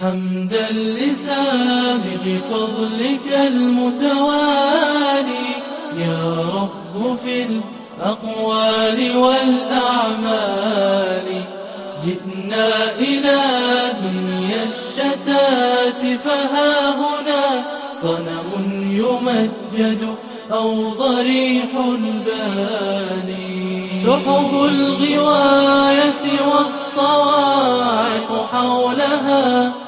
حمدا لسابق فضلك المتوالي. يا رب في الأقوال والأعمال. جئنا إلى دنيا الشتات فها هنا صنم يمجد أو ضريح باني سحب الغواية والصواعق حولها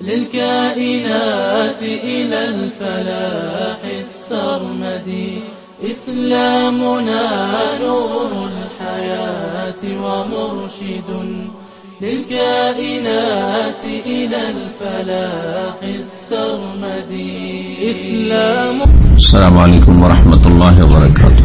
للكائنات إلى الفلاح السرمدي. إسلامنا نور الحياة ومرشد للكائنات إلى الفلاح السرمدي. إسلام السلام عليكم ورحمة الله وبركاته.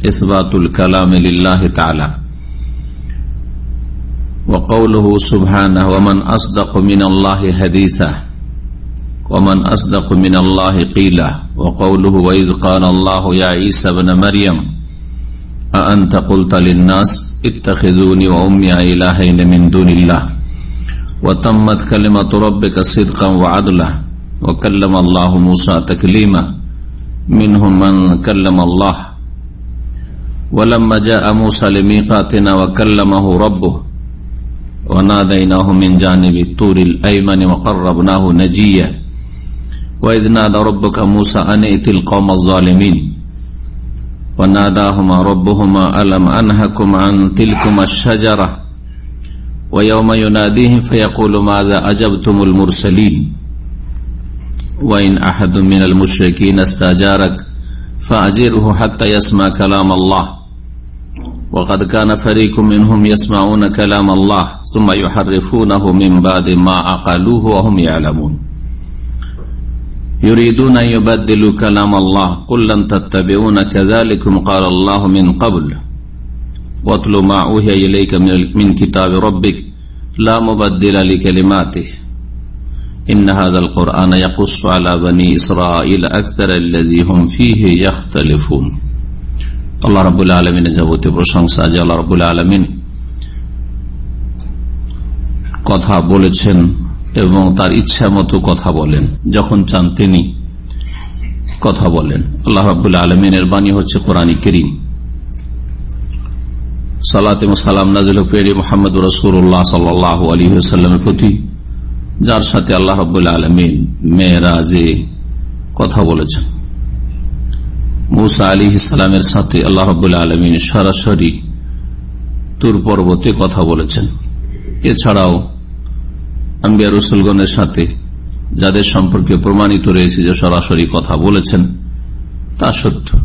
إثبات الكلام لله تعالى. وقوله سبحانه ومن أصدق من الله حديثا ومن أصدق من الله قيلا. وقوله وإذ قال الله يا عيسى بن مريم أأنت قلت للناس اتخذوني وأمي إلهين من دون الله. وتمت كلمة ربك صدقا وعدلا وكلم الله موسى تكليما منهم من كلم الله ولما جاء موسى لميقاتنا وكلمه ربه وناديناه من جانب الطور الأيمن وقربناه نجيا. وإذ نادى ربك موسى أن ائت القوم الظالمين. وناداهما ربهما ألم أنهكم عن تلكما الشجرة؟ ويوم يناديهم فيقول ماذا أجبتم المرسلين؟ وإن أحد من المشركين استاجارك فأجره حتى يسمع كلام الله. وقد كان فريق منهم يسمعون كلام الله ثم يحرفونه من بعد ما عقلوه وهم يعلمون. يريدون أن يبدلوا كلام الله قل لن تتبعون كذلكم قال الله من قبل. واتل ما أوهي إليك من كتاب ربك لا مبدل لكلماته. إن هذا القرآن يقص على بني إسرائيل أكثر الذي هم فيه يختلفون. আল্লাহ রবুল্লা আলমিনের যাবতীয় প্রশংসা যে আল্লাহ রবুল্লা আলমিন কথা বলেছেন এবং তার ইচ্ছা মতো কথা বলেন। যখন চান তিনি কথা বলেন। আল্লাহ রবুল্লা আলমিনের বাণী হচ্ছে কোরআনী করিম। সালাত সালাম নাজিল পেরি মোহাম্মদ রসুল্লাহ সাল্লাহ আলী সাল্লামের প্রতি, যার সাথে আল্লাহ রবুল্লা আলমিন মেয়েরা যে কথা বলেছেন। মুসা আলী ইসলামের সাথে আল্লাহ আলমিন সরাসরি তুর পর্বতে কথা বলেছেন। এছাড়াও আম্বিয়া রসুলগণের সাথে যাদের সম্পর্কে প্রমাণিত রয়েছে যে সরাসরি কথা বলেছেন, তা সত্য।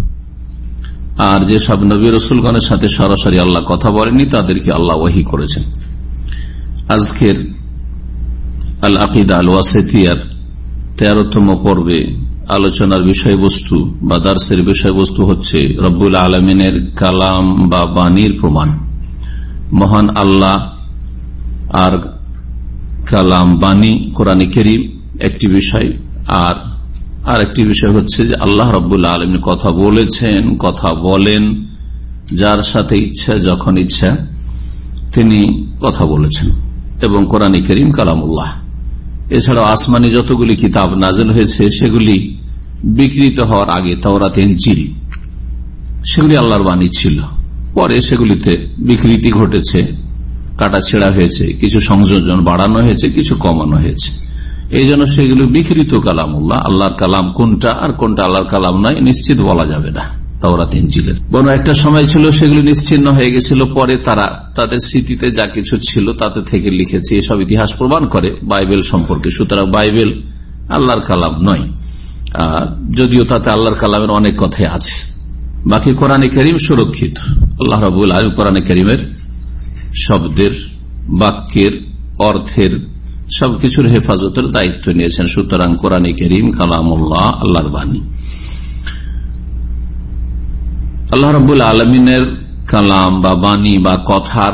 আর যে সব নবী রসুলগণের সাথে সরাসরি আল্লাহ কথা বলেনি তাদেরকে আল্লাহ ওয়াহি করেছেন। আজকের আল আকিদা আল ওয়াসেতিয়ার তেরোতম পর্বে আলোচনার বিষয়বস্তু বা দার্সের বিষয়বস্তু হচ্ছে রব্বুল আলমিনের কালাম বা বাণীর প্রমাণ। মহান আল্লাহ আর কালাম, বাণী, কোরআনী করিম একটি বিষয়। আর আর একটি বিষয় হচ্ছে যে আল্লাহ রবুল্লা আলম কথা বলেছেন, কথা বলেন, যার সাথে ইচ্ছা, যখন ইচ্ছা তিনি কথা বলেছেন। এবং কোরআনী করিম কালামুল্লাহ। এছাড়াও আসমানি যতগুলি কিতাব নাজেল হয়েছে, সেগুলি বিকৃত হওয়ার আগে তাওরাত এনজিল সেগুলি আল্লাহর বাণী ছিল। পরে সেগুলিতে বিকৃতি ঘটেছে, কাটা ছেড়া হয়েছে, কিছু সংযোজন বাড়ানো হয়েছে, কিছু কমানো হয়েছে। এই জন্য সেগুলো বিকৃত কালাম কালামুল্লাহ, আল্লাহর কালাম কোনটা আর কোনটা আল্লাহর কালাম নয়, নিশ্চিত বলা যাবে না। তাওরাত ইঞ্জিলের বরং একটা সময় ছিল সেগুলো নিশ্চিন্ন হয়ে গেছিল, পরে তারা তাদের স্মৃতিতে যা কিছু ছিল তাতে থেকে লিখেছে, এসব ইতিহাস প্রমাণ করে বাইবেল সম্পর্কে। সুতরাং বাইবেল আল্লাহর কালাম নয়। যদিও তাতে আল্লাহর কালামের অনেক কথাই আছে। বাকি কোরআনে করিম সুরক্ষিত। আল্লাহ রবুল আলম কোরআনে করিমের শব্দের, বাক্যের, অর্থের সবকিছুর হেফাজতের দায়িত্ব নিয়েছেন। সুতরাং কোরআনে করিম কালামুল্লাহ, আল্লাহর বাণী। আল্লাহ রবুল আলমিনের কালাম বা বাণী বা কথার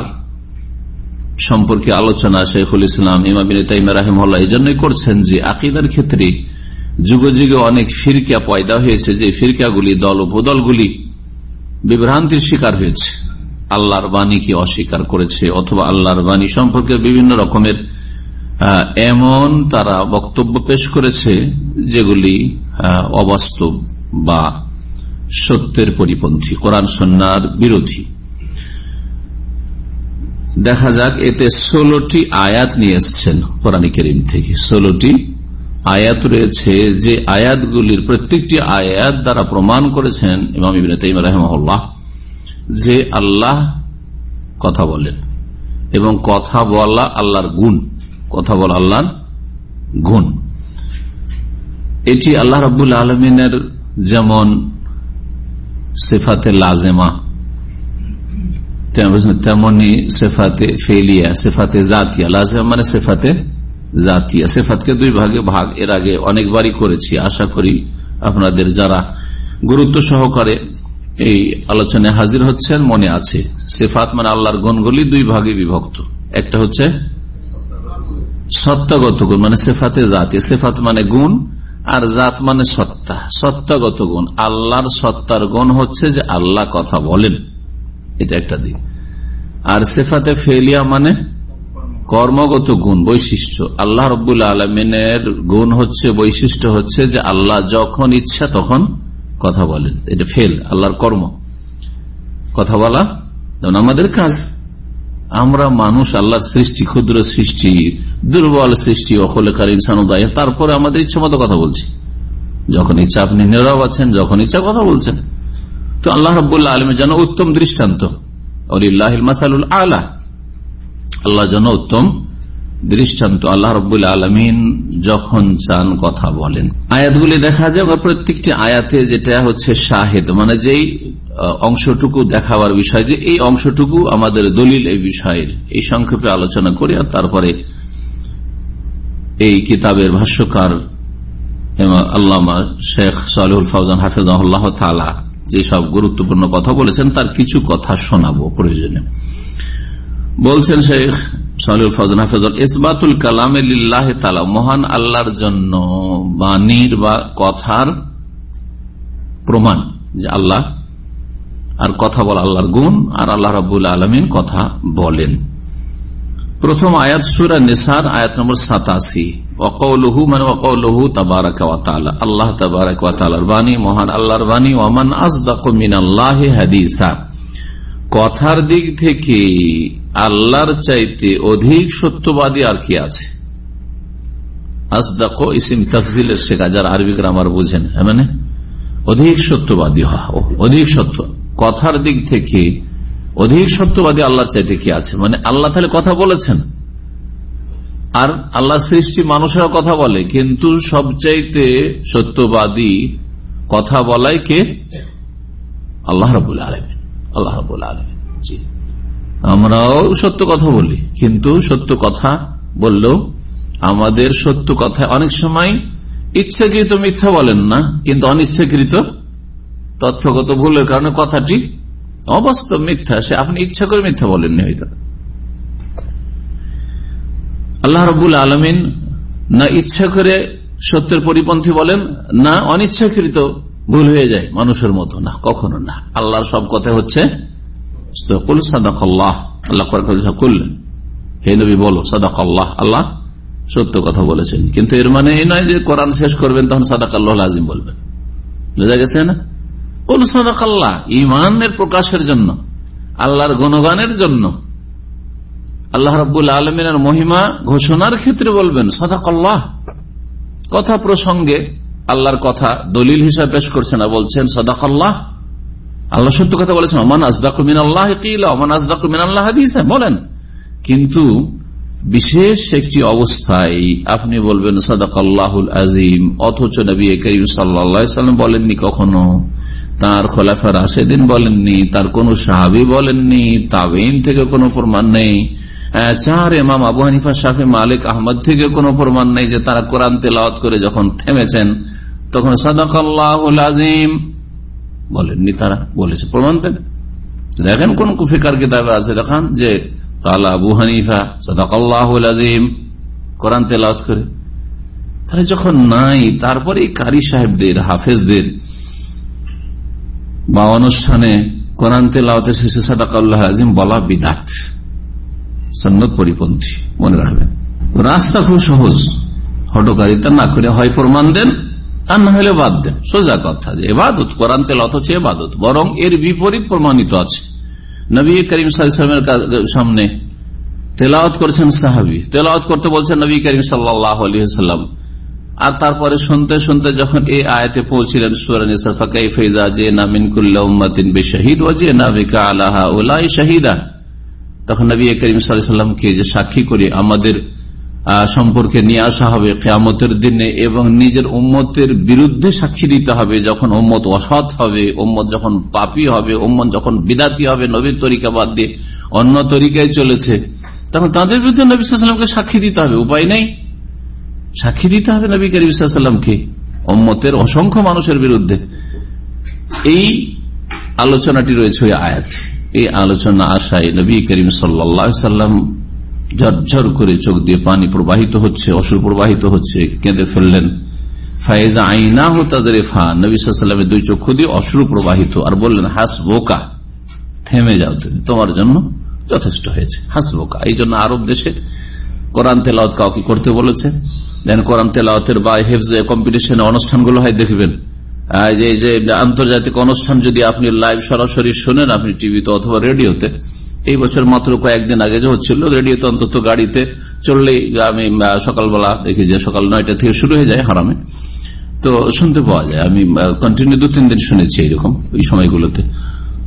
সম্পর্কে আলোচনা শেখুল ইসলাম ইমাবিন তাইমা রাহেমল্লাহ এই জন্যই করছেন যে আকিদার ক্ষেত্রে যুগ যুগে অনেক ফিরকা পয়দা হয়েছে যে ফিরকাগুলি দল উপদলগুলি বিভ্রান্তির শিকার হয়েছে। আল্লাহর বাণীকে অস্বীকার করেছে অথবা আল্লাহর বাণী সম্পর্কে বিভিন্ন রকমের এমন তারা বক্তব্য পেশ করেছে যেগুলি অবাস্তব বা সত্যের পরিপন্থী, কোরআন সন্ন্যার বিরোধী। দেখা যাক, এতে ষোলোটি আয়াত নিয়ে এসছেন কোরআন করিম থেকে। ষোলোটি আয়াত রয়েছে, যে আয়াতগুলির প্রত্যেকটি আয়াত দ্বারা প্রমাণ করেছেন ইমাম ইবিন তাইম রহমল্লাহ যে আল্লাহ কথা বলেন এবং কথা বলা আল্লাহর গুণ, কথা বলা আল্লাহর গুণ। এটি আল্লাহ রবুল আলমিনের যেমন সেফাতে লাজেমা। তেমনি সেফাতে ফেলিয়া, সেফাতে জাতিয়া। লাজেমা মানে সেফাতে জাতিয়া। সেফাতকে দুই ভাগে ভাগ। এর আগে অনেকবারই করেছি। আশা করি আপনাদের যারা গুরুত্ব সহকারে এই আলোচনায় হাজির হচ্ছেন, মনে আছে। সেফাত মানে আল্লাহর গুণগুলি দুই ভাগে বিভক্ত। একটা হচ্ছে সত্তাগত গুণ মানে সেফাতে জাতি সেফাত মানে গুণ আর জাত মানে সত্তা। সত্তাগত গুণ। আল্লাহর সত্তার গুণ হচ্ছে যে আল্লাহ কথা বলেন। এটা একটা দিক। আর সেফাতে ফেলিয়া মানে কর্মগত গুণ, বৈশিষ্ট্য। আল্লাহ রবুল্লা আলমিনের গুণ হচ্ছে, বৈশিষ্ট্য হচ্ছে যে আল্লাহ যখন ইচ্ছা তখন কথা বলেন। এটা ফেল, আল্লাহর কর্ম। কথা বলা যেমন আমাদের কাজ। আমরা মানুষ আল্লাহ সৃষ্টি, ক্ষুদ্র সৃষ্টি, দুর্বল সৃষ্টি অকলেকার ইনসান তারপরে আমাদের ইচ্ছা মতো কথা বলছি। যখন ইচ্ছা আপনি নীরব আছেন, যখন ইচ্ছা কথা বলছেন। তো আল্লাহ রবাহ আলমের জন্য উত্তম দৃষ্টান্ত। আল্লাহ আলা। আল্লাহ জন্য উত্তম দৃষ্টান্ত আল্লাহ রবুল্লা আলমিন যখন চান কথা বলেন। আয়াতগুলি দেখা যায় প্রত্যেকটি আয়াতে যেটা হচ্ছে শাহেদ মানে যেই অংশটুকু দেখাবার বিষয়, যে এই অংশটুকু আমাদের দলিল এই বিষয়ের। এই সংক্ষেপে আলোচনা করি, আর তারপরে এই কিতাবের ভাষ্যকার আল্লামা শেখ সালুল ফৌজান হাফিজ তালা যেসব গুরুত্বপূর্ণ কথা বলেছেন, তার কিছু কথা শোনাবো প্রয়োজনে। বলছেন শেখ কালাম তালা মহান আল্লাহর জন্য বাণীর বা কথার প্রমাণ যে আল্লাহ আর কথা বলা আল্লাহর গুণ আর আল্লাহ রাবুল আলমিন কথা বলেন। প্রথম আয়াত সুরা নিসার, আয়াত নম্বর সাতাশি। অকৌলহু মানে অকৌলহু বাণী, মহান আল্লাহর বাণী। ওমান মিন আল্লাহ হাদিসা। কথার দিক থেকে আল্লাহর চাইতে অধিক সত্যবাদী আর কি আছে? আসদাকো ইসিম তফজিলের শেখা, যারা আরবি গ্রামার বুঝেন মানে? অধিক সত্যবাদী অধিক সত্য। কথার দিক থেকে অধিক সত্যবাদী আল্লাহর চাইতে কি আছে? মানে আল্লাহ তাহলে কথা বলেছেন। আর আল্লাহ সৃষ্টি মানুষেরা কথা বলে, কিন্তু সবচাইতে সত্যবাদী কথা বলাই কে? আল্লাহ রবুল আলমিন। আল্লাহ রবুল আলমিন। জি। আমরাও সত্য কথা বলি। কিন্তু সত্য কথা বললেও আমাদের সত্য কথা অনেক সময় ইচ্ছাকৃত মিথ্যা বলেন না, কিন্তু অনিচ্ছাকৃত তথ্যগত ভুলের কারণে কথাটি অবাস্তব মিথ্যা। সে আপনি ইচ্ছা করে মিথ্যা বলেননি হয়তো আল্লাহ রবুল আলমিন না ইচ্ছা করে সত্যের পরিপন্থী বলেন, না অনিচ্ছাকৃত ভুল হয়ে যায় মানুষের মতো। না, কখনো না। আল্লাহর সব কথা হচ্ছে আল্লাহ সত্য কথা বলেছেন। কিন্তু এর মানে এই নয় যে কোরআন শেষ করবেন, তখন সাদাক আল্লাহ আজিম বলবেন। বোঝা গেছে না? সাদাক আল্লাহ ইমানের প্রকাশের জন্য, আল্লাহর গণগানের জন্য। আল্লাহ রব্বুল আলমিনের মহিমা ঘোষণার ক্ষেত্রে বলবেন সাদাক আল্লাহ কথা প্রসঙ্গে আল্লাহর কথা দলিল হিসাবে পেশ করছেন না, বলছেন সাদাক আল্লাহ আল্লাহ সত্য কথা বলেছেন অমান আজদাকুমিন আল্লাহ অমান আজদাকুমিন আল্লাহ বলেন। কিন্তু বিশেষ একটি অবস্থায় আপনি বলবেন সাদাক আল্লাহুল আজিম অথচ নবী করিম সাল্লাম বলেননি কখনো। তার খোলাফার আশেদিন বলেননি, তার কোন সাহাবি বলেননি তাবেইন থেকে কোনো প্রমাণ নেই। চার এমাম আবু হানিফা, শাফি, মালিক, আহমদ থেকে কোনো প্রমাণ নেই যে তারা কোরআন তেলাওয়াত করে যখন থেমেছেন, তখন সাদাক আল্লাহুল আজিম বলেননি তারা, বলেছে প্রমাণ দেন দেখেন কোন কুফিকার কিতাবে আছে, দেখান যে কালা আবু হানিফা, সাদাকাল্লাহুল আজিম কোরআন তেলাওত করে। তাহলে যখন নাই তারপরে কারি সাহেবদের, হাফেজদের বা অনুষ্ঠানে কোরআন তেলাওতের শেষে সাদাকাল্লাহ আজিম বলা বিদাত সন্ন্যত পরিপন্থী। মনে রাখবেন, রাস্তা খুব সহজ। হটকারিতা না করে হয় প্রমাণ দেন আর না হলে বাদ দেন। সোজা কথা যে এবাদত, কোরআন তেলাওত হচ্ছে এবাদত, বরং এর বিপরীত প্রমাণিত আছে। নবী করিম সাল্লামের সামনে করছেন সাহাবি। করতে বলছেন নবী করিম সাল্লাম আর তারপরে শুনতে শুনতে যখন এই আয়তে পৌঁছিলেন তখন নবী করিম সাল্লামকে যে সাক্ষী করে, আমাদের সম্পর্কে নিয়ে আসা হবে কেয়ামতের দিনে এবং নিজের উম্মতের বিরুদ্ধে সাক্ষী দিতে হবে যখন উম্মত অসৎ হবে, উম্মত যখন পাপি হবে, উম্মত যখন বিদাতি হবে, নবীর তরিকা বাদ দিয়ে অন্য তরিকায় চলেছে, তখন তাদের বিরুদ্ধে নবী সাল্লামকে সাক্ষী দিতে হবে, উপায় নেই। সাক্ষী দিতে হবে নবী করিম সাল্লামকে উম্মতের অসংখ্য মানুষের বিরুদ্ধে। এই আলোচনাটি রয়েছে আয়াত। এই আলোচনা আশায় নবী করিম সাল্লা সাল্লাম ঝরঝর করে চোখ দিয়ে পানি প্রবাহিত হচ্ছে, অসুর প্রবাহিত হচ্ছে, কেঁদে ফেললেন। ফায়েজা আইনা হতাদের ফা নবীলামের দুই চক্ষু দিয়ে অশ্রু প্রবাহিত। আর বললেন হাস বোকা থেমে যাও তুমি তোমার জন্য যথেষ্ট হয়েছে হাস বোকা এই জন্য আরব দেশে কোরআন তেলাওত কাউকে করতে বলেছে। দেন কোরআন তেলাওতের বা হেফজ কম্পিটিশনে অনুষ্ঠানগুলো হয়, দেখবেন। যে আন্তর্জাতিক অনুষ্ঠান যদি আপনি লাইভ সরাসরি শোনেন, আপনি টিভিতে অথবা রেডিওতে এই বছর মাত্র কয়েকদিন আগে যে হচ্ছিল রেডিওতে অন্তত গাড়িতে চললেই আমি সকালবেলা দেখি যে সকাল নয়টা থেকে শুরু হয়ে যায় হারামে। তো শুনতে পাওয়া যায়, আমি কন্টিনিউ দু তিন দিন শুনেছি এইরকম ওই সময়গুলোতে।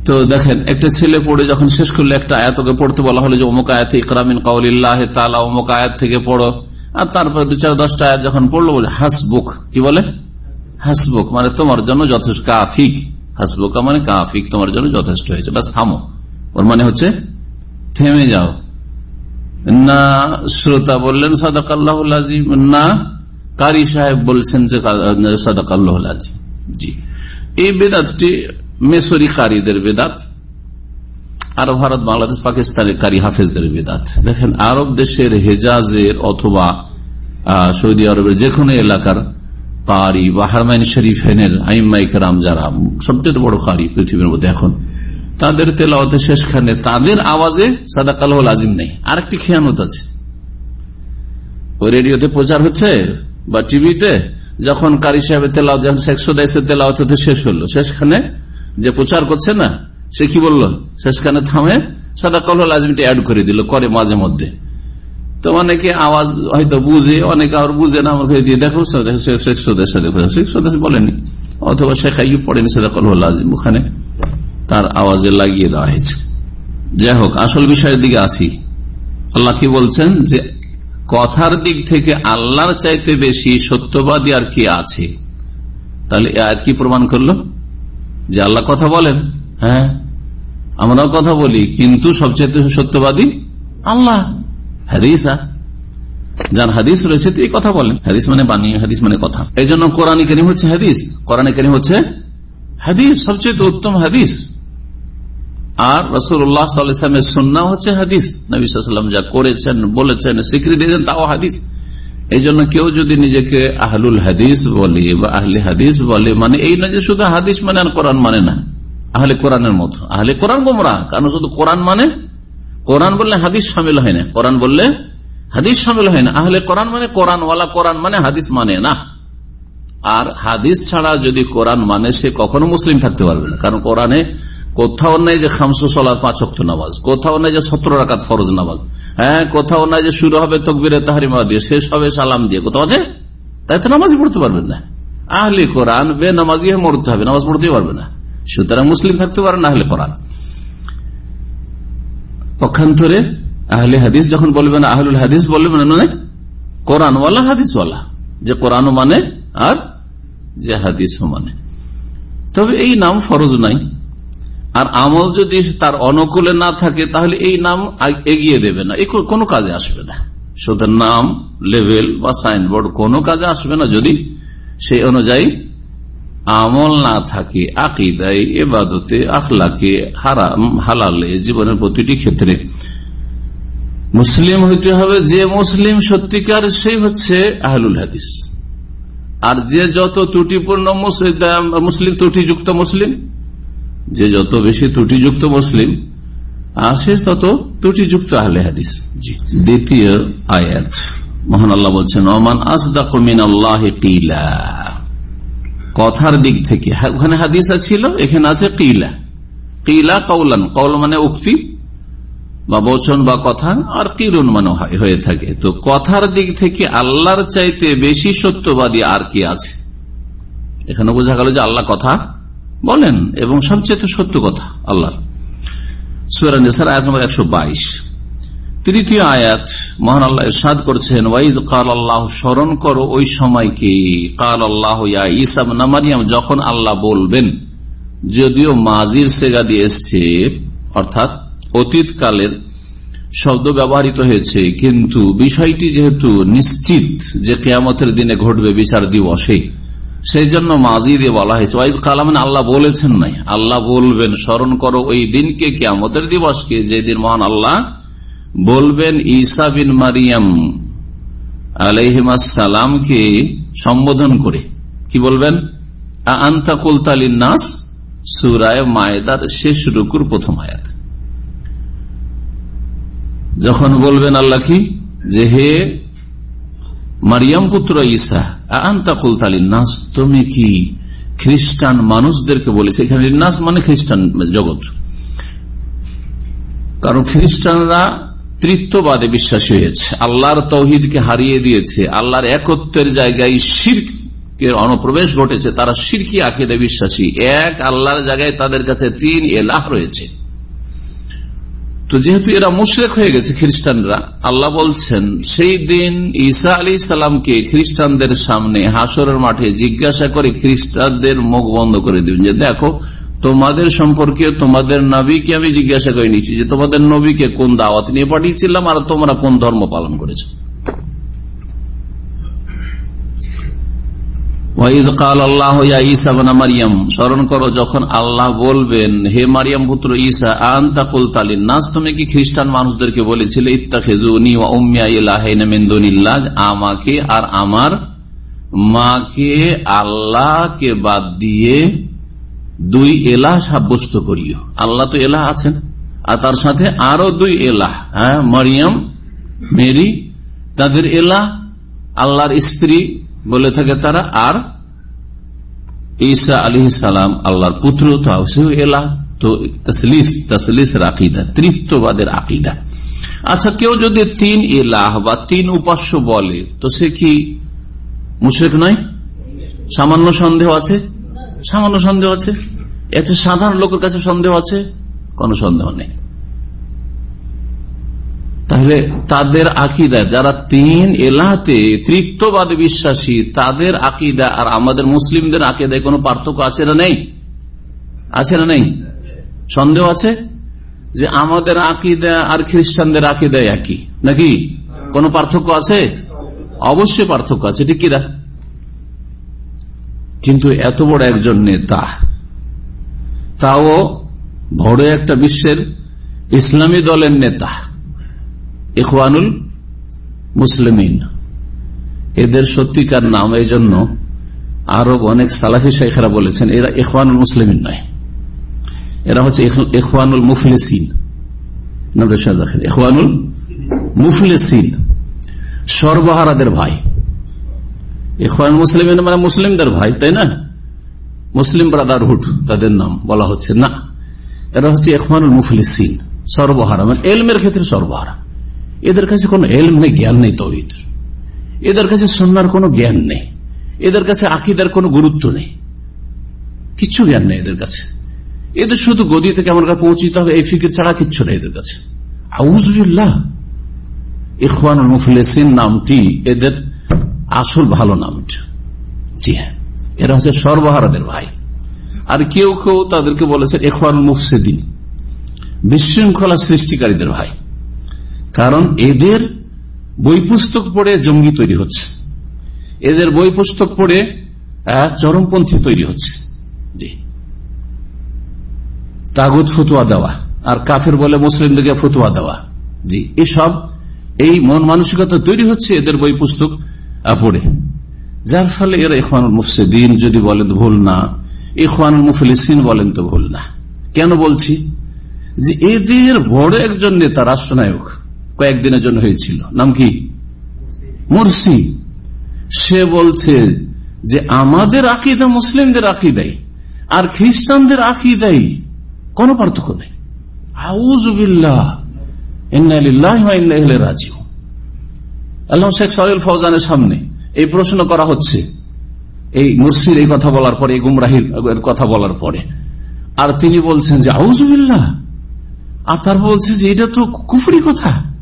তো দেখেন, একটা ছেলে পড়ে যখন শেষ করলে একটা আয়াতকে পড়তে বলা হলো যে, অমুক আয়াত ইকরামিন কাউলিল্লাহ তালা অমুক আয়াত থেকে পড়ো। আর তারপরে দু চার দশটা আয়াত যখন পড়ল, বলে, হাসবুক। কি বলে? হাসবুক। মানে তোমার জন্য যথেষ্ট, কাফিক। হাসবুকা মানে কাফিক, তোমার জন্য যথেষ্ট হয়েছে। বাস থামো। ওর মানে হচ্ছে থেমে যাও। না, শ্রোতা বললেন সাদাক আল্লাহ না, কারি সাহেব বলছেন যে সাদাক আল্লাহ জি। এই বেদাতটি মেসরি কারিদের বেদাত আর ভারত, বাংলাদেশ, পাকিস্তানের কারি হাফেজদের বেদাত। দেখেন, আরব দেশের হেজাজের অথবা সৌদি আরবের যে কোনো এলাকার কারি বা হারমাইন শরীফেনের আইমাইকার যারা, সবচেয়ে বড় কারি পৃথিবীর মধ্যে এখন। তাদের তেলাওয়াতে শেষখানে তাদের আওয়াজে সাদাকাল আজিম নেই। আরেকটি খেয়ানত আছে। ওই রেডিওতে প্রচার হচ্ছে বা টিভিতে, যখন কারি সাহেবের তেলাওয়াত, যখন শেখশো দেশের হতে শেষ হলো, শেষখানে যে প্রচার করছে না, সে কি বলল? শেষখানে থামে সাদা সাদাকাল আজিমটা অ্যাড করে দিল, করে মাঝে মধ্যে। তো অনেকে আওয়াজ হয়তো বুঝে, অনেকে আর বুঝে না, আমাকে দিয়ে দেখো শেখশো দেশে দেখো। শেখশো দেশে বলেনি, অথবা শেখাই পড়েনি সাদা সাদাকাল আজিম ওখানে। তার আওয়াজে লাগিয়ে দেওয়া হয়েছে। যাই হোক, আসল বিষয়ের দিকে আসি। আল্লাহ কি বলছেন যে, কথার দিক থেকে আল্লাহর চাইতে বেশি সত্যবাদী আর কি আছে? তাহলে আয়াত কি প্রমাণ করল? যে আল্লাহ কথা বলেন। হ্যাঁ আমরাও কথা বলি, কিন্তু সবচেয়ে সত্যবাদী আল্লাহ। হাদিসা যার হাদিস রয়েছে এই কথা বলেন। হাদিস মানে বানিয়ে হাদিস মানে কথা। এই জন্য কোরআন করিম হচ্ছে হাদিস। কোরআন করিম হচ্ছে হাদিস, সবচেয়ে উত্তম হাদিস। আর রসুল্লাহ সাল্লামের সন্না হচ্ছে হাদিস। নবী সাল্লাম যা করেছেন, বলেছেন, স্বীকৃতি দিয়েছেন, তাও হাদিস। এই জন্য কেউ যদি নিজেকে আহলুল হাদিস বলে বা আহলে হাদিস বলে মানে এই না যে শুধু হাদিস মানে আর কোরআন মানে না। আহলে কোরআনের মতো। আহলে কোরআন গোমরা, কারণ শুধু কোরআন মানে কোরআন বললে হাদিস সামিল হয় না। কোরআন বললে হাদিস সামিল হয় না। আহলে কোরআন মানে কোরআনওয়ালা, কোরআন মানে হাদিস মানে না। আর হাদিস ছাড়া যদি কোরআন মানে সে কখনো মুসলিম থাকতে পারবে না। কারণ কোরআনে কোথাও নেই যে খামসু সলার পাঁচ অক্ট নামাজ, কোথাও নেই যে সতেরো রাকাত ফরজ নামাজ হ্যাঁ কোথাও নাই যে শুরু হবে তকবিরে তাহারিমা দিয়ে, শেষ হবে সালাম দিয়ে, কোথাও আছে? তাই তো নামাজই পড়তে পারবেন না। আহলি কোরআন বে নামাজ গিয়ে মরতে হবে, নামাজ পড়তেই পারবে না। সুতরাং মুসলিম থাকতে পারে না আহলে কোরআন। পক্ষান্তরে আহলে হাদিস যখন বলবেন, আহলুল হাদিস বলবেন মানে কোরআনওয়ালা, হাদিসওয়ালা, যে কোরআন মানে আর যে হাদিসও মানে। তবে এই নাম ফরজ নাই। আর আমল যদি তার অনুকূলে না থাকে, তাহলে এই নাম এগিয়ে দেবে না। এই কোনো কাজে আসবে না। শুধু নাম, লেভেল বা সাইনবোর্ড কোনো কাজে আসবে না যদি সেই অনুযায়ী আমল না থাকে। আকিদায়, এবাদতে, আখলাকে, হারাম, হালালে, জীবনের প্রতিটি ক্ষেত্রে। মুসলিম হইতে হবে যে মুসলিম সত্যিকার, সেই হচ্ছে আহলুল হাদিস। আর যে যত ত্রুটিপূর্ণ মুসলিম ত্রুটিযুক্ত মুসলিম যে যত বেশি ত্রুটিযুক্ত মুসলিম আসে তত ত্রুটিযুক্ত আহলে হাদিস। দ্বিতীয় আয়াত। মহান আল্লাহ বলছেন ওমান আসদাকুমিন আল্লাহ টিলা কথার দিক থেকে ওখানে হাদিসা ছিল এখানে আছে কিলা। কিলা কৌলান কৌল মানে উক্তি বা বচন বা কথা আর কিরুন মানে হয়ে থাকে। তো কথার দিক থেকে আল্লাহর চাইতে বেশি সত্যবাদী আর কি আছে? এখানে বোঝা গেল যে আল্লাহ কথা বলেন, এবং সবচেয়ে সত্য কথা, আল্লাহর। সুরানিসার আয়াত নম্বর একশো বাইশ। তৃতীয় আয়াত, মহান আল্লাহ করছেন ওয়াইদ কাল আল্লাহ স্মরণ করো ওই কাল আল্লাহ নামারিয়াম যখন আল্লাহ বলবেন, যদিও মাজির সেগা দিয়ে এসছে, অর্থাৎ অতীত কালের শব্দ ব্যবহৃত হয়েছে, কিন্তু বিষয়টি যেহেতু নিশ্চিত যে কেয়ামতের দিনে ঘটবে বিচার দিবসে সেই জন্য মাজি দিয়ে বলা হয়েছে ওয়াইদ কালামেন আল্লাহ বলেছেন নাই। আল্লাহ বলবেন, স্মরণ করো ওই দিনকে কেয়ামতের দিবসকে, যেদিন মহান আল্লাহ বলবেন, ঈসা বিন মারিয়াম আলাইহিমাসালামকে সম্বোধন করে। কি বলবেন? আন্তা কুলতালিন নাস সুরায় মায়েদার শেষ রুকুর প্রথম আয়াত। যখন বলবেন আল্লাহ কি? যে হে মারিয়াম পুত্র ঈসা নাস তুমি কি খ্রিস্টান মানুষদেরকে বলেছে? এখানে নাস মানে খ্রিস্টান জগৎ। কারণ খ্রিস্টানরা তৃত্ববাদে বিশ্বাসী হয়েছে। আল্লাহর তৌহিদকে হারিয়ে দিয়েছে। আল্লাহর একত্বের জায়গায় শির্কের অনুপ্রবেশ ঘটেছে। তারা শিরকি আকিদে বিশ্বাসী। এক আল্লাহর জায়গায় তাদের কাছে তিন এলাহ রয়েছে। তো যেহেতু এরা মুশরেক হয়ে গেছে খ্রিস্টানরা, আল্লাহ বলছেন, সেই দিন ঈসা আলী সালামকে খ্রিস্টানদের সামনে হাসরের মাঠে জিজ্ঞাসা করে খ্রিস্টানদের মুখ বন্ধ করে দিবেন যে, দেখো, তোমাদের সম্পর্কে তোমাদের নবীকে আমি জিজ্ঞাসা করে নিচ্ছি যে, তোমাদের নবীকে কোন দাওয়াত নিয়ে পাঠিয়েছিলাম আর তোমরা কোন ধর্ম পালন করেছ? স্মরণ করো যখন আল্লাহ বলবেন, হে মারিয়াম পুত্র ঈসা আন্তাকুল তালিন নাস তুমি কি খ্রিস্টান মানুষদেরকে বলেছিলে আমাকে আর আমার মাকে আল্লাহকে বাদ দিয়ে দুই এলাহ সাব্যস্ত করিও। আল্লাহ তো এলাহ আছেন। আর তার সাথে আরও দুই এলাহ হ্যাঁ মারিয়াম, মেরি, তাদের এলাহ, আল্লাহর স্ত্রী বলে থাকে তারা, আর ঈসা আলী সালাম আল্লাহর পুত্র, তো এলাহ, তো তসলিস তসলিসের আকিদা, তৃত্ববাদের আকিদা। আচ্ছা কেউ যদি তিন এলাহ বা তিন উপাস্য বলে, তো সে কি মুশ্রেক নয়? সামান্য সন্দেহ আছে? সামান্য সন্দেহ আছে? এতে সাধারণ লোকের কাছে সন্দেহ আছে? কোন সন্দেহ নেই। তাহলে তাদের আকিদা, যারা তিন এলাহাতে তৃপ্তবাদ বিশ্বাসী, তাদের আকিদা আর আমাদের মুসলিমদের আকিদায় কোনো পার্থক্য আছে না নেই? আছে না নেই? সন্দেহ আছে? যে আমাদের আকিদা আর খ্রিস্টানদের আকিদায় একই, নাকি? কোন পার্থক্য আছে? অবশ্যই পার্থক্য আছে, ঠিক কিরা কিন্তু এত বড় একজন নেতা, তাও বড় একটা বিশ্বের ইসলামী দলের নেতা ইখওয়ানুল মুসলিমিন। এদের সত্যিকার নাম এই জন্য আরব অনেক সালাফি শেখরা বলেছেন, এরা ইখওয়ানুল মুসলিমিন নয়। এরা হচ্ছে ইখওয়ানুল মুফলিসিন। ইখওয়ানুল মুফলিসিন। সর্বহারাদের ভাই। ইখওয়ান মুসলিম মানে মুসলিমদের ভাই, তাই না? মুসলিম ব্রাদারহুড, তাদের নাম বলা হচ্ছে না। এরা হচ্ছে ইখওয়ানুল মুফলিসিন, সর্বহারা। মানে এলমের ক্ষেত্রে সর্বহারা। এদের কাছে কোনো এলম নেই, জ্ঞান নেই তৌহিদ এদের কাছে সন্ন্যার কোনো জ্ঞান নেই। এদের কাছে আকিদার কোনো গুরুত্ব নেই। কিচ্ছু জ্ঞান নেই এদের কাছে। এদের শুধু গদিতে কেমন পৌঁছিতে হবে, এই ফিকির ছাড়া কিচ্ছু নেই এদের কাছে। মুফলিসিন নামটি, এদের আসল ভালো নাম জি হ্যাঁ এরা হচ্ছে সর্বহারাদের ভাই। আর কেউ কেউ তাদেরকে বলেছে এখওয়ানুল মুফসিদিন। বিশৃঙ্খলা সৃষ্টিকারীদের ভাই। কারণ এদের বই পুস্তক পড়ে জঙ্গি তৈরি হচ্ছে। এদের বই পুস্তক পড়ে চরমপন্থী তৈরি হচ্ছে। জি। তাগুদ ফতুয়া দেওয়া, আর কাফের বলে মুসলিমদেরকে ফতুয়া দেওয়া। জি, এসব, এই মন মানসিকতা তৈরি হচ্ছে এদের বই পুস্তক পড়ে। যার ফলে এরা ইখওয়ানুল মুফসিদিন যদি বলেন ভুল না, ইখওয়ানুল মুফলিসিন বলেন তো ভুল না। কেন বলছি? যে এদের বড় একজন নেতা, রাষ্ট্রনায়ক কয়েকদিনের জন্য হয়েছিল। নাম কি? মুরসি। সে বলছে যে, আমাদের আকিদা মুসলিমদের আকিদাই, আর খ্রিস্টানদের আকিদাই কোন পার্থক্য নেই। আল্লাহ শেখ ফৌজানের সামনে এই প্রশ্ন করা হচ্ছে। এই এই কথা বলার পরে কথা বলার পরে। আর তিনি বলছেন যে আর তার বলছে যে, এটা তো কুফুরি কথা।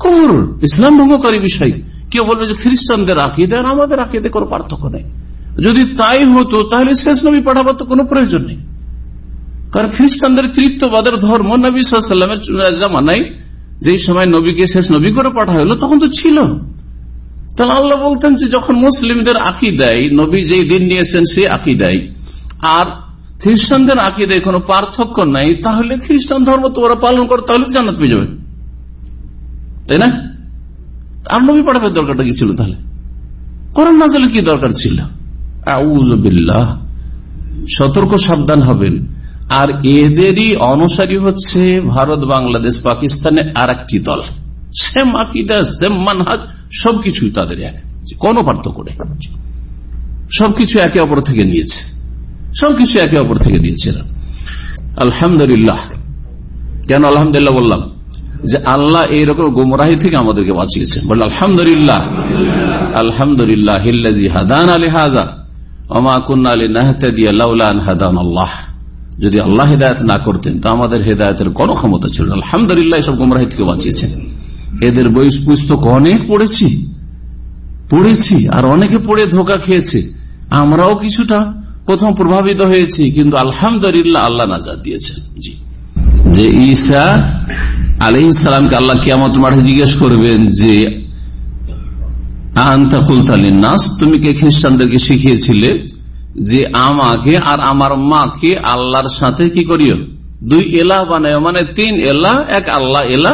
কুফুর ইসলাম ভঙ্গকারী বিষয়। কেউ বলবে যে খ্রিস্টানদের আকিদে আর আমাদের আকিদে কোনো পার্থক্য নেই। যদি তাই হতো, তাহলে শেষ নবী পাঠাবার তো কোনো প্রয়োজন নেই। কারণ খ্রিস্টানদের তৃত্ববাদের ধর্ম নবী সাল্লামের জামানাই যে সময় নবীকে শেষ নবী করে পাঠা হলো, তখন তো ছিল। তাহলে আল্লাহ বলতেন যে যখন মুসলিমদের আঁকি দেয় নবী যেই দিন নিয়েছেন সে আঁকি দেয় আর খ্রিস্টানদের আঁকি দেয় কোনো পার্থক্য নাই, তাহলে খ্রিস্টান ধর্ম তো ওরা পালন করে, তাহলে জানাত যাবে। তাই না? আর নবী পাঠাবার দরকারটা কি ছিল তাহলে? কোরআন নাজলে কি দরকার ছিল? সতর্ক সাবধান হবেন। আর এদেরই অনুসারী হচ্ছে ভারত, বাংলাদেশ, পাকিস্তানের আর একটি দল। সেম আকিদা, সেম মানহাজ সবকিছু তাদের এক। কোন পার্থক্য নেই। সবকিছু একে অপর থেকে নিয়েছে। সবকিছু একে অপর থেকে নিয়েছে আলহামদুলিল্লাহ। কেন আলহামদুলিল্লাহ বললাম? যে আল্লাহ এইরকম গুমরাহি থেকে আমাদেরকে বাঁচিয়েছেন। বলল, আলহামদুলিল্লাহ। আলহামদুলিল্লাহ হিল্লাজি হাদান আলী হাজা অমা কুন্না আলী নাহতাদিয়া হাদান আল্লাহ যদি আল্লাহ হেদায়ত না করতেন, তো আমাদের হেদায়তের কোনো ক্ষমতা ছিল আলহামদুলিল্লাহ সব গুমরাহি থেকে বাঁচিয়েছেন। এদের বই পুস্তক অনেক পড়েছি। পড়েছি, আর অনেকে পড়ে ধোকা খেয়েছে। আমরাও কিছুটা প্রথম প্রভাবিত হয়েছি, কিন্তু আলহামদুলিল্লাহ আল্লাহ নাজাদ দিয়েছেন। জি। যে ঈসা আলি ইসলামকে আল্লাহ কিয়ামত মাঠে জিজ্ঞেস করবেন যে, আন্তা খুলতালিন নাস তুমি কে খ্রিস্টানদেরকে শিখিয়েছিলে যে আমাকে আর আমার মাকে আল্লাহর সাথে কি করিও? দুই এলা বানায় মানে তিন এলা এক আল্লাহ এলা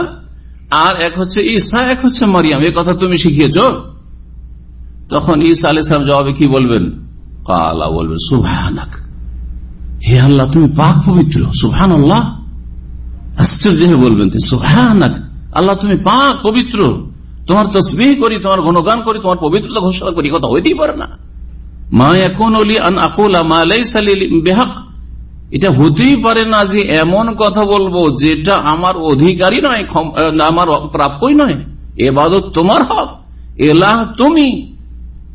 আর এক হচ্ছে ঈসা, এক হচ্ছে মারিয়াম। এ কথা তুমি শিখিয়েছ? তখন ঈসা আলি সালাম জবাবে কি বলবেন? কালা বলবেন সুভানাক হে আল্লাহ, তুমি পাক পবিত্র সুভান আল্লাহ আশ্চর্য হয়ে বলবেন সুভানাক আল্লাহ তুমি পাক পবিত্র। তোমার তসবিহ করি, তোমার গুণগান করি, তোমার পবিত্রতা ঘোষণা করি, কথা হইতেই পারে না। মা এখন অলি আন আকুলা মা বেহাক। এটা হতেই পারে না যে এমন কথা বলব যেটা আমার অধিকারী নয় আমার প্রাপ্যই নয়। এবাদত তোমার হক, এলাহ তুমি।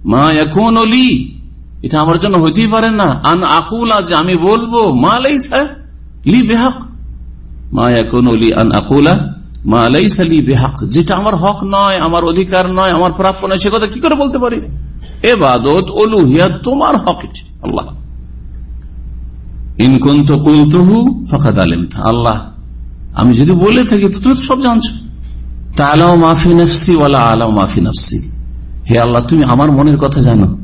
মা এখন অলি এটা আমার জন্য হইতেই পারে না। আন আকুলা যে আমি বলব, মা লাইসা লি বেহাক। যেটা আমার হক নয়, আমার অধিকার নয়, আমার প্রাপ্য নয়, সে কথা কি করে বলতে পারি? অলুহিয়া তোমার হক আল্লাহ। ইনকুন্ত কুলতহু আলিম আল্লাহ, আমি যদি বলে থাকি, তো তুমি সব জানছো। তালাও মাফি নফসি ওয়ালা আলাও মাফি নফসি। হে আল্লাহ, তুমি আমার মনের কথা জানো।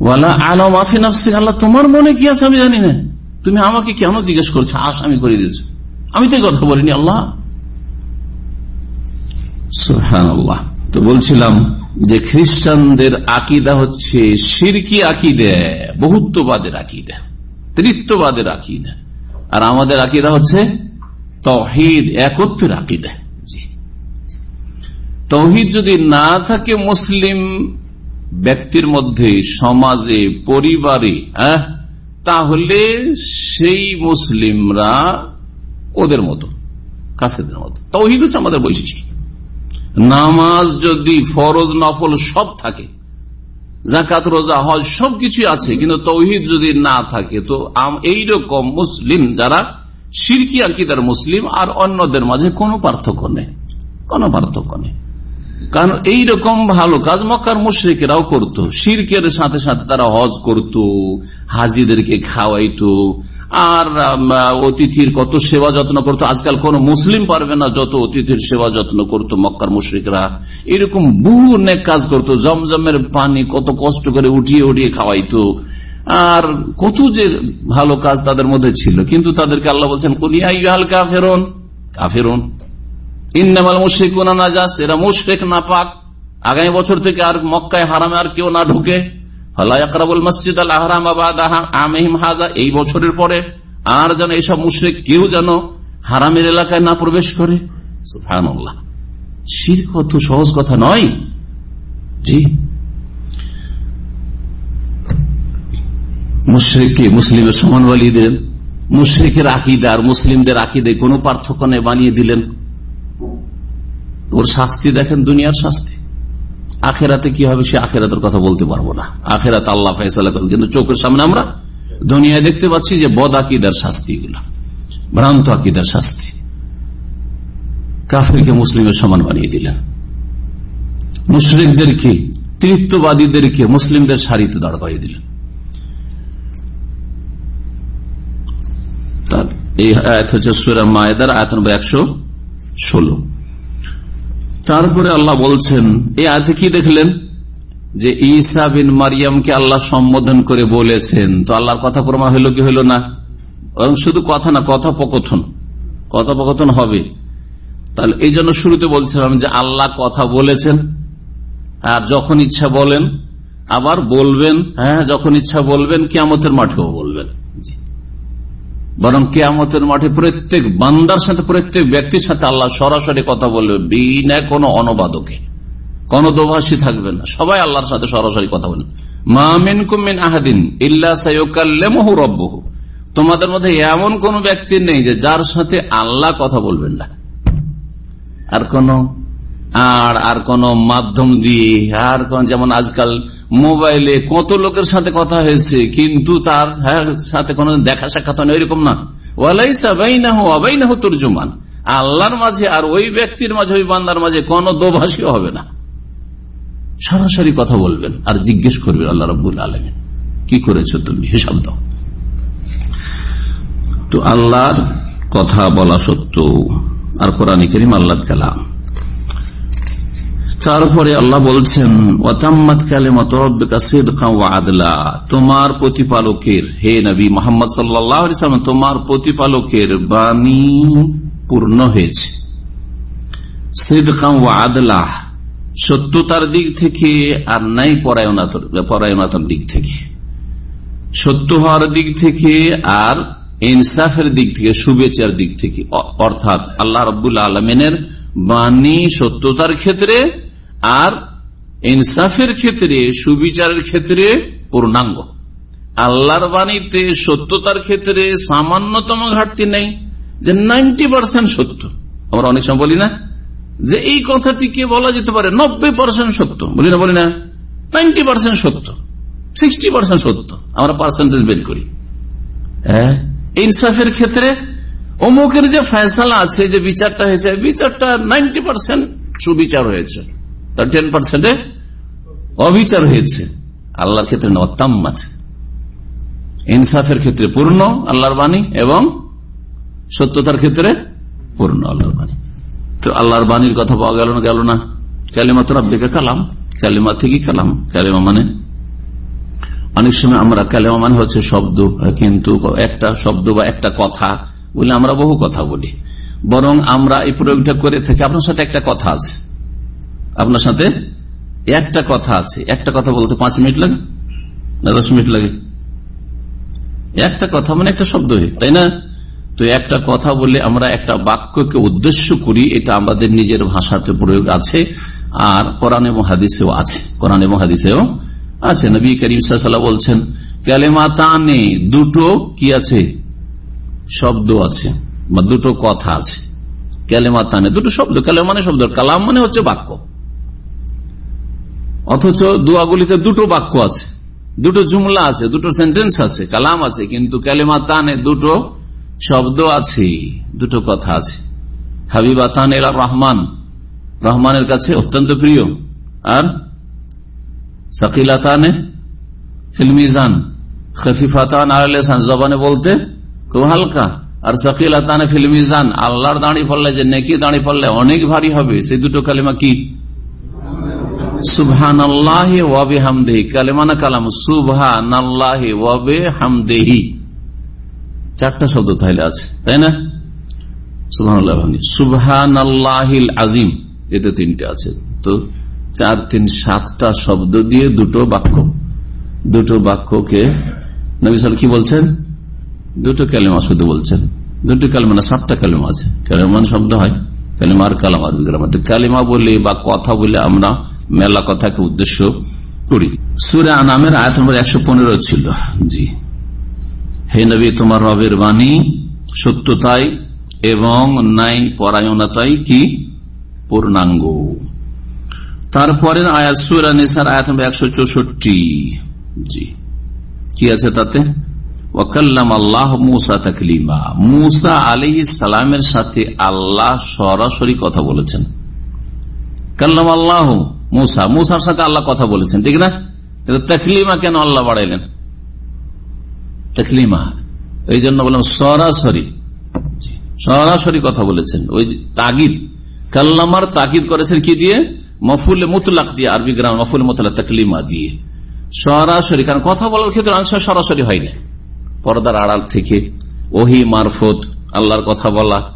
ওয়ালা আলাও মাফি নফসি, আল্লাহ, তোমার মনে কি আছে আমি জানি না। তুমি আমাকে কেন জিজ্ঞেস করছ? আস আমি করে দিয়েছ। আমি তো কথা বলিনি আল্লাহ। সুবহানাল্লাহ। তো বলছিলাম যে খ্রিস্টানদের আকিদা হচ্ছে সিরকি আকিদে বহুত্ববাদের আকিদা তৃত্ববাদের আকিদা। আর আমাদের আকিদা হচ্ছে তহিদ একত্রের আকিদা। তৌহিদ যদি না থাকে মুসলিম ব্যক্তির মধ্যে সমাজে পরিবারে হ্যাঁ, তাহলে সেই মুসলিমরা ওদের মতো, কাফেরদের মতো। তৌহিদ হচ্ছে আমাদের বৈশিষ্ট্য। নামাজ যদি ফরজ, নফল সব থাকে জাকাত রোজা, হজ সবকিছু আছে, কিন্তু তৌহিদ যদি না থাকে, তো এইরকম মুসলিম যারা সিরকি আকিদার মুসলিম আর অন্যদের মাঝে কোনো পার্থক্য নেই। কোনো পার্থক্য নেই। কারণ এইরকম ভালো কাজ মক্কার মুশ্রিকেরাও করতো। শিরকের সাথে সাথে তারা হজ করত, হাজিদেরকে খাওয়াইতো আর অতিথির কত সেবা যত্ন করতো। আজকাল কোন মুসলিম পারবে না যত অতিথির সেবা যত্ন করতো মক্কার মুশ্রিকরা। এরকম বহু অনেক কাজ করতো। জমজমের পানি কত কষ্ট করে উঠিয়ে উঠিয়ে খাওয়াইতো। আর কত যে ভালো কাজ তাদের মধ্যে ছিল। কিন্তু তাদেরকে আল্লাহ বলছেন কুনিয়া ইহাল কাফেরন। কাফেরন। ইন্নামাল মুশ্রিকুনা নাজাস। এরা মুশরিক না পাক আগামী বছর থেকে আর মক্কায় হারামে আর কেউ না ঢুকে। মসজিদ আল আহরাম হাজা, এই বছরের পরে আর যেন এইসব মুশরিক কেউ যেন হারামের এলাকায় না প্রবেশ করে। অত সহজ কথা নয়। জি। মুশ্রিককে মুসলিমের সমান বানিয়ে দিলেন। মুশ্রিকের আকিদা আর মুসলিমদের আকিদে কোনো পার্থক্য নেই, বানিয়ে দিলেন। ওর শাস্তি দেখেন, দুনিয়ার শাস্তি। আখেরাতে কি হবে সে আখেরাতের কথা বলতে পারব না। আখেরাত আল্লাহ ফেসলা করেন কিন্তু চোখের সামনে আমরা দুনিয়ায় দেখতে পাচ্ছি যে বদ আকিদার শাস্তি এগুলো, ভ্রান্ত আকিদার শাস্তি। কাফেরকে মুসলিমের সমান বানিয়ে দিলেন। মুশরিকদেরকে তৃত্ববাদীদেরকে মুসলিমদের সারিতে দাঁড় করিয়ে দিলেন। এই আয়াত হচ্ছে সুরা মায়েদার, আয়াত নম্বর একশো ষোলো। তারপরে আল্লাহ বলছেন এই আয়াতে কি দেখলেন? যে ঈসা বিন মারিয়ামকে আল্লাহ সম্বোধন করে বলেছেন। তো আল্লাহর কথা প্রমাণ হইল কি হইল না? এবং শুধু কথা না, কথোপকথন। কথোপকথন হবে। তাহলে এই জন্য শুরুতে বলছিলাম যে আল্লাহ কথা বলেছেন, আর যখন ইচ্ছা বলেন, আবার বলবেন হ্যাঁ যখন ইচ্ছা বলবেন কেমতের মাঠেও বলবেন। জি। বরং কেয়ামতের মাঠে প্রত্যেক বান্দার সাথে, প্রত্যেক ব্যক্তির সাথে আল্লাহ সরাসরি কথা বলবে। বিনা কোনো অনুবাদকে। কোন দোভাষী থাকবে না। সবাই আল্লাহর সাথে সরাসরি কথা বলেন মামিন কুমিন আহাদিন ইল্লা সাইকাল্লেমহু রব্বহু। তোমাদের মধ্যে এমন কোন ব্যক্তি নেই যে যার সাথে আল্লাহ কথা বলবেন না। আর কোন আর আর কোন মাধ্যম দিয়ে আর কোন যেমন আজকাল মোবাইলে কত লোকের সাথে কথা হয়েছে কিন্তু তার হ্যাঁ, সাথে কোন দেখা সাক্ষাৎ হয় না এরকম না। ওয়ালাইসা বাইনাহু অবাইনাহু তুরজুমান। আল্লাহর মাঝে আর ওই ব্যক্তির মাঝে ওই বান্দার মাঝে কোন দোভাষীও হবে না। সরাসরি কথা বলবেন আর জিজ্ঞেস করবেন আল্লাহ রব্বুল আলমী কি করেছ তুমি? হিসাব দাও। তো আল্লাহর কথা বলা সত্য আর কোরআন করিম আল্লাহ কালাম। তারপরে আল্লাহ বলছেন তোমার প্রতিপালকের, হে নবী মোহাম্মদ সাল্লাম, তোমার প্রতিপালকের বাণী পূর্ণ হয়েছে। সিদকা ওয়া আদলা, সত্যতার দিক থেকে আর নাই পরায়ণতার দিক থেকে। সত্য হওয়ার দিক থেকে আর ইনসাফের দিক থেকে শুভেচ্ছার দিক থেকে অর্থাৎ আল্লাহ রব্বুল আলমিনের বাণী সত্যতার ক্ষেত্রে আর ইনসাফের ক্ষেত্রে, সুবিচারের ক্ষেত্রে পূর্ণাঙ্গ। আল্লাহর বাণীতে সত্যতার ক্ষেত্রে সামান্যতম ঘাটতি নেই, যে নাইনটি পার্সেন্ট সত্য। আমরা অনেক সময় বলি না, যে এই কথাটিকে বলা যেতে পারে? নব্বই পার্সেন্ট সত্য। বলি না বলি না, নাইনটি পার্সেন্ট সত্য, সিক্সটি পার্সেন্ট সত্য। আমরা পার্সেন্টেজ বের করি। হ্যাঁ? ইনসাফের ক্ষেত্রে অমুকের যে ফয়সালা আছে, যে বিচারটা হয়েছে, বিচারটা নাইনটি পার্সেন্ট সুবিচার হয়েছে। তার টেন পার্সেন্টে অবিচার হয়েছে। আল্লাহর ক্ষেত্রে নত্তাম্মাত ইনসাফের ক্ষেত্রে পূর্ণ, আল্লাহর বাণী, এবং সত্যতার ক্ষেত্রে পূর্ণ, আল্লাহর বাণী। তো আল্লাহর বাণীর কথা পাওয়া গেল না গেল না? কালিমা তো রাব্বিকা কালাম। কালিমা থেকে কালাম। কালিমা মানে অনেক সময় আমরা, কালেমা মানে হচ্ছে শব্দ, কিন্তু একটা শব্দ বা একটা কথা বলে আমরা বহু কথা বলি। বরং আমরা এই প্রয়োগটা করে থাকি, আপনার সাথে একটা কথা আছে। আপনার সাথে একটা কথা আছে। একটা কথা বলতে পাঁচ মিনিট লাগে না দশ মিনিট লাগে? একটা কথা মানে একটা শব্দ তাই না? তো একটা কথা বলে আমরা একটা বাক্যকে উদ্দেশ্য করি, এটা আমাদের নিজের ভাষাতে প্রয়োগ আছে, আর কোরআনে মহাদিসেও আছে। কোরআনে মহাদিসেও আছে। নবী করিম সাল্লাহ বলছেন ক্যালেমা তানে দুটো কি আছে? শব্দ আছে, বা দুটো কথা আছে। ক্যালেমা তানে দুটো শব্দ। ক্যালেমা মানে শব্দ, কালাম মানে হচ্ছে বাক্য। অথচ দুয়াগুলিতে দুটো বাক্য আছে। দুটো জুমলা আছে, দুটো সেন্টেন্স আছে, কালাম আছে, কিন্তু ক্যালেমা তানে দুটো শব্দ আছে, দুটো কথা আছে। হাবিবা তান এরা রহমান। রহমানের কাছে অত্যন্ত প্রিয়। আর সাকিলাতানে ফিলমিজান খফিফাতান আলেসান জবানে বলতে খুব হালকা। আর সাকিলাতানে ফিলমিজান আল্লাহর দাঁড়ি পড়লে যে নেকি দাঁড়ি পড়লে অনেক ভারী হবে। সেই দুটো কালিমা কি? কালেমা কালাম চারটা শব্দ তাহলে আছে, তাই না? সুবহান আল্লাহ আজিম, এতে তিনটে আছে। তো চার, তিন, সাতটা শব্দ দিয়ে দুটো বাক্য। দুটো বাক্যকে নবী সাল কি বলছেন? দুটো কালেমা শুধু বলছেন। দুটো কালেমা না, সাতটা কালেমা আছে। কালেমান শব্দ হয়, কালামার বিগ্রামাতে কালেমা বলে বা কথা বলে আমরা মেলা কথাকে উদ্দেশ্য করি। সুরে আনামের আয়াত নম্বর একশো পনেরো ছিল। জি। হে নবী, তোমার রবের বাণী সত্যতাই এবং নাই পরায়ণতাই কি? পূর্ণাঙ্গ। তারপরের আয়াত সুরা নিসার আয়াত নম্বর একশো চৌষট্টি। জি। কি আছে তাতে? ওয়াকাল্লাম আল্লাহ মুসা তাকলিমা। মুসা আলী সালামের সাথে আল্লাহ সরাসরি কথা বলেছেন। কাল্লাম আল্লাহ মুসা। মুসার সাথে আল্লাহ কথা বলেছেন, ঠিক না? তকলিমা কেন আল্লাহ বাড়াইলেন? তকলিমা। এই জন্য বললাম, সরাসরি। সরাসরি কথা বলেছেন। ওই তাগিদ। কাল্লামার তাকিদ করেছেন কি দিয়ে? মফুল মুতলাক দিয়ে, আরবি গ্রাম মফুল মুতলাক, তকলিমা দিয়ে। সরাসরি, কারণ কথা বলার ক্ষেত্রে সময় সরাসরি হয়নি পর্দার আড়াল থেকে ওহি, মারফত, আল্লাহর কথা বলা।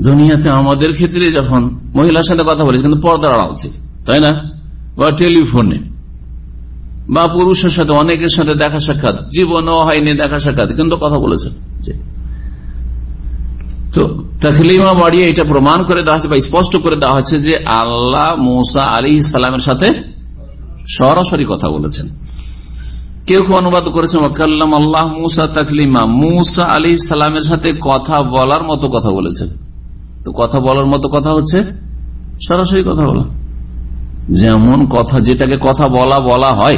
দুনিয়াতে আমাদের ক্ষেত্রে যখন মহিলার সাথে কথা বলেছে, কিন্তু পর্দার আড়াল থেকে। তাই না? বা টেলিফোনে। বা পুরুষের সাথে, অনেকের সাথে দেখা সাক্ষাৎ। জীবনও হয়নি দেখা সাক্ষাৎ, কিন্তু কথা বলেছেন। তো তখলিমা বাড়িয়ে এটা প্রমাণ করে দেওয়া হয়েছে বা স্পষ্ট করে দেওয়া হয়েছে যে আল্লাহ মৌসা আলী ইসলামের সাথে সরাসরি কথা বলেছেন। কেউ কেউ অনুবাদ করেছেন ওয়াকাল্লাম আল্লাহ মুসা তকলিমা। মুসা আলী ইসলামের সাথে কথা বলার মতো কথা বলেছেন। তো কথা বলার মতো কথা হচ্ছে সরাসরি কথা বলা। যেমন কথা যেটাকে কথা বলা বলা হয়।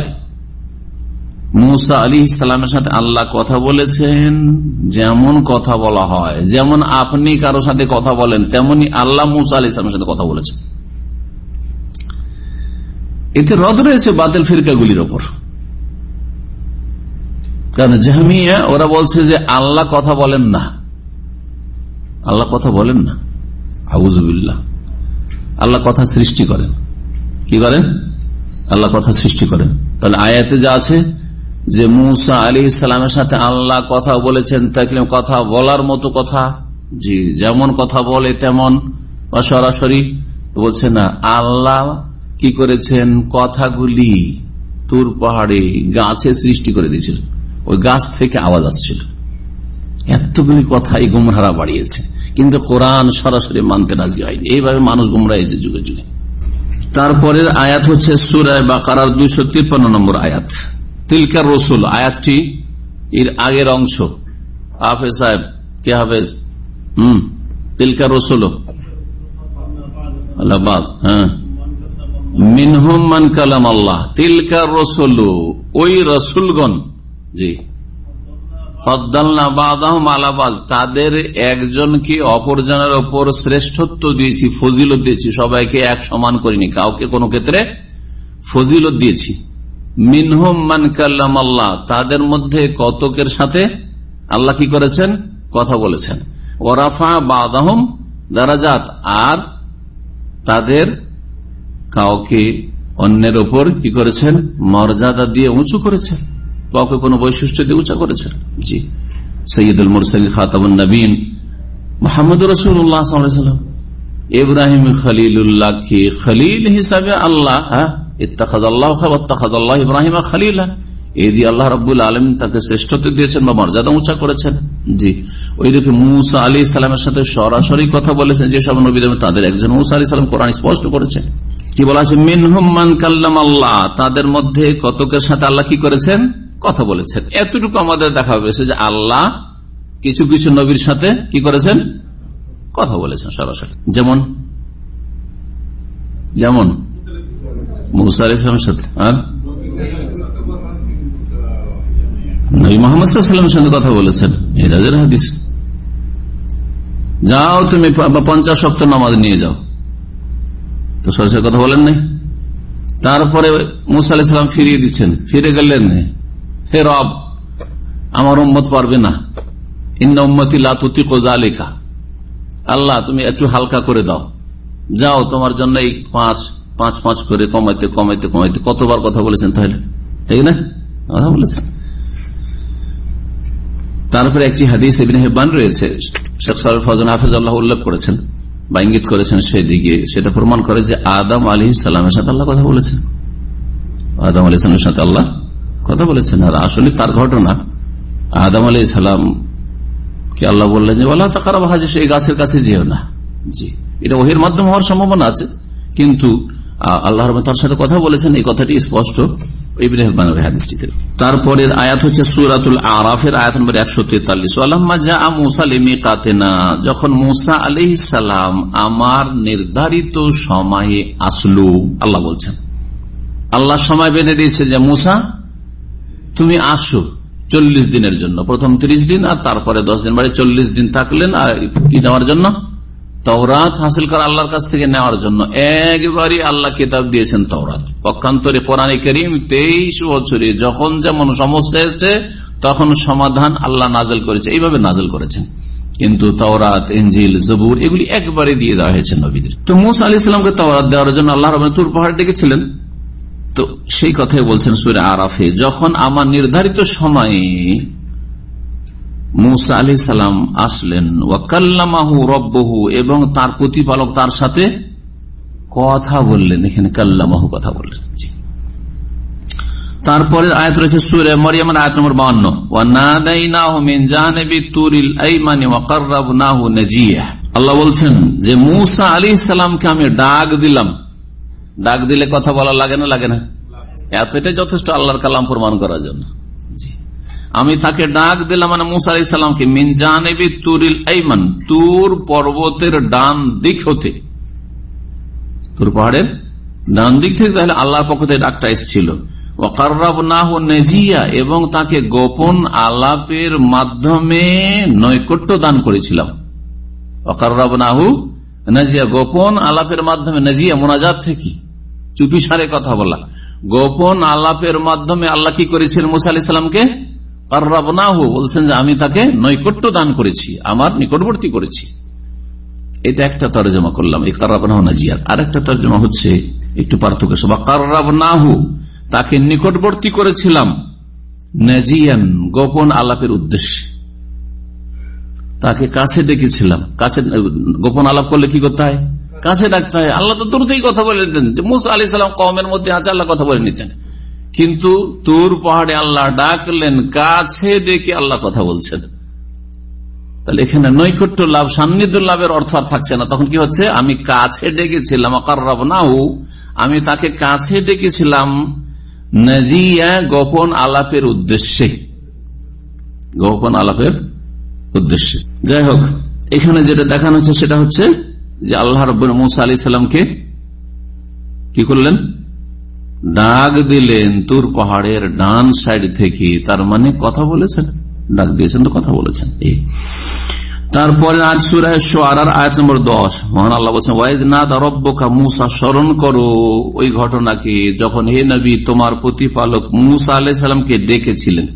মুসা আলী ইসলামের সাথে আল্লাহ কথা বলেছেন, যেমন কথা বলা হয়। যেমন আপনি কারও সাথে কথা বলেন, তেমনি আল্লাহ মুসা আলী ইসলামের সাথে কথা বলেছেন। এতে রদ রয়েছে বাতিল ফিরকাগুলির ওপর। কারণ জাহামিয়া, ওরা বলছে যে আল্লাহ কথা বলেন না। আল্লাহ কথা বলেন না। আবুজুবিল্লাহ আল্লাহ কথা সৃষ্টি করেন। কি করেন? আল্লাহ কথা সৃষ্টি করেন। তাহলে আয়াতে যা আছে, যে মুসা আলী ইসলামের সাথে আল্লাহ কথা বলেছেন তাকলিম কথা বলার মতো কথা, জি, যেমন কথা বলে তেমন, বা সরাসরি বলছে না, আল্লাহ কি করেছেন? কথাগুলি তুর পাহাড়ে গাছে সৃষ্টি করে দিয়েছিল ওই গাছ থেকে আওয়াজ আসছিল। এতগুলি কথা এই গুমহারা বাড়িয়েছে। কিন্তু কোরআন সরাসরি মানতে রাজি হয়নি। এইভাবে মানুষ গুমরা যুগে যুগে। তারপরের আয়াত হচ্ছে সুরায় বা কারার দুইশো তিপ্পান্ন নম্বর আয়াত। তিলকার রসুল, আয়াতটি এর আগের অংশ। হাফেজ সাহেব, কে হাফেজ? হম তিলকার রসুল। আল্লাহবাদ হ্যাঁ। মিনহুম মান কালাম আল্লাহ তিলকার রসুল, ওই রসুলগণ। জি। তাদের একজনকে অপরজনের ওপর শ্রেষ্ঠত্ব দিয়েছি, ফজিলত দিয়েছি? সবাইকে এক সমান করিনি। কাউকে কোন ক্ষেত্রে ফজিলত দিয়েছি। মিনহুম মান কাল্লাম তাদের মধ্যে কতকের সাথে আল্লাহ কি করেছেন? কথা বলেছেন। ওরাফা বাদাহম দারাজাত। আর তাদের কাউকে অন্যের ওপর কি করেছেন? মর্যাদা দিয়ে উঁচু করেছেন। কাউকে কোনো বৈশিষ্ট্য দিয়ে উঁচা করেছেন? জি। সৈয়দুল মুরসাল খাতাবুল নবীন মোহাম্মদ রসুল্লাহ ইব্রাহিম খলিলুল্লাহকে খলিল হিসাবে আল্লাহ হ্যাঁ, ইব্রাহিম আল্লাহ রবুল আলম তাকে শ্রেষ্ঠত্ব দিয়েছেন বা মর্যাদা উঁচা করেছেন। জি। ওইদিকে মুসা আলী ইসলামের সাথে সরাসরি কথা বলেছেন যেসব নবী তাদের একজন মুসা আলী সালাম কোরআন স্পষ্ট করেছেন কি বলা আছে? মিনহুমান কাল্লাম আল্লাহ তাদের মধ্যে কতকের সাথে আল্লাহ কি করেছেন? কথা বলেছেন। এতটুকু আমাদের দেখা হয়েছে যে আল্লাহ কিছু কিছু নবীর সাথে কি করেছেন? কথা বলেছেন সরাসরি। যেমন? যেমন? হাদিস। যাও তুমি পঞ্চাশ সপ্তাহ নামাজ নিয়ে যাও। তো সরাসরি কথা বলেন নাই। তারপরে মুসা আলাইসালাম ফিরিয়ে দিচ্ছেন। ফিরে গেলেন হে রব, আমার উম্মত পারবে না। ইন্না উম্মতি লাতুতি কোজালিকা আল্লাহ, তুমি একটু হালকা করে দাও। যাও, তোমার জন্য এই পাঁচ পাঁচ পাঁচ করে কমাইতে কমাইতে কমাইতে। কতবার কথা বলেছেন তাহলে? ঠিক না? কথা বলেছেন। তারপরে একটি হাদিস এবিন হেবান রয়েছে। শেখ সাল ফজন হাফিজ আল্লাহ উল্লেখ করেছেন, বা ইঙ্গিত করেছেন সেদিকে সেটা প্রমাণ করে যে আদম আলী সালামের সাথে আল্লাহ কথা বলেছেন। আদম আলী সালামের সাথে আল্লাহ কথা বলেছেন আর আসলে তার ঘটনা। আদম আলী সালাম কে আল্লাহ বললেন যে আল্লাহ তাকার হাজে সেই গাছের কাছে যেও না। জি, এটা ওহির মাধ্যমে হওয়ার সম্ভাবনা আছে। কিন্তু আল্লাহর তার সাথে কথা বলেছেন, এই কথাটি স্পষ্ট হাদিসটিতে। তারপরে আয়াত হচ্ছে সুরাতুল আরাফের আয়াত নম্বর একশো তেতাল্লিশ। যখন মুসা আলি সালাম আমার নির্ধারিত সময়ে আসলো, আল্লাহ বলছেন। আল্লাহ সময় বেঁধে দিয়েছে যে, মুসা তুমি আসো চল্লিশ দিনের জন্য। প্রথম ত্রিশ দিন আর তারপরে দশ দিন। বাড়ি চল্লিশ দিন থাকলেন আর কি নেওয়ার জন্য। তওরাত হাসিল করা আল্লাহর কাছ থেকে নেওয়ার জন্য। একবারই আল্লাহ কিতাব দিয়েছেন তওরাত। পক্ষান্তরে কোরআনে করিম তেইশ বছরে যখন যেমন সমস্যা এসছে, তখন সমাধান আল্লাহ নাজল করেছে। এইভাবে নাজল করেছেন। কিন্তু তওরাত এঞ্জিল জবুর, এগুলি একবারে দিয়ে দেওয়া হয়েছে নবীদের। তো মুসা আলি ইসলামকে তওরাত দেওয়ার জন্য আল্লাহ রব তুর পাহাড় ডেকেছিলেন। তো সেই কথাই বলছেন সুরে আরাফে, যখন আমার নির্ধারিত সময়ে মুসা আলি সালাম আসলেন, ওয়াকাল্লামাহু রব্বহু, এবং তার প্রতিপালক তার সাথে কথা বললেন, এখানে কাল্লামাহু কথা বললেন। তারপরে আয়াত রয়েছে সুরে মরিয়ামের আয়াত নম্বর বাউন্ন আল্লাহ বলছেন যে, মুসা আলী সালামকে আমি ডাক দিলাম। ডাক দিলে কথা বলা লাগে না লাগে না। এতটাই যথেষ্ট আল্লাহর কালাম প্রমাণ করার জন্য। আমি তাকে ডাক দিলাম মানে মুসা আলি সাল্লামকে মিনজানেবি তুরিল আইমান, তুর পর্বতের ডান দিক হতে। তুর পাহাড়ের ডান দিক থেকে তাহলে আল্লাহর পক্ষ থেকে ডাকটা এসেছিল। এবং তাকে গোপন আলাপের মাধ্যমে নৈকট্য দান করেছিলাম। অকার্রাব নাজিয়া, গোপন আলাপের মাধ্যমে নাজিয়া মোনাজাত থেকে চুপি সারে কথা বলা। গোপন আলাপের মাধ্যমে আল্লাহ কি করেছিলেন মুসা আলি সাল্লামকে বলছেন যে আমি তাকে নৈকট্য দান করেছি, আমার নিকটবর্তী করেছি। এটা একটা তর্জমা করলাম, এই কার্রাবনাহু নাজিয়ার আর একটা তর্জমা হচ্ছে একটু পার্থক্য বা কার্রাবনাহু তাকে নিকটবর্তী করেছিলাম। নাজিয়ান, গোপন আলাপের উদ্দেশ্যে। তাকে কাছে ডেকেছিলাম। কাছে, গোপন আলাপ করলে কি করতে হয়? কাছে ডাকতে হয়। আল্লাহ তো দূরতেই কথা বলে নিতেন মুসা আলি সাল্লাম কমের মধ্যে আছে, আল্লাহ কথা বলে নিতেন। কিন্তু তুর পাহাড়ে আল্লাহ ডাকলেন, কাছে ডেকে আল্লাহ কথা বলছেন। তাহলে এখানে নৈকট্য লাভ, সান্নিধ্য লাভের অর্থ আর থাকছে না। তখন কি হচ্ছে? আমি কাছে ডেকেছিলাম আমি তাকে কাছে ডেকেছিলাম গোপন আলাপের উদ্দেশ্যে। গোপন আলাপের উদ্দেশ্যে। যাই হোক, এখানে যেটা দেখানো হচ্ছে সেটা হচ্ছে যে আল্লাহ রব মুসা আলি সাল্লামকে কি করলেন? ডাক দিলেন তুর পাহাড়ের ডান সাইড থেকে, তার মানে কথা বলেছেন। ডাক দিয়েছেন তো কথা বলেছেন। তারপরে আজ সুরায় সোয়ার আয়াত নম্বর দশ। মহান আল্লাহ বলছেন ওয়াইজ না রব্বকা মুসা, স্মরণ করো ওই ঘটনাকে যখন হে নবী তোমার প্রতিপালক মুসা আলাই সাল্লামকে ডেকেছিলেন।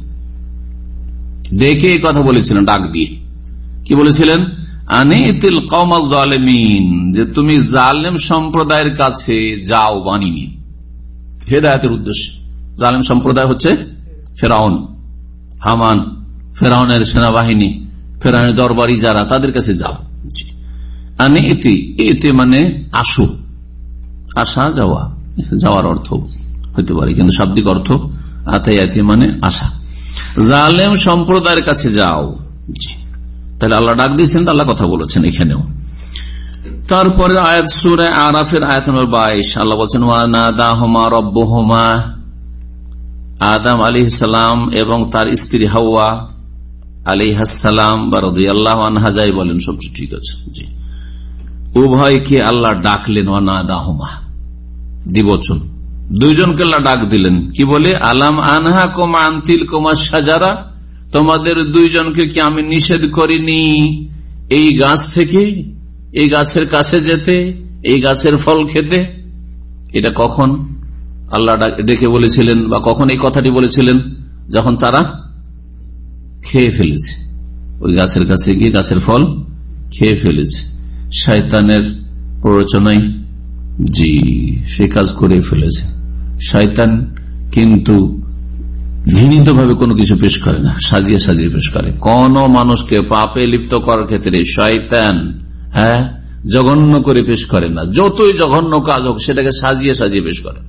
ডেকে কথা বলেছিলেন, ডাক দিয়ে। কি বলেছিলেন? আনিতিল কমাল যে তুমি জালেম সম্প্রদায়ের কাছে যাও বানিয়ে হেদায়তের উদ্দেশ্যে। জালেম সম্প্রদায় হচ্ছে ফেরাউন, হামান, ফেরাউনের সেনাবাহিনী, ফেরাউনের দরবারি যারা, তাদের কাছে যাও। আনে এতে এতে মানে আসো। আসা, যাওয়া। যাওয়ার অর্থ হইতে পারে, কিন্তু শাব্দিক অর্থ আতে আতে মানে আসা। জালেম সম্প্রদায়ের কাছে যাও। তাহলে আল্লাহ ডাক দিয়েছেন আল্লাহ কথা বলেছেন এখানেও। তারপরে আয়াত সুরে আরাফের আয়াত নম্বর বাইশ, আল্লাহ বলছেন ওয়ানাদা হোমা রব্ব হোমা আদাম আলী সালাম এবং তার স্ত্রী হাওয়া আলী হাসালাম বা রদি আল্লাহ আনহা যাই বলেন সবচেয়ে ঠিক আছে। জি। উভয়কে আল্লাহ ডাকলেন ওয়ানাদা হোমা দিবচন দুইজনকে আল্লাহ ডাক দিলেন। কি বলে? আলাম আনহা কোমা আন্তিল কোমা সাজারা তোমাদের দুইজনকে কি আমি নিষেধ করিনি? এই গাছ থেকে, এই গাছের কাছে যেতে, এই গাছের ফল খেতে? এটা কখন? আল্লাহ ডেকে বলেছিলেন বা কখন এই কথাটি বলেছিলেন? যখন তারা খেয়ে ফেলেছে। ওই গাছের কাছে গিয়ে গাছের ফল খেয়ে ফেলেছে। শয়তানের প্ররোচনায় জি, সে কাজ করে ফেলেছে। শয়তান কিন্তু ঘৃণিত ভাবে কোনো কিছু পেশ করে না, সাজিয়ে সাজিয়ে পেশ করে। কোন মানুষকে পাপে লিপ্ত করার ক্ষেত্রে শয়তান হ্যাঁ জঘন্য করে পেশ করে না। যতই জঘন্য কাজ হোক, সেটাকে সাজিয়ে সাজিয়ে পেশ করে।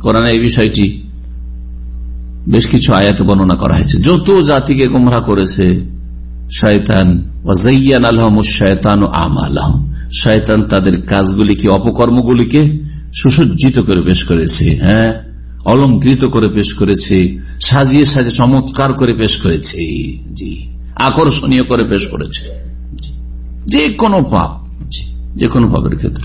কোরআন এই বিষয়টি বেশ কিছু আয়াত বর্ণনা করা হয়েছে। যত জাতিকে গুমরা করেছে, শয়তান ওয়াজাইয়ান আলহম শয়তান ও আম আলহম শয়তান তাদের কাজগুলিকে, অপকর্মগুলিকে সুসজ্জিত করে পেশ করেছে হ্যাঁ। অলঙ্কৃত করে পেশ করেছে, সাজিয়ে সাজিয়ে চমৎকার করে পেশ করেছে। জি। আকর্ষণীয় করে পেশ করেছে। যে কোনো পাপ যে কোনো পাপের ক্ষেত্রে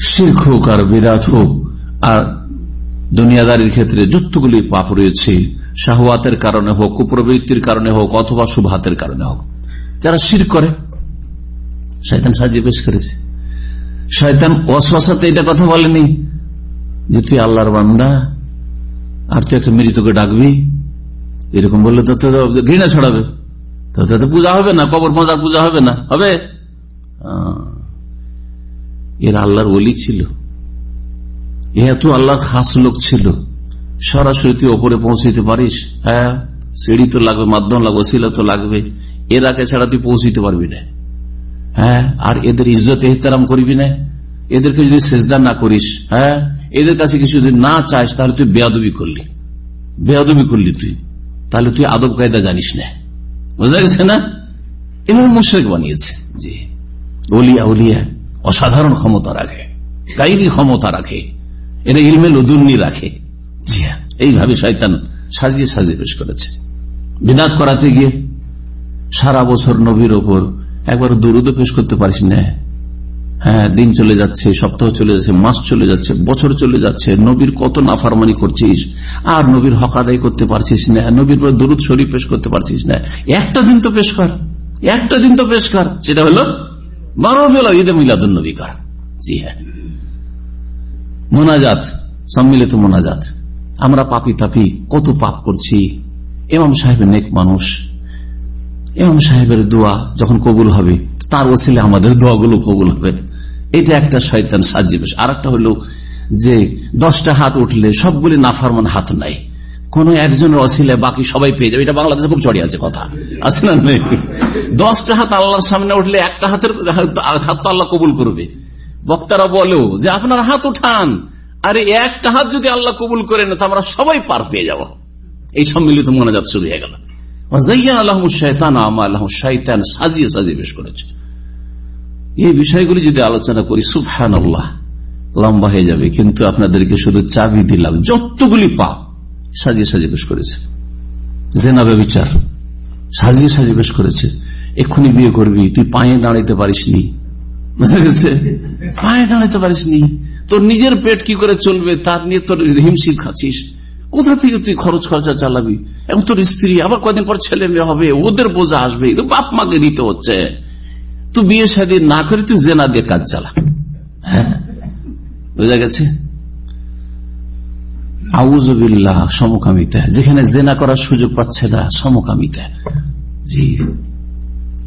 শির্ক হোক আর বিরাট হোক, আর দুনিয়াদারির ক্ষেত্রে যতগুলি পাপ রয়েছে, শাহওয়াতের কারণে হোক, কুপ্রবৃত্তির কারণে হোক, অথবা শুভাতের কারণে হোক, যারা শির করে সাজিয়ে পেশ করেছে। শয়তান অশ্বাসাতে এটা কথা বলেনি যে তুই আল্লাহর বান্দা, আর তুই একটা মৃতকে ডাকবি। এরকম বললে তো ঘৃণা ছড়াবে। তো পূজা হবে না, কবর মজার পূজা হবে না, হবে? এর আল্লাহর বলি ছিল। এত আল্লাহর খাস লোক ছিল। সরাসরি তুই ওপরে পৌঁছতে পারিস। হ্যাঁ সিঁড়ি তো লাগবে, মাধ্যম লাগবে শিলা তো লাগবে। এর আগে ছাড়া তুই পৌঁছিতে পারবি না। হ্যাঁ? আর এদের ইজ্জত এহতারাম করবি না? এদেরকে যদি সেজদা না করিস হ্যাঁ? এদের কাছে কিছু যদি না চাস, তাহলে তুই বেয়াদবি করলি। বেয়াদবি করলি তুই। তাহলে তুই আদব কায়দা জানিস না। বোঝা গেছে না? এভাবে মুশ্রেক বানিয়েছে। জি। ওলিয়া উলিয়া অসাধারণ ক্ষমতা রাখে। গাইবী ক্ষমতা রাখে। এরা ইলমে লদুন্নি রাখে। হ্যাঁ। এইভাবে শয়তান সাজিয়ে সাজিয়ে পেশ করেছে। বিদাত করাতে গিয়ে সারা বছর নবীর ওপর একবার দরুদ পেশ করতে পারিস না। হ্যাঁ দিন চলে যাচ্ছে, সপ্তাহ চলে যাচ্ছে, মাস চলে যাচ্ছে, বছর চলে যাচ্ছে, নবীর কত নাফারমানি করছিস? আর নবীর হক আদায় করতে পারছিস না, নবীর পর দরুদ শরীফ পেশ করতে পারছিস না। একটা দিন তো পেশ কর, একটা দিন তো পেশ কর, সেটা হলো বারো বেলা ঈদে মিলাদুল নবী কর। জি হ্যাঁ। মোনাজাত, সম্মিলিত মোনাজাত। আমরা পাপি তাপি, কত পাপ করছি। এমাম সাহেব নেক মানুষ। এমাম সাহেবের দোয়া যখন কবুল হবে, তার ওসিলে আমাদের দোয়াগুলো কবুল হবে। এটা একটা শয়তান সাজিয়ে বেশ আর একটা হলো যে, দশটা হাত উঠলে সবগুলি নাফারমান হাত নাই। কোন একজনের অসিলে বাকি সবাই পেয়ে যাবে। এটা বাংলাদেশে খুব চড়িয়ে আছে কথা। আছে না দশটা হাত আল্লাহর সামনে উঠলে একটা হাতের হাত তো আল্লাহ কবুল করবে। বক্তারা বলো যে, আপনার হাত উঠান। আরে, একটা হাত যদি আল্লাহ কবুল করে না তো আমরা সবাই পার পেয়ে যাব। এই সম্মিলিত মনোজাত শুরু হয়ে গেল। সাজিয়ে সাজিয়ে বেশ করেছে। এই বিষয়গুলি যদি আলোচনা করি লম্বা হয়ে যাবে, কিন্তু আপনাদেরকে শুধু চাবি দিলাম, যতগুলি পাপ সাজিয়ে সাজিয়ে বেশ করেছে। জেনাবে বিচার সাজিয়ে সাজিয়ে বেশ করেছে। এক্ষুনি বিয়ে করবি, তুই পায়ে দাঁড়াইতে পারিসনি বুঝা গেছে? পায়ে দাঁড়াইতে পারিসনি তোর নিজের পেট কি করে চলবে, তার নিয়ে তোর হিমশিম খাচ্ছিস। কোথা থেকে তুই খরচ খরচা চালাবি? এবং তোর স্ত্রী, আবার কদিন পর ছেলে মেয়ে হবে, ওদের বোঝা আসবে বাপ মাকে দিতে হচ্ছে। তুই বিয়ে শাদী না করে তুই জেনা দিয়ে কাজ চালা। হ্যাঁ? বোঝা গেছে? আউজবিল্লাহ সমকামিতা। যেখানে জেনা করার সুযোগ পাচ্ছে না, সমকামিতা। জি।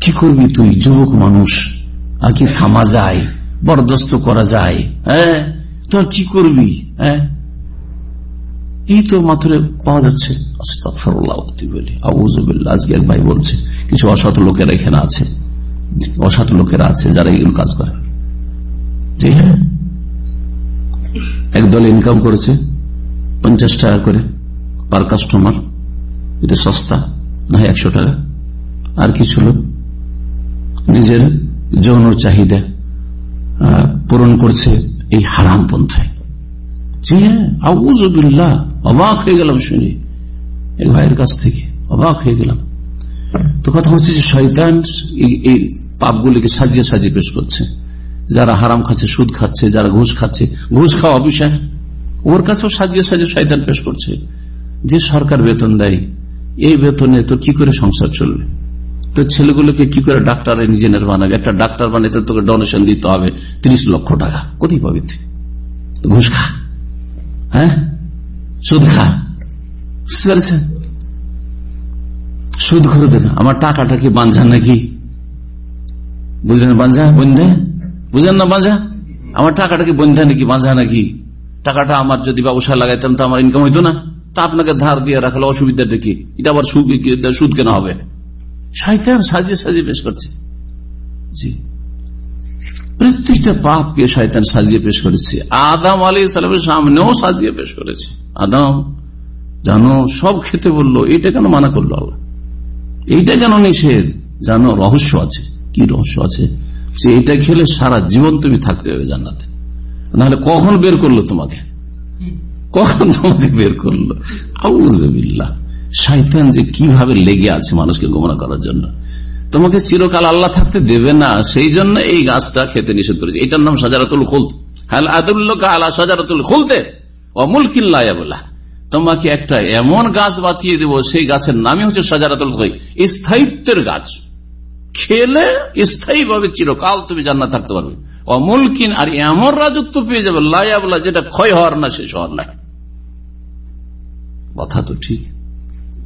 কি করবি তুই, যুবক মানুষ? আর কি থামা যায়, বরদস্ত করা যায় হ্যাঁ? তোর কি করবি হ্যাঁ? এই তো পাওয়া যাচ্ছে। বলি। আবুজুবিল্লা আজকে ভাই বলছে, কিছু অসৎ এখানে আছে। অসৎ লোকেরা আছে, যারা এইগুলো কাজ করে। হ্যাঁ একদল ইনকাম করেছে, পঞ্চাশ টাকা করে পার কাস্টমার এটা সস্তা, না একশো টাকা। আর কিছু লোক নিজের যৌন চাহিদা পূরণ করছে এই হারাম পন্থায়। জি হ্যাঁ আবুজবিল্লা অবাক হয়ে গেলাম শুনি। এই ভাইয়ের কাছ থেকে। অবাক হয়ে গেলাম। তো কথা হচ্ছে যে শয়তান এই পাপগুলিকে সাজিয়ে সাজিয়ে পেশ করছে। যারা হারাম খাচ্ছে, সুদ খাচ্ছে, যারা ঘুষ খাচ্ছে, ঘুষ খাওয়া বিষয় ওর কাছেও সাজিয়ে সাজিয়ে শয়তান পেশ করছে। যে সরকার বেতন দেয়, এই বেতনে তো কি করে সংসার চলবে? তো ছেলেগুলোকে কি করে ডাক্তার ইঞ্জিনিয়ার বানাবে? একটা ডাক্তার বানাতে তোকে ডোনেশন দিতে হবে। তিরিশ লক্ষ টাকা। কোথায় পাবি ঘুষ খা। হ্যাঁ? সুদ খা বুঝতে সুদ আমার টাকাটা কি নাকি? বুঝলেন বন্ধে? বুঝলেন না আমার টাকাটা কি নাকি নাকি? টাকাটা আমার যদি ব্যবসা লাগাইতাম তো আমার ইনকাম হইতো না। তা আপনাকে ধার দিয়ে রাখলে অসুবিধাটা কি? এটা আবার সুদ কেন হবে? শয়তান সাজিয়ে সাজিয়ে পেশ করছে। জি। প্রত্যেকটা পাপকে শয়তান সাজিয়ে পেশ করেছে। আদাম আলী সালামের সামনেও সাজিয়ে পেশ করেছে। আদাম, জানো, সব খেতে বলল, এটা কেন মানা করল আল্লাহ? এইটা কেন নিষেধ? জানো, রহস্য আছে। কি রহস্য আছে? যে এটা খেলে সারা জীবন তুমি থাকতে হবে জান্নাতে। নাহলে কখন বের করল তোমাকে? কখন তোমাকে বের করল? আউজবিল্লা শাইতান যে কীভাবে লেগে আছে মানুষকে গোমনা করার জন্য। তোমাকে চিরকাল আল্লাহ থাকতে দেবে না, সেই জন্য এই গাছটা খেতে নিষেধ করেছে। এটার নাম সাজারাতুল খুলত হ্যাঁ আদুল্লাহ আলা সাজারাতুল খুলতে অমুল কিল্লা তোমাকে একটা এমন গাছ বাতিয়ে দেব, সেই গাছের নামই হচ্ছে সাজারাতুল খই স্থায়িত্বের গাছ। খেলে স্থায়ী ভাবে চিরকাল তুমি জান্নাত থাকতে পারবে। অমুলকিন আর এমন রাজত্ব পেয়ে যাবে লাইয়াবলা যেটা ক্ষয় হওয়ার না, শেষ হওয়ার না। কথা তো ঠিক।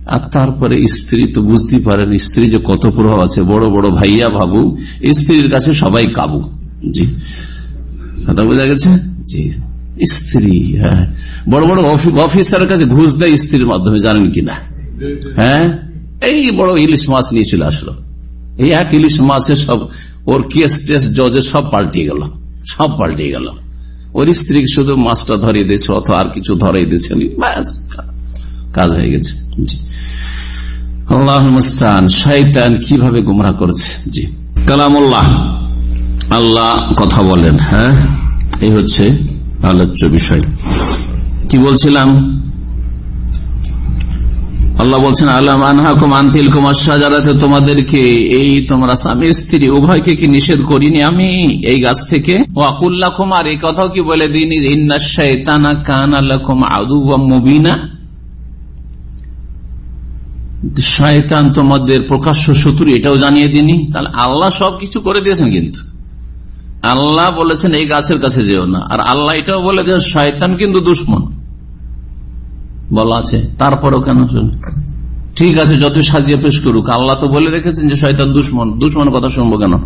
আর তারপরে স্ত্রী তো বুঝতেই পারেন, স্ত্রী যে কত প্রভাব আছে, বড় বড় ভাইয়া ভাবু স্ত্রীর কাছে সবাই কাবু জি। কথা বোঝা গেছে? জি। স্ত্রী হ্যাঁ। বড় বড় অফিসারের কাছে ঘুষ দেয় স্ত্রীর মাধ্যমে, জানেন কিনা? হ্যাঁ? এই বড় ইলিশ মাছ নিয়ে চলে আসলো। এই এক ইলিশ মাছের সব, ওর কেস টেস জজে সব পাল্টিয়ে গেল। সব পাল্টিয়ে গেল। ওর স্ত্রী শুধু মাছটা ধরিয়ে দিয়েছে, অথবা আর কিছু ধরিয়ে দিয়েছেন ব্যাস। কাজ হয়ে গেছে। আল্লাহ মুস্তান শৈতান কীভাবে গুমরা করেছে? জি। কালামুল্লাহ। আল্লাহ কথা বলেন হ্যাঁ? এই হচ্ছে আলোচ্য বিষয়। কি বলছিলাম? আল্লাহ বলছেন আল্লাহ আনহাকুম আনতিল কুমার সাজারাতে তোমাদেরকে এই তোমরা স্বামী স্ত্রী, উভয়কে কি নিষেধ করিনি আমি এই গাছ থেকে? ওয়াকুল্লা কুমার এই কথাও কি বলে দিন? ইন্না কান আল্লাহ আদু মুবিনা শয়তান তোমাদের প্রকাশ্য শত্রু, এটাও জানিয়ে দিনি। তাহলে আল্লাহ সবকিছু করে দিয়েছেন কিন্তু। আল্লাহ বলেছেন, এই গাছের কাছে যেও না। আর আল্লাহ এটাও বলে যে শয়তান কিন্তু দুশ্মন। বলা আছে। তারপরও কেন ঠিক আছে যত সাজিয়ে পেশ করুক, আল্লাহ তো বলে রেখেছেন যে, শয়তান দুশ্মন দুশ্মন কথা শুনব কেন?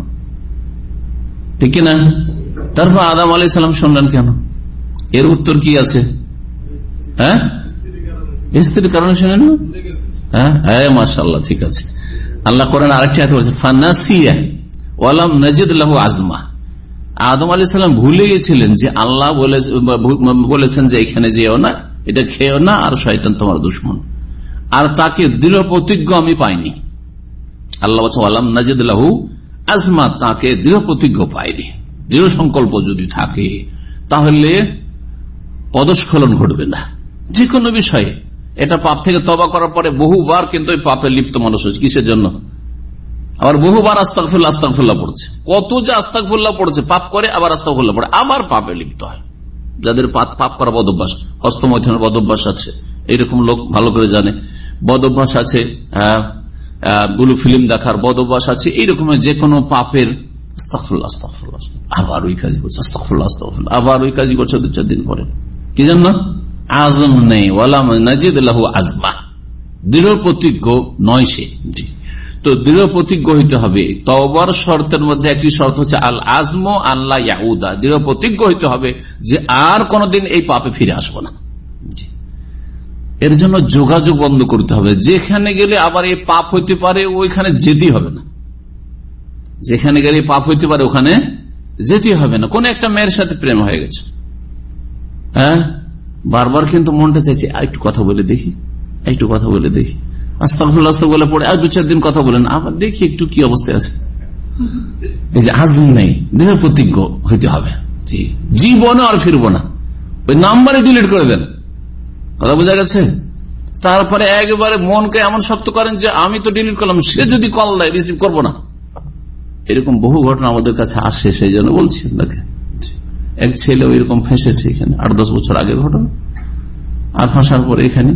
ঠিক কিনা? তারপর আদাম আলি সালাম শুনলেন কেন? এর উত্তর কি আছে? হ্যাঁ? স্ত্রীর কারণে। শুনেন হ্যাঁ? মাসাল্লাহ ঠিক আছে। আল্লাহ করেন আরেকটি বলছে ওয়ালাম নজিদ আজমা। আদম আলি সাল্লাম ভুলে গেছিলেন যে আল্লাহ বলেছেন যে এখানে যেও না, এটা খেয়েও না, আর শয়তান তোমার দুশ্মন। আর তাকে দৃঢ় প্রতিজ্ঞ আমি পাইনি। আল্লাহ আল্লাম নাজিদ আজমা, তাকে দৃঢ় প্রতিজ্ঞ পাইনি। দৃঢ় সংকল্প যদি থাকে, তাহলে পদস্খলন ঘটবে না। যে কোনো বিষয়ে। এটা পাপ থেকে তবা করার পরে বহুবার কিন্তু ওই পাপে লিপ্ত মানুষ হচ্ছে কিসের জন্য? আবার বহুবার আস্তাকফুল্লাহ আস্তাকফুল্লাহ পড়ছে। কত যে আস্তাকফুল্লাহ পড়ছে, পাপ করে, আবার আস্তাকফুল্লাহ পড়ে। আবার পাপে লিপ্ত হয়। যাদের পাপ করা বদভ্যাস হস্তমৈথনের বদভ্যাস আছে, এইরকম লোক ভালো করে জানে। বদভ্যাস আছে গুলু ফিল্ম দেখার বদভ্যাস আছে, এইরকম যে কোনো পাপের আবার ওই কাজ করছে আবার ওই কাজই করছে, দু চার দিন পরে। কি জানো আজম নেই ওয়ালাম নাজিদ আজমা। দৃঢ় প্রতিজ্ঞ নয় সে। তো দৃঢ় প্রতিজ্ঞ হইতে হবে। তবার শর্তের মধ্যে একটি শর্ত হচ্ছে আল আজম আল্লাহ ইয়াউদা। দৃঢ় প্রতিজ্ঞ হইতে হবে যে আর কোনদিন এই পাপে ফিরে আসব না। এর জন্য যোগাযোগ বন্ধ করতে হবে। যেখানে গেলে আবার এই পাপ হইতে পারে, ওইখানে যেতেই হবে না। যেখানে গেলে পাপ হইতে পারে, ওখানে যেতে হবে না। কোন একটা মেয়ের সাথে প্রেম হয়ে গেছে। হ্যাঁ? বারবার কিন্তু মনটা চাইছে একটু কথা বলে দেখি একটু কথা বলে দেখি। আস্তাফুল্লাহ বলে পড়ে, আর দু চার দিন কথা বলেন আবার দেখি একটু কি অবস্থায় আছে। এই যে আজ নেই দৃঢ় প্রতিজ্ঞ হইতে হবে। জীবনে আর ফিরবো না। ওই নাম্বারে ডিলিট করে দেন। কথা বোঝা গেছে? তারপরে একবারে মনকে এমন শক্ত করেন যে, আমি তো ডিলিট করলাম, সে যদি কল দেয়, রিসিভ করব না। এরকম বহু ঘটনা আমাদের কাছে আসে, সেই জন্য বলছি আপনাকে। এক ছেলে ওইরকম ফেসেছে এখানে, আট দশ বছর আগের ঘটনা। আর ফাঁসার পরে এখানে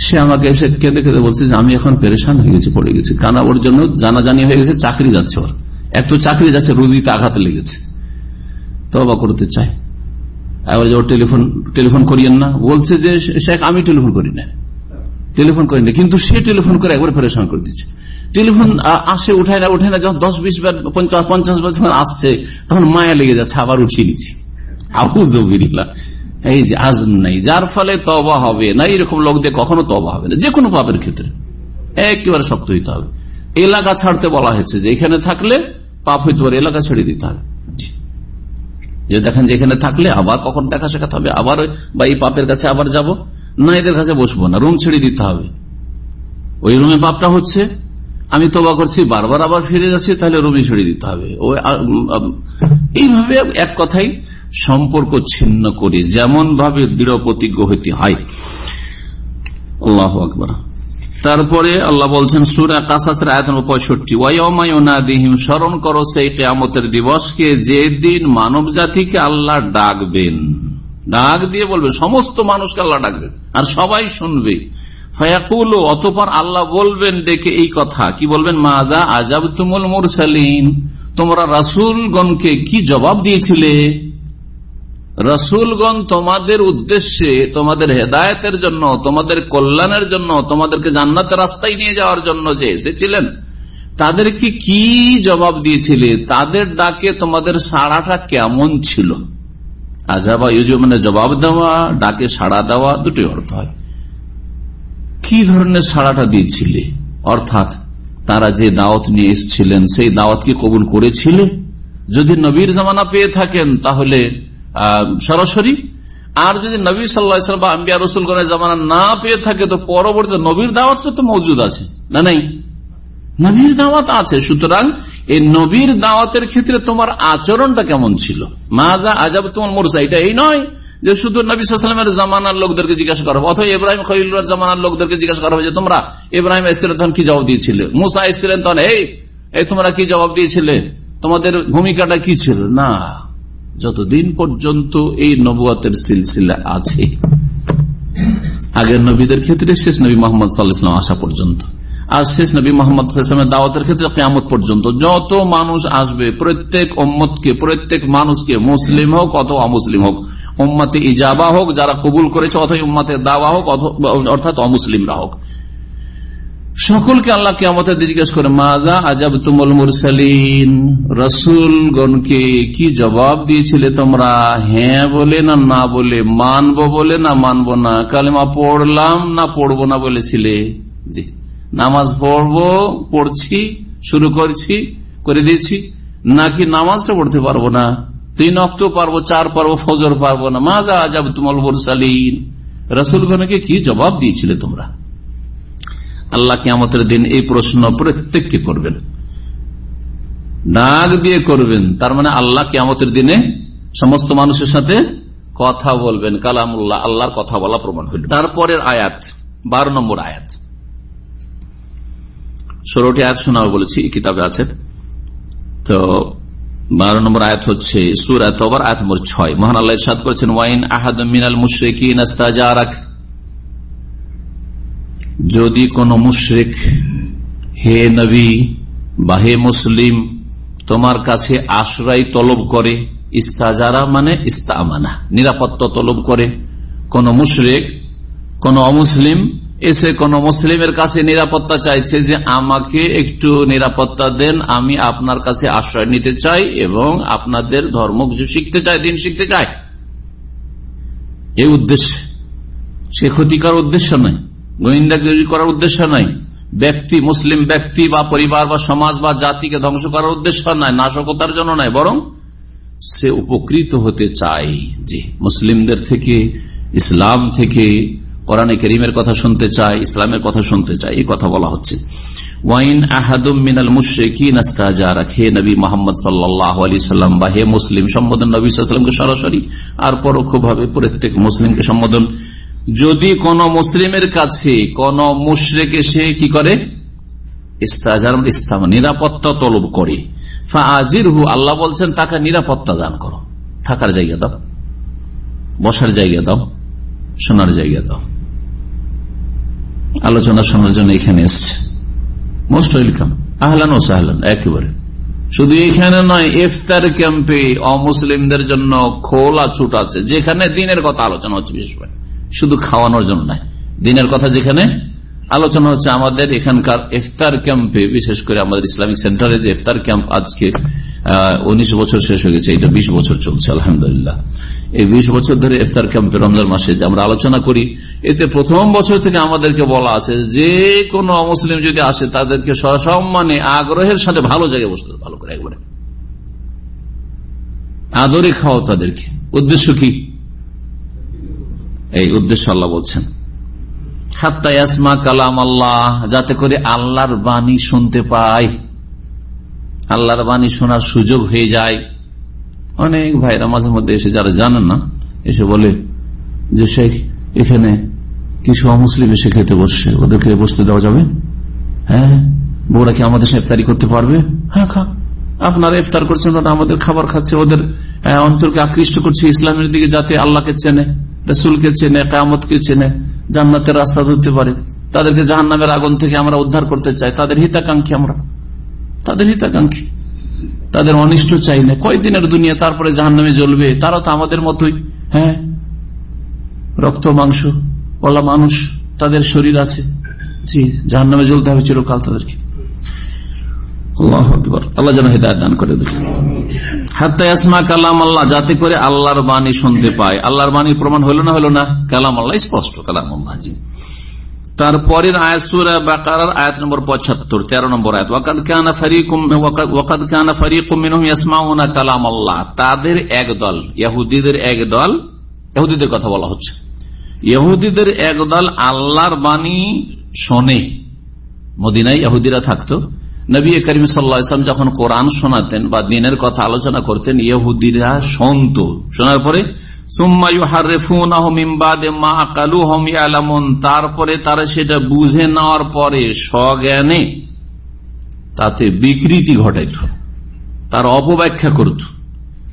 সে আমাকে এসে কেঁদে কেঁদে বলছে যে আমি এখন পেরেশান হয়ে গেছি, পড়ে গেছি। কানা ওর জন্য জানাজানি হয়ে গেছে, চাকরি যাচ্ছে ওর। এক তো চাকরি যাচ্ছে, রুজিতে আঘাত লেগেছে। তবা করতে চাই এবার যে ওর টেলিফোন টেলিফোন করিয়েন না। বলছে যে শেখ, আমি টেলিফোন করি না। টেলিফোন করি না কিন্তু সে টেলিফোন করে একবার পেরেশান করে দিচ্ছে টেলিফোন আসে, উঠায় না উঠে না, যখন দশ, বিশ বার পঞ্চাশ বার যখন আসছে, তখন মায়া লেগে যাচ্ছে, আবার উঠিয়ে নিচ্ছি। এই যে আজ নাই, যার ফলে তবা হবে না এরকম লোক দিয়ে কখনো তবা হবে না যে কোনো পাপের ক্ষেত্রে। একেবারে শক্ত হইতে হবে। এলাকা ছাড়তে বলা হয়েছে যে এখানে থাকলে পাপ হইতে পারে, এলাকা ছেড়ে দিতে হবে। যে দেখেন যে এখানে থাকলে আবার কখন দেখা শেখাতে হবে, আবার বা এই পাপের কাছে আবার যাব, না এদের কাছে বসবো না, রুম ছেড়ে দিতে হবে। ওই রুমে পাপটা হচ্ছে আমি তোবা করছি, বারবার আবার ফিরে যাচ্ছি, তাহলে রুমে ছেড়ে দিতে হবে। এইভাবে এক কথাই সম্পর্ক ছিন্ন করি যেমন ভাবে দৃঢ় প্রতিজ্ঞ হইতে হয়। আল্লাহ আকবর। তারপরে আল্লাহ বলছেন, সুরা কাসাসের আয়তন পঁয়ষট্টি ওয়াইমায়ুনাদিহিম স্মরণ করো সেই কেয়ামতের দিবসকে যেদিন মানব জাতিকে আল্লাহ ডাকবেন। ডাক দিয়ে বলবে, সমস্ত মানুষকে আল্লাহ ডাকবেন, আর সবাই শুনবে। ফয়াকুল, অতপর আল্লাহ বলবেন ডেকে এই কথা। কি বলবেন? মাজা আজাব তুমুল মুরসালিন। তোমরা রাসুলগণকে কি জবাব দিয়েছিলে? রসুলগণ তোমাদের উদ্দেশ্যে, তোমাদের হেদায়তের জন্য, তোমাদের কল্যাণের জন্য, তোমাদেরকে জান্নাতের রাস্তায় নিয়ে যাওয়ার জন্য যে এসেছিলেন, তাদেরকে কি জবাব দিয়েছিলে? তাদের ডাকে তোমাদের সাড়াটা কেমন ছিল? আজাবা ইউজ মানে জবাব দেওয়া, ডাকে সাড়া দেওয়া, দুটোই অর্থ হয়। কি ধরনের সাড়াটা দিয়েছিলে? অর্থাৎ তারা যে দাওয়াত নিয়ে এসেছিলেন, সেই দাওয়াত কি কবুল করেছিলে? যদি নবীর জামানা পেয়ে থাকেন, তাহলে সরাসরি। আর যদি নবী সাল্লা বা আম্বিয়া রসুলগণের জামানা না পেয়ে থাকে, তো পরবর্তী নবীর দাওয়াত তো মজুদ আছে, না নাই? নবীর দাওয়াত আছে, সুতরাং এই নবীর দাওয়াতের ক্ষেত্রে তোমার আচরণটা কেমন ছিল? মাজা আজাব তোমার মোরসা, এটা এই নয়। যে শুধু নবী সালামের জামানার লোকদেরকে জিজ্ঞাসা করা হবে, অথবা ইব্রাহিম খলিল জামানার লোকদেরকে জিজ্ঞাসা করা হবে যে তোমরা ইব্রাহিম এসেছিলেন তখন কি জবাব দিয়েছিলে? মুসা এসেছিলেন তখন, এই এই তোমরা কি জবাব দিয়েছিলে? তোমাদের ভূমিকাটা কি ছিল? না, যতদিন পর্যন্ত এই নবুয়াতের সিলসিলা আছে, আগের নবীদের ক্ষেত্রে শেষ নবী মোহাম্মদ সাল্লাহাম আসা পর্যন্ত। আর শেষ নবী মোহাম্মদ দাওয়াতের ক্ষেত্রে কেমত পর্যন্ত। যত মানুষ আসবে, প্রত্যেক ওম্মতকে প্রত্যেক মানুষকে, মুসলিম হোক অথবা অমুসলিম হোক উম্মাতে ইজাবা হোক, যারা কবুল করেছে, অথবা উম্মাতে দাওয়া হোক অর্থাৎ অমুসলিমরা হোক। সকলকে আল্লাহ কেমতে জিজ্ঞেস করে মাজা আজাব তুমল মুরসালিন? রসুলগণকে কি জবাব দিয়েছিলে তোমরা? হ্যাঁ বলে না না বলে? মানবো বলে না, মানবো না? কালেমা পড়লাম না পড়ব না বলেছিলে? জি। নামাজ পড়ব, পড়ছি, শুরু করছি, করে দিয়েছি, নাকি নামাজটা পড়তে পারব না? তিন অক্ট পারব, চার পারব, ফজর পারব না মাজা আজাব তুমল মুরসালিন। রসুলগণকে কি জবাব দিয়েছিলে তোমরা? আল্লাহ কিয়ামতের দিন এই প্রশ্ন প্রত্যেককে করবেন। ডাক দিয়ে করবেন, তার মানে আল্লাহ কিয়ামতের দিনে সমস্ত মানুষের সাথে কথা বলবেন, কালামুল্লাহ, আল্লাহর কথা বলা প্রমাণ হইল। তারপরের আয়াত, বারো নম্বর আয়াত। ষোলোটি আয়াত শোনা বলেছি কিতাবে আছে। তো বারো নম্বর আয়াত হচ্ছে সুর এত আয়াত নম্বর ছয়। মহান আল্লাহ সাদ করেছেন, ওয়াইন আহাদ মিনাল মুশ্রিকিন যদি কোন মুশ্রিক, হে নবী, বা হে মুসলিম, তোমার কাছে আশ্রয় তলব করে। ইস্তাজারা মানে ইস্তামানা, নিরাপত্তা তলব করে। কোন মুশরেক, কোন অমুসলিম এসে কোন মুসলিমের কাছে নিরাপত্তা চাইছে যে আমাকে একটু নিরাপত্তা দেন, আমি আপনার কাছে আশ্রয় নিতে চাই এবং আপনাদের ধর্ম কিছু শিখতে চাই, দিন শিখতে চাই। এই উদ্দেশ্যে। সে ক্ষতিকর উদ্দেশ্য নয় গোয়েন্দাগিরি করার উদ্দেশ্য নয় ব্যক্তি, মুসলিম ব্যক্তি বা পরিবার বা সমাজ বা জাতিকে ধ্বংস করার উদ্দেশ্য নয় নাশকতার জন্য নয় বরং সে উপকৃত হতে চায় যে মুসলিমদের থেকে, ইসলাম থেকে কোরআনে করিমের কথা শুনতে চায়, ইসলামের কথা শুনতে চায়, এই কথা বলা হচ্ছে। ওয়াইন আহাদুম মিনাল আস্তাজারাক। হে নবী মোহাম্মদ সাল্লাম বা হে মুসলিম, সম্বোধন নবী সাল্লামকে সরাসরি আর পরোক্ষভাবে প্রত্যেক মুসলিমকে সম্বোধন। যদি কোন মুসলিমের কাছে কোন মুশরেক এসে কি করে? ইস্তাম নিরাপত্তা তলব করে। ফাজির হু আল্লাহ বলছেন, তাকে নিরাপত্তা দান করো। থাকার জায়গা দাও, বসার জায়গা দাও, শোনার জায়গা দাও। আলোচনা শোনার জন্য এখানে এসছে। মোস্ট ওয়েলকাম আহলান ও সাহলান, একেবারে। শুধু এখানে নয়, ইফতার ক্যাম্পে অমুসলিমদের জন্য খোলা ছুট আছে, যেখানে দিনের কথা আলোচনা হচ্ছে বিশেষ করে। শুধু খাওয়ানোর জন্য নয়, দিনের কথা যেখানে আলোচনা হচ্ছে আমাদের এখানকার ইফতার ক্যাম্পে, বিশেষ করে আমাদের ইসলামিক সেন্টারে যে ইফতার ক্যাম্প আজকে উনিশ বছর শেষ হয়ে গেছে এটা বিশ বছর চলছে, আলহামদুলিল্লাহ। এই বিশ বছর ধরে ইফতার ক্যাম্পে রমজান মাসে আমরা আলোচনা করি। এতে প্রথম বছর থেকে আমাদেরকে বলা আছে, যে কোনো মুসলিম যদি আসে, তাদেরকে সসম্মানে আগ্রহের সাথে ভালো জায়গায় বসতে ভালো করে একবারে। আদরে খাওয়া তাদেরকে। উদ্দেশ্য কি? এই উদ্দেশ্য আল্লাহ বলছেন। হাত্তায়াসমা কালাম আল্লাহ যাতে করে আল্লাহর বাণী শুনতে পায়। আল্লাহর বাণী শোনার সুযোগ হয়ে যায়। অনেক ভাইরা মাঝে মধ্যে এসে যারা জানেন না, এসে বলে যে শেখ, এখানে কিছু অমুসলিম এসে খেতে বসছে? ওদেরকে বসতে দেওয়া যাবে? হ্যাঁ? বউরা কি আমাদের ইফতারি করতে পারবে? হ্যাঁ খা। আপনারা ইফতার করছেন, ওরা আমাদের খাবার খাচ্ছে, ওদের অন্তরকে আকৃষ্ট করছে ইসলামের দিকে যাতে আল্লাহকে চেনে, রসুলকে চেনে কামতকে চেনে, জান্নাতের রাস্তা ধরতে পারে। তাদেরকে জাহান্নামের আগুন থেকে আমরা উদ্ধার করতে চাই। তাদের হিতাকাঙ্ক্ষী আমরা। তাদের হিতাকাঙ্ক্ষী। তাদের অনিষ্ট চাই না। কয়দিনের দুনিয়া তারপরে জাহান নামে জ্বলবে? তারা তো আমাদের মতোই। হ্যাঁ? রক্ত, মাংস বলা মানুষ, তাদের শরীর আছে। জি জাহান নামে জ্বলতে হবে চিরকাল তাদেরকে। আল্লাহ যেন হেদায়ত দান করে দেবে করে আল্লাহর বাণী প্রমাণ হলো না হলো না? কালাম আল্লাহ স্পষ্ট কালাম আল্লাহ তারপরের আয়াত সুরা বাকার আয়াত নম্বর পঁচাত্তর, তেরো নম্বর আয়াত। কালাম আল্লাহ তাদের ইহুদিদের ইহুদিদের কথা বলা হচ্ছে। ইহুদিদের এক দল আল্লাহর বাণী শোনে। মদিনায় ইহুদিরা থাকতো। নবী করিম সাল্লাম যখন কোরআন শোনাতেন বা দিনের কথা আলোচনা করতেন, ইহুদিরা শুনত। শোনার পরে তারপরে তারা সেটা বুঝে নেওয়ার পরে স্বজ্ঞানে তাতে বিকৃতি ঘটাইত, তার অপব্যাখ্যা করত।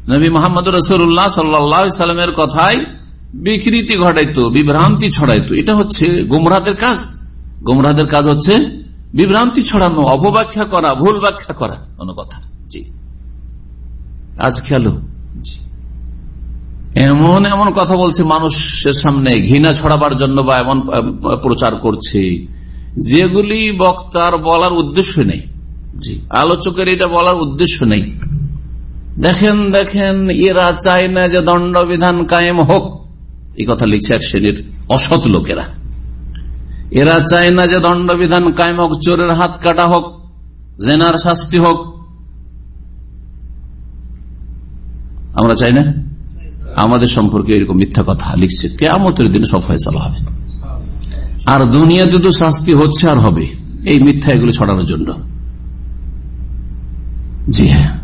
নবী মোহাম্মদ রসুল্লাহ সাল্লামের কথায় বিকৃতি ঘটাইতো, বিভ্রান্তি ছড়াইতো। এটা হচ্ছে গুমরাদের কাজ। গুমরাদের কাজ হচ্ছে বিভ্রান্তি ছড়ানো, অপব্যাখ্যা করা, ভুল ব্যাখ্যা করা। কোন কথা জি। আজ খেলো এমন এমন কথা বলছে মানুষের সামনে ঘৃণা ছড়াবার জন্য বা এমন প্রচার করছে যেগুলি বক্তার বলার উদ্দেশ্য নেই। আলোচকের এটা বলার উদ্দেশ্য নেই। দেখেন দেখেন এরা চায় না যে দণ্ডবিধান কায়েম হোক। এই কথা লিখছে এক শ্রেণির অসৎ লোকেরা। এরা চায় না যে দণ্ডবিধান কায়েম হোক চোরের হাত কাটা হোক জেনার শাস্তি হোক। আমরা চাই না? আমাদের সম্পর্কে এরকম মিথ্যা কথা লিখছে কেমতের দিনে সব ফয়সালা হবে। আর দুনিয়াতে তো শাস্তি হচ্ছে আর হবে, এই মিথ্যা এগুলো ছড়ানোর জন্য। জি হ্যাঁ।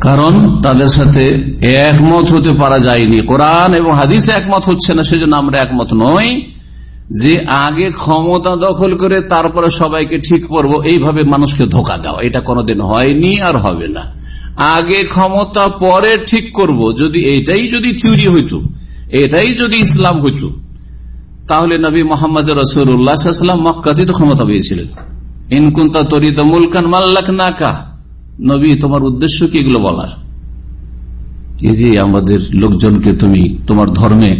কারণ তাদের সাথে একমত হতে পারা যায়নি। কোরআন এবং হাদিসে একমত হচ্ছে না, সেজন্য আমরা একমত নই যে আগে ক্ষমতা দখল করে তারপরে সবাইকে ঠিক করব, এইভাবে মানুষকে ধোকা দেওয়া। এটা কোনোদিন হয়নি আর হবে না। আগে ক্ষমতা পরে ঠিক করব। যদি এটাই যদি থিওরি হইত, এটাই যদি ইসলাম হইত, তাহলে নবী মোহাম্মদ রসুল্লাহাম মক্কাতে তো ক্ষমতা পেয়েছিলেন। ইনকুন্তা তরিত মুলকান মাল্লাক নাকা নবী, তোমার উদ্দেশ্য কি এগুলো বলার? এই যে আমাদের লোকজনকে তুমি তোমার ধর্মে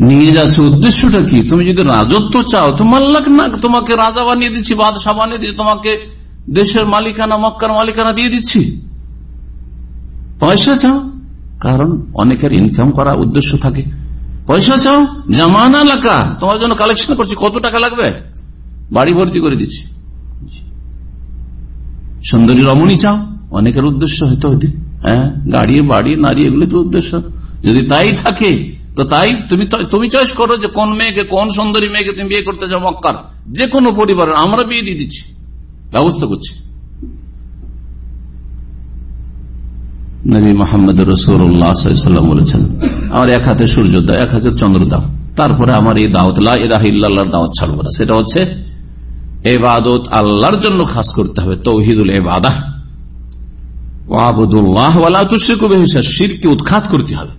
নিয়ে যাচ্ছ, উদ্দেশ্যটা কি? তুমি যদি রাজত্ব চাও, তো মাল্লাক না তোমাকে রাজা বানিয়ে দিচ্ছি, বাদশাহ বানিয়ে দিচ্ছি তোমাকে দেশের মালিকানা, মক্কার মালিকানা দিয়ে দিচ্ছি। পয়সা চাও? কারণ অনেকের ইনকাম করা উদ্দেশ্য থাকে। পয়সা চাও? জামানা লাকা তোমার জন্য কালেকশন করছি। কত টাকা লাগবে? বাড়ি ভর্তি করে দিচ্ছি। সুন্দরী রমণী চাও? অনেকের উদ্দেশ্য হইতে হ্যাঁ? গাড়ি, বাড়ি, নারী এগুলো তো উদ্দেশ্য। যদি তাই থাকে, তো তাই তুমি তুমি চয়েস করো যে কোন মেয়েকে, কোন সুন্দরী মেয়েকে তুমি বিয়ে করতে চাও মক্কার। যে কোনো পরিবারের আমরা বিয়ে দিয়ে দিচ্ছি। ব্যবস্থা করছি। নবী মোহাম্মদ রসুল্লাহাম বলেছেন, আমার এক হাতে সূর্য, দাও, এক হাতে চন্দ্র দাও। তারপরে আমার এই দাওয়াত লাহিল্লাহর দাওয়াত ছাড়বো না। সেটা হচ্ছে এবাদত আল্লাহর জন্য খাস করতে হবে, তৌহিদুল এবাদা শিরকে উৎখাত করতে হবে।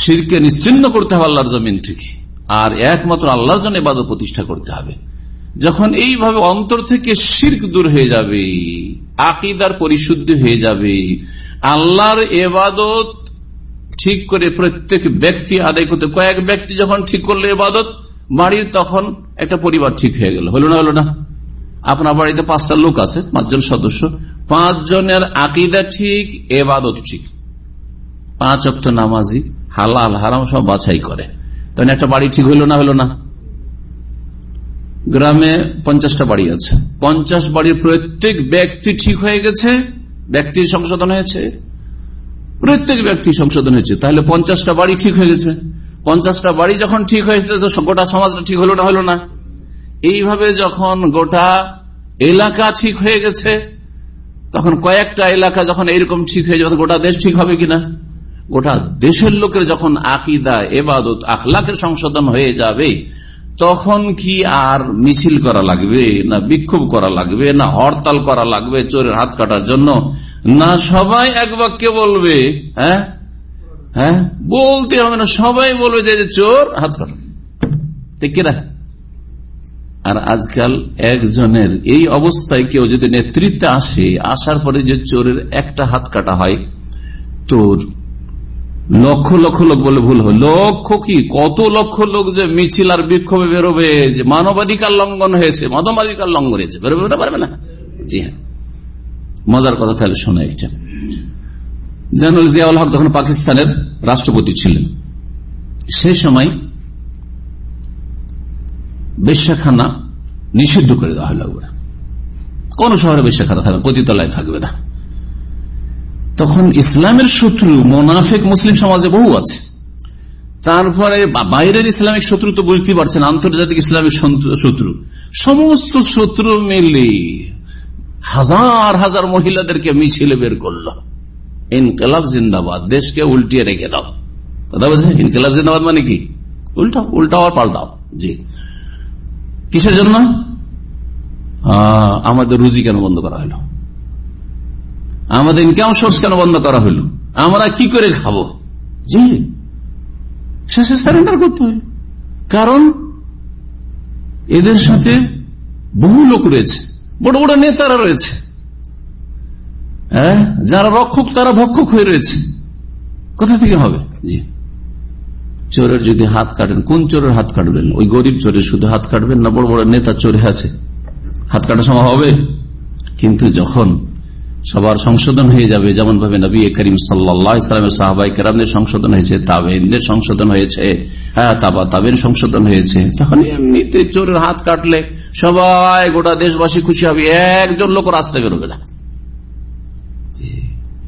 শিরকে নিশ্চিন্ন করতে হবে আল্লাহর জমিন থেকে। আর একমাত্র আল্লাহর জন্য এবাদত প্রতিষ্ঠা করতে হবে। যখন এইভাবে অন্তর থেকে শির্ক দূর হয়ে যাবে আকিদার পরিশুদ্ধি হয়ে যাবে। আল্লাহর এবাদত ঠিক করে প্রত্যেক ব্যক্তি আদায় করতে কয়েক ব্যক্তি যখন ঠিক করল এবাদত, বাড়ির তখন একটা পরিবার ঠিক হয়ে গেল। হলো না হলো না? আপনার বাড়িতে পাঁচটা লোক আছে, পাঁচজন সদস্য। পাঁচজনের আকিদা ঠিক, এবাদত ঠিক। পাঁচ অক্ট নামাজি, হালাল, হারাম সব বাছাই করে। তখন একটা বাড়ি ঠিক হইল না, হলো না? গ্রামে পঞ্চাশটা বাড়ি আছে। পঞ্চাশ বাড়ির প্রত্যেক ব্যক্তি ঠিক হয়ে গেছে, ব্যক্তি সংশোধন হয়েছে। প্রত্যেক ব্যক্তি সংশোধন হয়েছে। তাহলে পঞ্চাশটা বাড়ি ঠিক হয়ে গেছে। পঞ্চাশটা বাড়ি যখন ঠিক হয়েছে তো গোটা সমাজটা ঠিক হলো না হলো না। এইভাবে যখন গোটা এলাকা ঠিক হয়ে গেছে, তখন কয়েকটা এলাকা যখন এইরকম ঠিক হয়ে যাবে গোটা দেশ ঠিক হবে কিনা? গোটা দেশের লোকের যখন আকিদা, এবাদত, আখলাকের সংশোধন হয়ে যাবে তখন কি আর মিছিল করা লাগবে, না বিক্ষোভ করা লাগবে, না হরতাল করা লাগবে চোরের হাত কাটার জন্য? না সবাই এক বাক্যে বলবে হ্যাঁ? হ্যাঁ? বলতে হবে না, সবাই বলবে যে চোর হাত কাটা। ঠিক কিনা? আর আজকাল একজনের এই অবস্থায় কেউ যদি নেতৃত্বে আসে, আসার পরে যে চোরের একটা হাত কাটা হয়, তোর লক্ষ লক্ষ লোক বলে ভুল হবে লক্ষ কি? কত লক্ষ লোক যে মিছিল আর বিক্ষোভে বেরোবে, যে মানবাধিকার লঙ্ঘন হয়েছে, মানবাধিকার লঙ্ঘন হয়েছে, বেরোবে না পারবে না? জি হ্যাঁ। মজার কথা তাহলে শোনা একটা। জেনারেল জিয়াউল হক যখন পাকিস্তানের রাষ্ট্রপতি ছিলেন সেই সময় বেশ্যাখানা নিষিদ্ধ করে দেওয়া হলো কোন শহরে বেশ্যাখানা থাকবে পতিতলায় থাকবে না। তখন ইসলামের শত্রু মোনাফেক মুসলিম সমাজে বহু আছে। তারপরে বাইরের ইসলামিক শত্রু তো বুঝতে পারছেন, আন্তর্জাতিক ইসলামিক শত্রু। সমস্ত শত্রু মিলে হাজার হাজার মহিলাদেরকে মিছিলে বের করল। ইনকলাব জিন্দাবাদ, দেশকে উল্টিয়ে রেখে দাও। কথা বলছে ইনকলাব জিন্দাবাদ মানে কি? উল্টা উল্টাও আর পাল্টাও। জি। কিসের জন্য? আমাদের রুজি কেন বন্ধ করা হলো? আমাদের ইনকাম সোর্স কেন বন্ধ করা হলো? আমরা কি করে খাব? জি। শেষে সারেন্ডার করতে হয়। কারণ এদের সাথে বহু লোক রয়েছে, বড় বড় নেতারা রয়েছে। হ্যাঁ? যারা রক্ষক, তারা ভক্ষক হয়ে রয়েছে। কোথা থেকে হবে? জি। চোরের যদি হাত কাটেন, কোন চোরের হাত কাটবেন? ওই গরিব চোরের শুধু হাত কাটবেন না, বড় বড় নেতা চোরে আছে। হাত কাটা সময় হবে। কিন্তু যখন সবার সংশোধন হয়ে যাবে। যেমন ভাবে নবী করিম সাল্লামের সাহবাই কেরামদের সংশোধন হয়েছে তাবেনদের সংশোধন হয়েছে হ্যাঁ তাবা তাবেন সংশোধন হয়েছে। তখন এমনিতে চোরের হাত কাটলে সবাই গোটা দেশবাসী খুশি হবে, একজন লোক রাস্তায় বেরোবে না।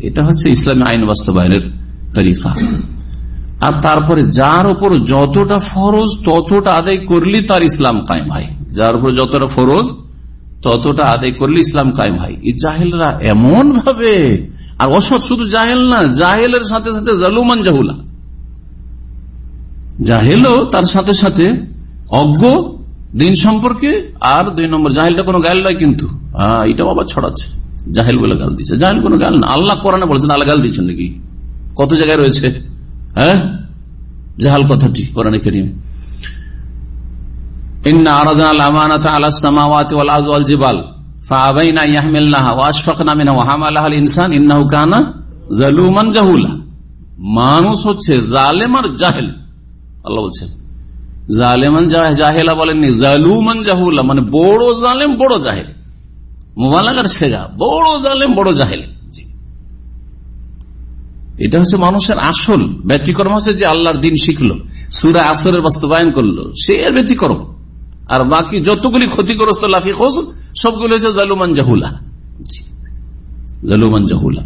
এটা হচ্ছে ইসলামী আইন বাস্তবায়নের তরিকা। আর তারপরে যার উপর যতটা ফরজ ততটা আদায় করলে তার ইসলাম কায়েম হয়। যার উপর যতটা ফরজ ততটা আদায় করলে ইসলাম কায়েম হয়। জাহেলরা এমন ভাবে আর অসৎ শুধু জাহেল না, জাহেলের সাথে সাথে জালুমান জাহুলা। জাহেলও তার সাথে সাথে অজ্ঞ, দিন সম্পর্কে, আর দুই নম্বর, জাহেলটা কোনো গাল নয় কিন্তু। এটাও আবার ছড়াচ্ছে। জাহেল বলে গাল দিচ্ছে। জাহেল কোনো গাল না। আল্লাহ কোরআনে বলেছেন, আল্লাহ গাল দিচ্ছেন নাকি? কত জায়গায় রয়েছে? হ্যাঁ? জাহাল কথাটি কোরআনে করিম। মানুষ হচ্ছে জালেম জাহেল। আল্লাহ বলছেন। জালেমান জাহেলা বলেননি, জালুমান জাহুলা মানে বড় জালেম, বড় জাহেল। মোবালাগার সেগা, বড় জালেম, বড় জাহেল। এটা হচ্ছে মানুষের আসল ব্যতিক্রম, হচ্ছে যে আল্লাহর দিন শিখলো, সুরা আসরের বাস্তবায়ন করল, সে এর ব্যতিক্রম। আর বাকি যতগুলি ক্ষতিগ্রস্ত লাফি খোঁজ সবগুলো হচ্ছে জালুমান জাহুলা। জালুমান জাহুলা।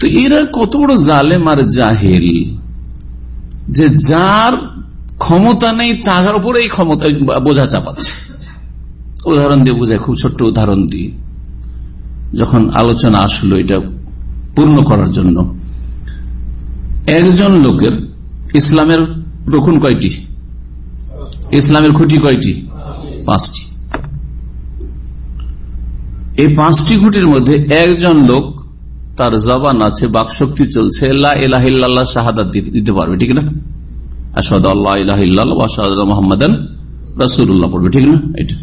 তো এরা কত বড় জালেম আর জাহেল যে যার ক্ষমতা নেই তার উপরে এই ক্ষমতা বোঝা চাপাচ্ছে। উদাহরণ দিয়ে বোঝায় খুব ছোট্ট উদাহরণ দিয়ে। যখন আলোচনা আসলো এটা পূর্ণ করার জন্য, একজন লোকের ইসলামের রকুন কয়টি? ইসলামের খুঁটি কয়টি? পাঁচটি। এই পাঁচটি খুঁটির মধ্যে একজন লোক তার জবান আছে, বাকশক্তি চলছে দিতে পারবে, ঠিক না? আসাদ আল্লাহ রাসুল্লাহ পড়বে, ঠিক না? এটা।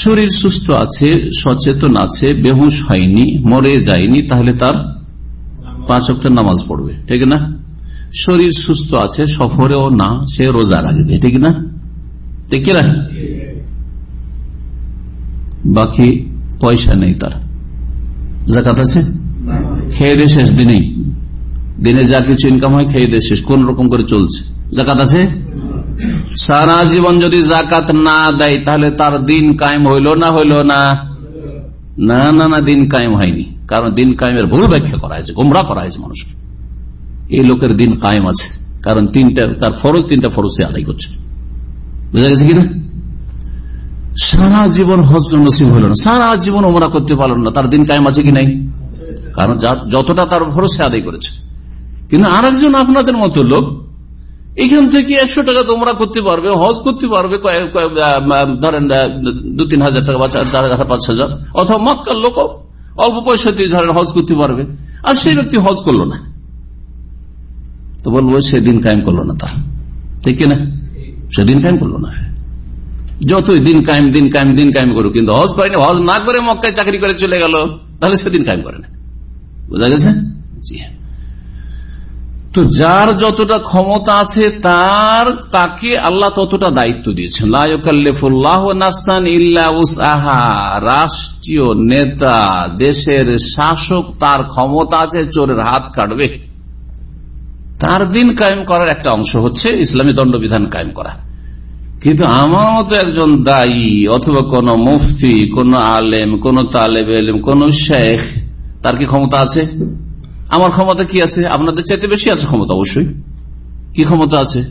শরীর সুস্থ আছে, সচেতন আছে, বেহুশ হয়নি, মরে যায়নি, তাহলে তার পাঁচ অক্টের নামাজ পড়বে, ঠিক না? শরীর সুস্থ আছে, সফরেও না, সে রোজা রাখবে, ঠিক না? ঠিক না বাকি পয়সা নেই তার। জাকাত আছে? খেয়ে দিয়ে শেষ দিনেই দিনে যা কিছু ইনকাম হয়, খেয়ে দিয়ে শেষ। কোন রকম করে চলছে? জাকাত আছে? সারা জীবন যদি জাকাত না দেয়, তাহলে তার দিন কায়েম হইল না হইল না? না না না, দিন কায়েম হয়নি। কারণ দিন কায়েমের ভুল ব্যাখ্যা করা হয়েছে, গোমরা করা হয়েছে মানুষকে। এই লোকের দিন কায়েম আছে। কারণ তিনটা, তার ফরজ তিনটা ফরজ সে আদায় করছে। বুঝা গেছে কিনা? সারা জীবন হজ নসিব হইল না। সারা জীবন ওমরা করতে পারল না। তার দিন কায়েম আছে কি নাই? কারণ যতটা তার ফরজ সে আদায় করেছে। কিন্তু আর একজন আপনাদের মতো লোক, এখান থেকে একশো টাকা তোমরা করতে পারবে, হজ করতে পারবে ধরেন দু, তিন হাজার টাকা বা চার হাজার, পাঁচ হাজার। অথবা মক্কার লোক অল্প পয়সাতে ধরেন হজ করতে পারবে। আর সেই ব্যক্তি হজ করল না। তো বলব সেদিন কায়েম করল না তার ঠিক কিনা? সেদিন কায়েম করল না। যতই দিন কায়েম দিন কায়েম দিন কায়েম করুক, কিন্তু হজ করেনি, হজ না করে মক্কায় চাকরি করে চলে গেল, তাহলে সেদিন কায়েম করে না। বোঝা গেছে? জি। তো যার যতটা ক্ষমতা আছে, তার, তাকে আল্লাহ ততটা দায়িত্ব দিয়েছেন। রাষ্ট্রীয় নেতা, দেশের শাসক, তার ক্ষমতা আছে, চোরের হাত কাটবে। তার দিন কায়েম করার একটা অংশ হচ্ছে ইসলামী দণ্ডবিধান কায়েম করা। কিন্তু আমার মতো একজন দায়ী অথবা কোন মুফতি, কোন আলেম, কোন তালেব এলেম, কোন শেখ, তার কি ক্ষমতা আছে? আমার ক্ষমতা কি আছে? আপনাদের চাইতে বেশি আছে ক্ষমতা অবশ্যই। কি ক্ষমতা আছে?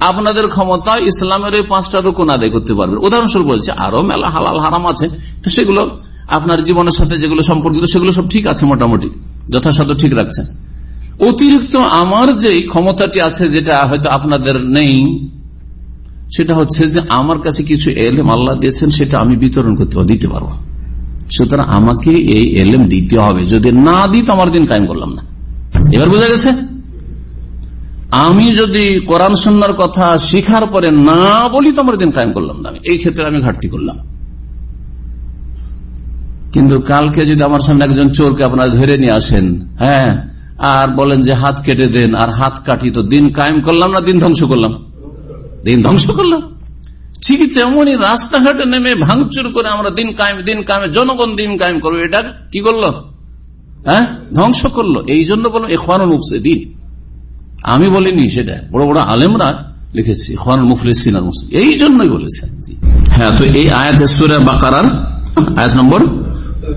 আপনাদের ক্ষমতা ইসলামের ওই পাঁচটা রুকুন আদায় করতে পারবে। উদাহরণস্বরূপ বলছে, আরও মেলা হালাল হারাম আছে। তো সেগুলো আপনার জীবনের সাথে যেগুলো সম্পর্কিত, সেগুলো সব ঠিক আছে মোটামুটি। যথাসাধ্য ঠিক রাখছেন। অতিরিক্ত আমার যে ক্ষমতাটি আছে, যেটা হয়তো আপনাদের নেই, সেটা হচ্ছে যে আমার কাছে কিছু এলেম আল্লাহ দিয়েছেন, সেটা আমি বিতরণ করতে দিতে পারব। সুতরাং আমাকে এই এলেম দিতে হবে। যদি না দিত আমার দিন কায়েম করলাম না। এবার বোঝা গেছে? আমি যদি কোরআন সন্ন্যার কথা শিখার পরে না বলি, তো আমার দিন কায়েম করলাম না। এই ক্ষেত্রে আমি ঘাটতি করলাম। কিন্তু কালকে যদি আমার সামনে একজন চোরকে আপনারা ধরে নিয়ে আসেন হ্যাঁ আর বলেন যে হাত কেটে দেন আর হাত কাটি, তো দিন কায়েম করলাম না দিন ধ্বংস করলাম? দিন ধ্বংস করলাম? ঠিক তেমনই রাস্তাঘাটে নেমে ভাঙচুর করে আমরা দিন কায়েম, দিন কায়েমে, জনগণ দিন কায়েম করব, এটা কি করল? হ্যাঁ? ধ্বংস করল। এই জন্য বললাম এখানুল মুফসে দিন আমি বলিনি সেটা। বড় বড় আলেমরা লিখেছি খানুল মুফলিসিন এই জন্যই বলেছেন হ্যাঁ তো এই আয়াতের সুরে বাকার আয়াত নম্বর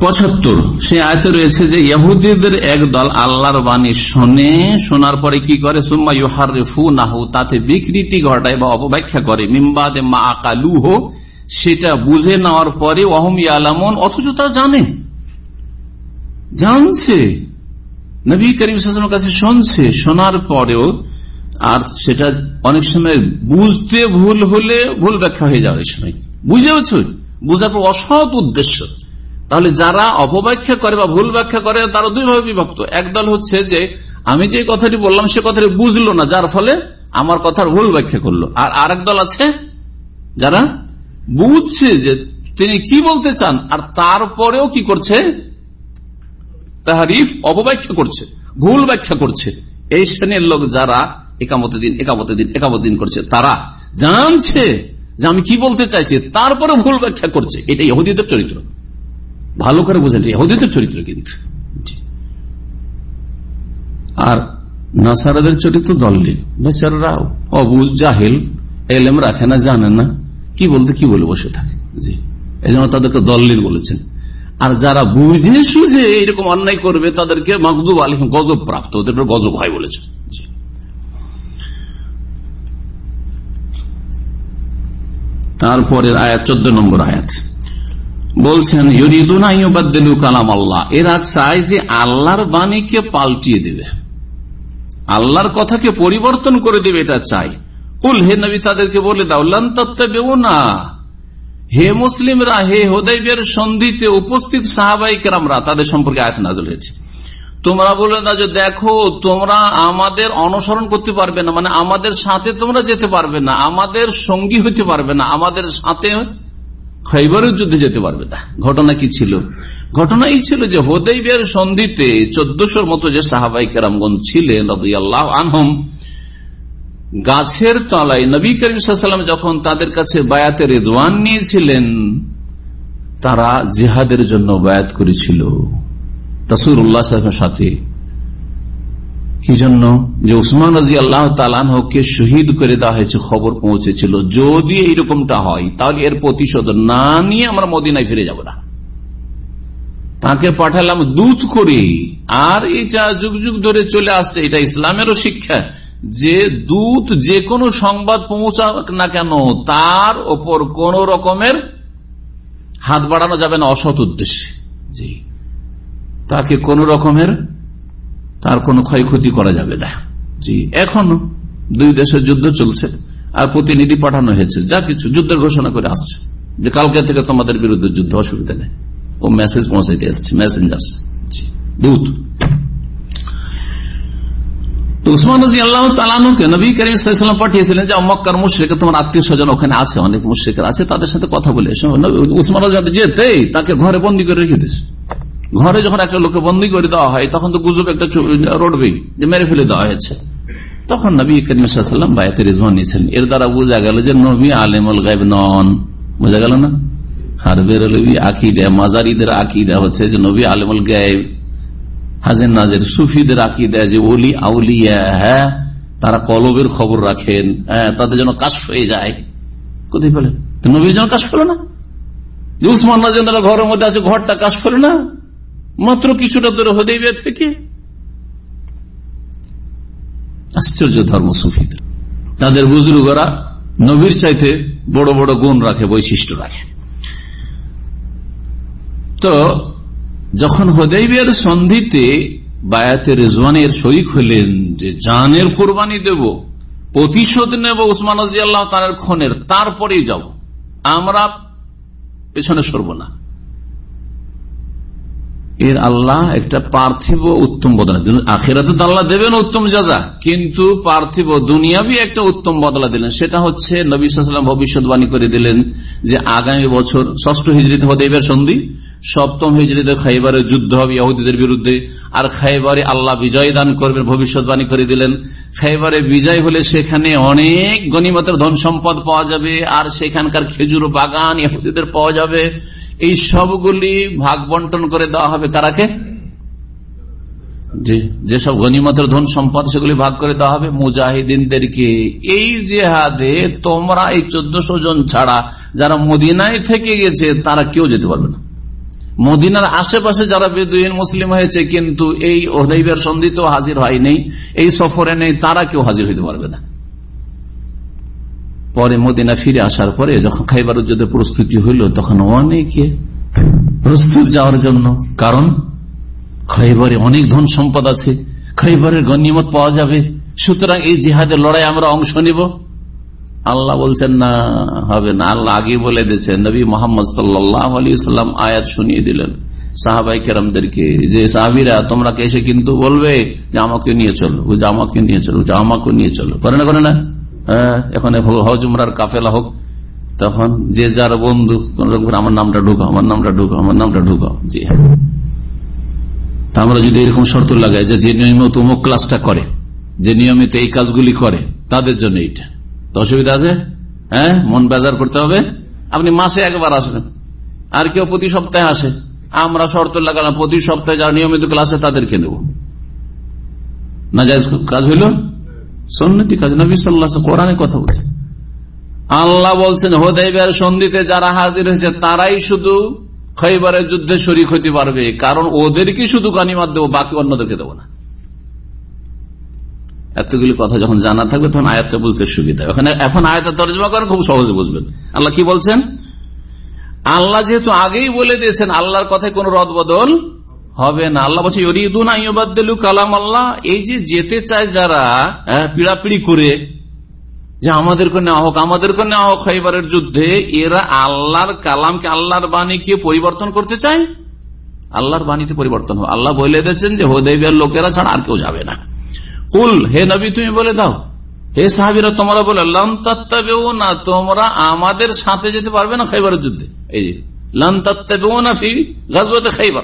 পঁচাত্তর। সে আয়তে রয়েছে যে ইহুদিদের একদল আল্লাহর বাণী শোনে, শোনার পরে কি করে? সুম্মা ইউহার ফু নাহু তাতে বিকৃতি ঘটায় বা অপব্যাখ্যা করে। মিম্বাদে মা আকালু হো সেটা বুঝে নেওয়ার পরে অহম আলামন অথচ তা জানে। জানছে। নবী করিম কাছে শুনছে। শোনার পরেও আর সেটা অনেক সময় বুঝতে ভুল হলে ভুল ব্যাখ্যা হয়ে যাওয়ার সময়। বুঝেওছ? বুঝার পর অসৎ উদ্দেশ্য। তাহলে যারা অপব্যাখ্যা করে বা ভুল ব্যাখ্যা করে, তারা দুইভাবে বিভক্ত। একদল হচ্ছে যে, আমি যে কথাটি বললাম, সে কথাটি বুঝলো না, যার ফলে আমার কথার ভুল ব্যাখ্যা করল। আর আরেক দল আছে, যারা বুঝছে যে তিনি কি বলতে চান, আর তারপরেও কি করছে? তাহারিফ, অপব্যাখ্যা করছে, ভুল ব্যাখ্যা করছে। এই শ্রেণির লোক যারা একামত দিন একামত দিন একামত দিন করছে, তারা জানছে যে আমি কি বলতে চাইছি তারপরে ভুল ব্যাখ্যা করছে। এটা ইহুদিদের চরিত্র। ভালো করে বোঝেন, ইহুদিদের চরিত্র কিন্তু। আর নাসারাদের চরিত্র দল্লিল বেচারা অবুজ, জাহিল, এলেম রাখে না, জানে না। কি বলতে, কি বলে বসে থাকে। জি। এই জন্য তাদেরকে দল্লিল বলেছেন। আর যারা বুঝে সুঝে এরকম অন্যায় করবে, তাদেরকে মকদুব আলিম গজব প্রাপ্ত, ওদের গজব হয় বলেছেন। তারপরের আয়াত, চোদ্দ নম্বর আয়াত। বলছেন কালাম আল্লাহ এরা চায় যে আল্লাহর বাণীকে পাল্টিয়ে দেবে। আল্লাহর কথাকে পরিবর্তন করে দেবে, এটা চাই কুল, হে নবী, তাদেরকে বলে দাও তত্ত্বেও না হে মুসলিমরা, হে হোদাইবের সন্ধিতে উপস্থিত সাহাবাই কেরামরা, তাদের সম্পর্কে আয়াত নাজল হয়েছে। তোমরা বলে না যে, দেখো, তোমরা আমাদের অনুসরণ করতে পারবে না। মানে আমাদের সাথে তোমরা যেতে পারবে না, আমাদের সঙ্গী হইতে পারবে না, আমাদের সাথে খৈবরের যুদ্ধে যেতে পারবে না। ঘটনা কি ছিল? ঘটনা এই ছিল যে হোদাইবের সন্ধিতে চোদ্দশোর মতো যে সাহাবাই কেরামগঞ্জ ছিলেন আল্লাহ আনহম, গাছের তলায় নবী করিম যখন তাদের কাছে বায়াতের রেদওয়ান নিয়েছিলেন, তারা জেহাদের জন্য বায়াত করেছিল। রসুর উল্লাহ সাথে কি জন্য যে উসমান রাজি আল্লাহ তালানহকে শহীদ করে দেওয়া হয়েছে, খবর পৌঁছেছিল। যদি এইরকমটা হয়, তাহলে এর প্রতিশোধ না নিয়ে আমরা মদিনায় ফিরে যাব না। তাকে পাঠালাম দূত করে। আর এটা যুগ যুগ ধরে চলে আসছে, এটা ইসলামেরও শিক্ষা। যে দূত যে কোনো সংবাদ পৌঁছাক না কেন, তার ওপর কোন রকমের হাত বাড়ানো যাবে না, অসৎ উদ্দেশ্যে। তাকে কোন রকমের তার কোনো ক্ষয়ক্ষতি করা যাবে না। জি। এখনও দুই দেশের যুদ্ধ চলছে আর প্রতিনিধি পাঠানো হয়েছে। যা কিছু যুদ্ধের ঘোষণা করে আসছে যে কালকে থেকে তোমাদের বিরুদ্ধে যুদ্ধ অসুবিধা নেই। ও মেসেজ পৌঁছাইতে এসছে মেসেঞ্জার দূত। আত্মীয় স্বজন ওখানে আছে, অনেক মুশ্রিকের আছে, তাদের সাথে কথা বলে উসমান রাজি যেতে। তাকে ঘরে বন্দি করে রেখে দিস ঘরে যখন একটা লোককে বন্দি করে দেওয়া হয়, তখন তো গুজব একটা রোডবেই যে মেরে ফেলে দেওয়া হয়েছে। তখন নবী করিম সাল্লাম বায়াতে রিজমান নিয়েছেন। এর দ্বারা বোঝা গেল যে নবী আলেমুল গাইব নন। বোঝা গেল না? নবী সুফিদের যে ওলি হ্যাঁ তারা কলবের খবর রাখেন হ্যাঁ তাদের যেন কাশ হয়ে যায়। কোথায় ফেলেন নবীর যেন কাশ ফেলো না? উসমান ঘরের মধ্যে আছে, ঘরটা কাশ ফেলো না? মাত্র কিছুটা দূরে হদেই থেকে। আশ্চর্য ধর্ম সুফিদের। তাদের বুজুর্গরা নবীর চাইতে বড় বড় গুণ রাখে, বৈশিষ্ট্য রাখে। তো যখন হদেবের সন্ধিতে বায়াতে রেজওয়ানের শরিক হলেন যে জানের কোরবানি দেব, প্রতিশোধ নেব উসমান আল্লাহ তার খনের, তারপরেই যাব। আমরা পেছনে সরব না। এর আল্লাহ একটা পার্থিব উত্তম বদলা আখেরাতে তো আল্লাহ দেবেন উত্তম যাজা। কিন্তু পার্থিব দুনিয়াবি একটা উত্তম বদলা দিলেন। সেটা হচ্ছে নবী সাল্লাম ভবিষ্যৎবাণী করে দিলেন যে আগামী বছর ষষ্ঠ হিজড়িতে হদেবের সন্ধি, সপ্তম হিজড়িতে খাইবারের যুদ্ধ হবে ইহুদিদের বিরুদ্ধে, আর খাইবারে আল্লাহ বিজয় দান করবেন ভবিষ্যৎবাণী করে দিলেন। খাইবারে বিজয় হলে সেখানে অনেক গণিমতের ধন সম্পদ পাওয়া যাবে, আর সেখানকার খেজুর বাগান ইহুদিদের পাওয়া যাবে। এই সবগুলি ভাগ বন্টন করে দেওয়া হবে কারাকে? জি, যেসব গনিমতের ধন সম্পদ, সেগুলি ভাগ করে দেওয়া হবে মুজাহিদিনদেরকে। এই জেহাদে তোমরা এই চোদ্দশো জন ছাড়া যারা মদিনায় থেকে গেছে, তারা কেউ যেতে পারবে না। মদিনার আশেপাশে যারা বেদুইন মুসলিম হয়েছে, কিন্তু এই ওহদাইবের সন্ধিতেও হাজির হয়নি, এই সফরে নেই, তারা কেউ হাজির হইতে পারবে না। পরে মদিনা ফিরে আসার পরে যখন খাইবার যুদ্ধের প্রস্তুতি হইল, তখন অনেকে প্রস্তুত যাওয়ার জন্য, কারণ খাইবারে অনেক ধন সম্পদ আছে, খাইবারের গণ্যমত পাওয়া যাবে। সুতরাং এই জিহাদের লড়াই আমরা অংশ নিব। আল্লাহ বলছেন, না, হবে না। আল্লাহ আগে বলে দিয়েছেন, নবী মোহাম্মদ সাল্লাম আয়াত শুনিয়ে দিলেন। সাহাবাই কেরামদেরকে, যে সাহাবিরা, তোমরা এসে কিন্তু বলবে যে আমাকে নিয়ে চলো আমাকে নিয়ে চলো আমাকে নিয়ে চলো। করে না করে না? এখানে হজুমরার কাফেলা হোক, তখন যে যার বন্ধু আমার নামটা ঢুকাও, আমার নামটা ঢুকাও, আমার নামটা ঢুকাও। জি হ্যাঁ। আমরা যদি এরকম শর্ত লাগাই যে নিয়মিত অমুক ক্লাসটা করে, যে নিয়মিত এই কাজগুলি করে, তাদের জন্য এইটা। তো অসুবিধা আছে? হ্যাঁ মন বেজার করতে হবে। আপনি মাসে একবার আসবেন। আর কেউ প্রতি সপ্তাহে আসে। আমরা শর্ত লাগালাম, প্রতি সপ্তাহে যারা নিয়মিত ক্লাসে, তাদেরকে নেব। না যাই কাজ হইল? সন্ন্যতি কাজ। নবী সাল্লাহ কোরআনে কথা বলছে। আল্লাহ বলছেন হোদাইবের সন্ধিতে যারা হাজির হয়েছে, তারাই শুধু খৈবারের যুদ্ধে শরিক হইতে পারবে, কারণ ওদেরকে শুধু কানিমাত দেবো, বাকি অন্যদেরকে দেবো না। এতগুলি কথা যখন জানা থাকবে, তখন আয়াতটা বুঝতে সুবিধা ওখানে এখন আয়াতটা তর্জমা করেন, খুব সহজে বুঝবেন। আল্লাহ কি বলছেন? আল্লাহ যেহেতু আগেই বলে দিয়েছেন, আল্লাহর কথায় কোন রদ বদল হবে না। আল্লাহ বলছে ইরিদুন কালাম আল্লাহ এই যে যেতে চায় যারা পিড়াপিড়ি করে, যে আমাদেরকে নেওয়া হোক, আমাদেরকে নেওয়া হোক খাইবারের যুদ্ধে, এরা আল্লাহর কালামকে, আল্লাহর বাণীকে পরিবর্তন করতে চায়? আল্লাহর বাণীতে পরিবর্তন হবে আল্লাহ বলে দিয়েছেন যে হোদেবিয়ার লোকেরা ছাড়া আর কেউ যাবে না। কুল, হে নবী, তুমি বলে দাও। হে সাহাবিরা, তোমরা বলে তত্ত্বেও না তোমরা আমাদের সাথে যেতে পারবে না খাইবারের যুদ্ধে। এই যে, লন তত্ত্বেও না ফি গাজবাতে খাইবার।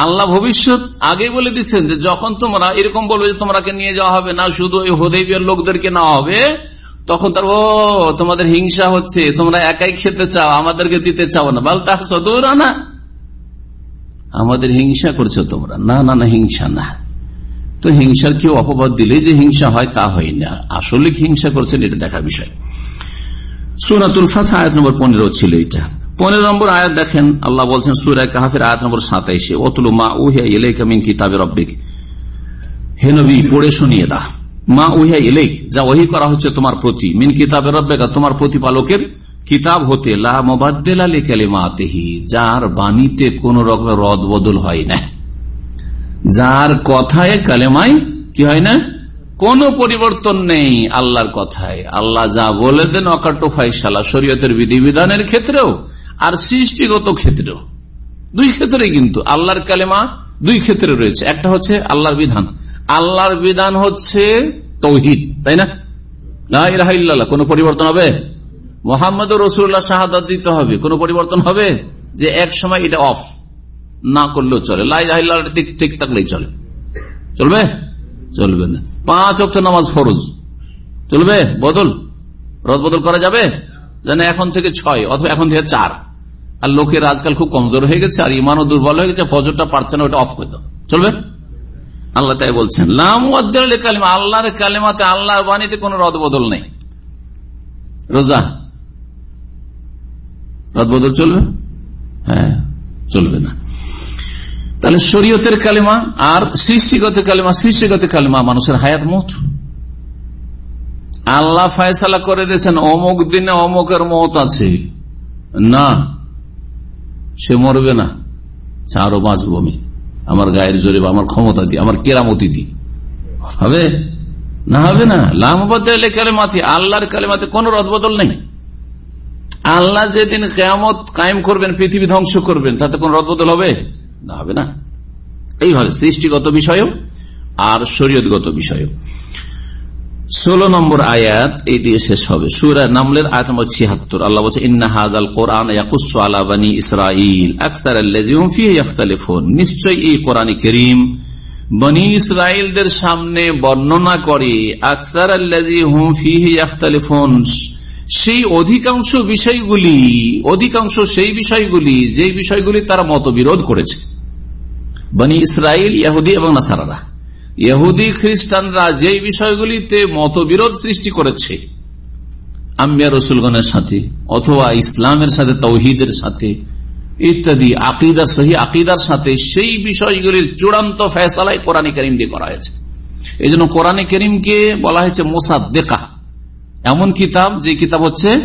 আল্লাহ ভবিষ্যৎ আগে বলে দিচ্ছেন যে যখন তোমরা এরকম বলবে যে তোমরাকে নিয়ে যাওয়া হবে না, শুধু ওই হোদেবিয়ার লোকদেরকে নেওয়া হবে, তখন তার, ও, তোমাদের হিংসা হচ্ছে, তোমরা একাই খেতে চাও, আমাদেরকে দিতে চাও না। বল সদুর না আমাদের হিংসা করছ তোমরা। না না না, হিংসা না। তো হিংসার কেউ অপবাদ দিলে যে হিংসা হয় তা হয় না। আসলে হিংসা করছেন এটা দেখার বিষয়। সুনাতুল ফাথা আয়াত নম্বর পনেরো ছিল এটা। পনেরো নম্বর আয়াত দেখেন, আল্লাহ বলছেন সুরায় কাহাফের আয়াত নম্বর সাতাইশে, অতুলু মা উহিয়া ইলেক মিন কিতাবের রব্বিক। হে নবী, পড়ে শুনিয়ে দা মা উহিয়া ইলেক যা ওহি করা হচ্ছে তোমার প্রতি। মিন কিতাবের রব্বেকা, তোমার প্রতিপালকের কিতাব হতে লামাতেহি যার বাণীতে কোন রকমের রদ বদল হয় না। যার কথায় কালেমাই কি হয় না? কোন পরিবর্তন নেই আল্লাহর কথায়। আল্লাহ যা বলে দেন অকাটো ফাইসালা শরীয়তের বিধিবিধানের ক্ষেত্রেও আর সৃষ্টিগত ক্ষেত্রেও। দুই ক্ষেত্রে কিন্তু আল্লাহর কালেমা দুই ক্ষেত্রে রয়েছে। একটা হচ্ছে আল্লাহর বিধান। আল্লাহর বিধান হচ্ছে তৌহিদ, তাই না? কোন পরিবর্তন হবে? মোহাম্মদ রসুল্লাহ শাহাদ দিতে হবে। কোন পরিবর্তন হবে? যে এক সময় এটা অফ। না করলেও চলে। লাইল্লাহ ঠিক থাকলেই চলে। চলবে? চলবে না। পাঁচ অক্ট নামাজ ফরজ। চলবে? বদল? রদ বদল করা যাবে? যেন এখন থেকে ছয়, অথবা এখন থেকে চার। আর লোকের আজকাল খুব কমজোর হয়ে গেছে, আর ইমানও দুর্বল হয়ে গেছে, ফজরটা পারছে না, ওটা অফ করে দাও। চলবে? আল্লাহ তাই বলছেন কালিমা আল্লাহর কালিমাতে আল্লাহর বাণীতে কোন রদ বদল নেই। রোজা? রদ বদল চলবে? হ্যাঁ চলবে না। তাহলে শরীয়তের কালিমা আর সৃষ্টিগত কালিমা সৃষ্টিগত কালিমা মানুষের হায়াত মত আল্লাহ ফায়সালা করে দিয়েছেন, অমুক দিনে অমুকের মত আছে। না সে মরবে না। আরও বাঁচবো আমি আমার গায়ের জোরে আমার ক্ষমতা দি আমার কেরামতি দি হবে? না হবে না। লামবাদে কালেমাতি আল্লাহর কালেমাতে কোন রদবদল নেই। আল্লাহ যেদিন কেয়ামত কায়েম করবেন, পৃথিবী ধ্বংস করবেন, তাতে কোন রদবদল হবে? না হবে না। এইভাবে সৃষ্টিগত বিষয় আর শরীয়তগত বিষয় ষোলো নম্বর আয়াত, এই দিয়ে শেষ হবে। সুরা নামলের আয়াত নম্বর ছিয়াত্তর। আল্লাহ বলছে, ইন্না হাজাল কোরআন আলাবানী ইসরাইল আখতার নিশ্চয় এই কোরআন করিম বনি ইসরায়েলদের সামনে বর্ণনা করে আখতার আখতালিফোন সেই অধিকাংশ বিষয়গুলি, অধিকাংশ সেই বিষয়গুলি যে বিষয়গুলি তারা মতবিরোধ করেছে। বনি ইসরায়েল ইয়াহুদি এবং নাসারারা। ইহুদি খ্রিস্টানরা যেই বিষয়গুলিতে মতবিরোধ সৃষ্টি করেছে, আম্বিয়া রসুলগণের সাথে অথবা ইসলামের সাথে, তৌহিদের সাথে, ইত্যাদি আকিদার, সহি আকিদার সাথে সেই বিষয়গুলির চূড়ান্ত ফেসালাই কোরআনে করিম দিয়ে করা হয়েছে। এই জন্য কোরআনে করিমকে বলা হয়েছে মোসাদ্দেকা। এমন কিতাব, যে কিতাব হচ্ছে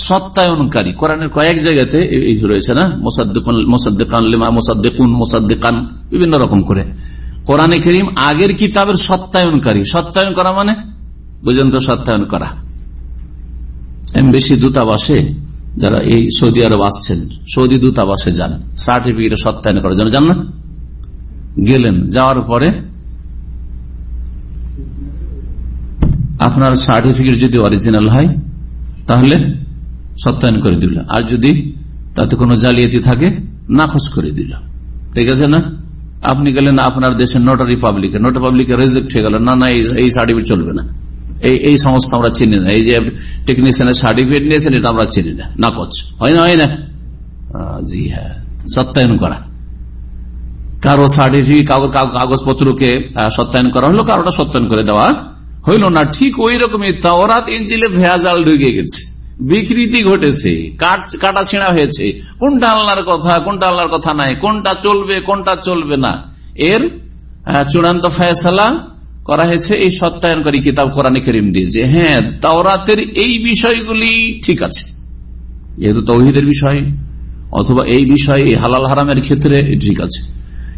সত্যায়নকারী। কোরআনের কয়েক জায়গাতে রয়েছে না? মোসাদ্দেকান মোসাদ্দেকুন, মোসাদ্দেকান, বিভিন্ন রকম করে। কোরআনে করিম আগের কিতাবের সত্যায়নকারী। সত্যায়ন করা মানে? বুঝেন তো, সত্যায়ন করা। বেশি দূতাবাসে যারা এই সৌদি আরব আসছেন, সৌদি দূতাবাসে যান, সার্টিফিকেট সত্যায়ন করার জন্য। যান না? গেলেন, যাওয়ার পরে আপনার সার্টিফিকেট যদি অরিজিনাল হয়, তাহলে সত্যায়ন করে দিল। আর যদি তাতে কোনো জালিয়াতি থাকে, নাকচ করে দিল। ঠিক আছে না? আপনি গেলেন আপনার দেশের নোটারি পাবলিকে নোটা পাবলিকে রেজেক্ট হয়ে গেল না না, এই সার্টিফিকেট চলবে না। এই এই সংস্থা আমরা চিনি না। এই যে টেকনিশিয়ানের সার্টিফিকেট নিয়েছেন, এটা আমরা চিনি না। না নাকচ। হয় না হয় না? জি হ্যাঁ। সত্যায়ন করা। কারও সার্টিফিকেট কাগজপত্রকে সত্যায়ন করা হলো, কারোটা সত্যায়ন করে দেওয়া হইল না। ঠিক ওই রকমই, তাওরাত ইঞ্জিলে ভেয়াজাল ঢুকে গেছে। বিকৃতি ঘটেছে। কাটা ছিঁড়া হয়েছে। কোনটা আল্লাহর কথা, কোনটা আল্লাহর কথা নাই, কোনটা চলবে কোনটা চলবে না। এর চূড়ান্ত ফয়সালা করা হয়েছে এই সত্যায়নকারী কিতাব কোরআনে করিম দিয়ে যে হ্যাঁ তাওরাতের এই বিষয়গুলি ঠিক আছে। যেহেতু তৌহিদের বিষয়, অথবা এই বিষয়ে হালাল হারামের ক্ষেত্রে ঠিক আছে।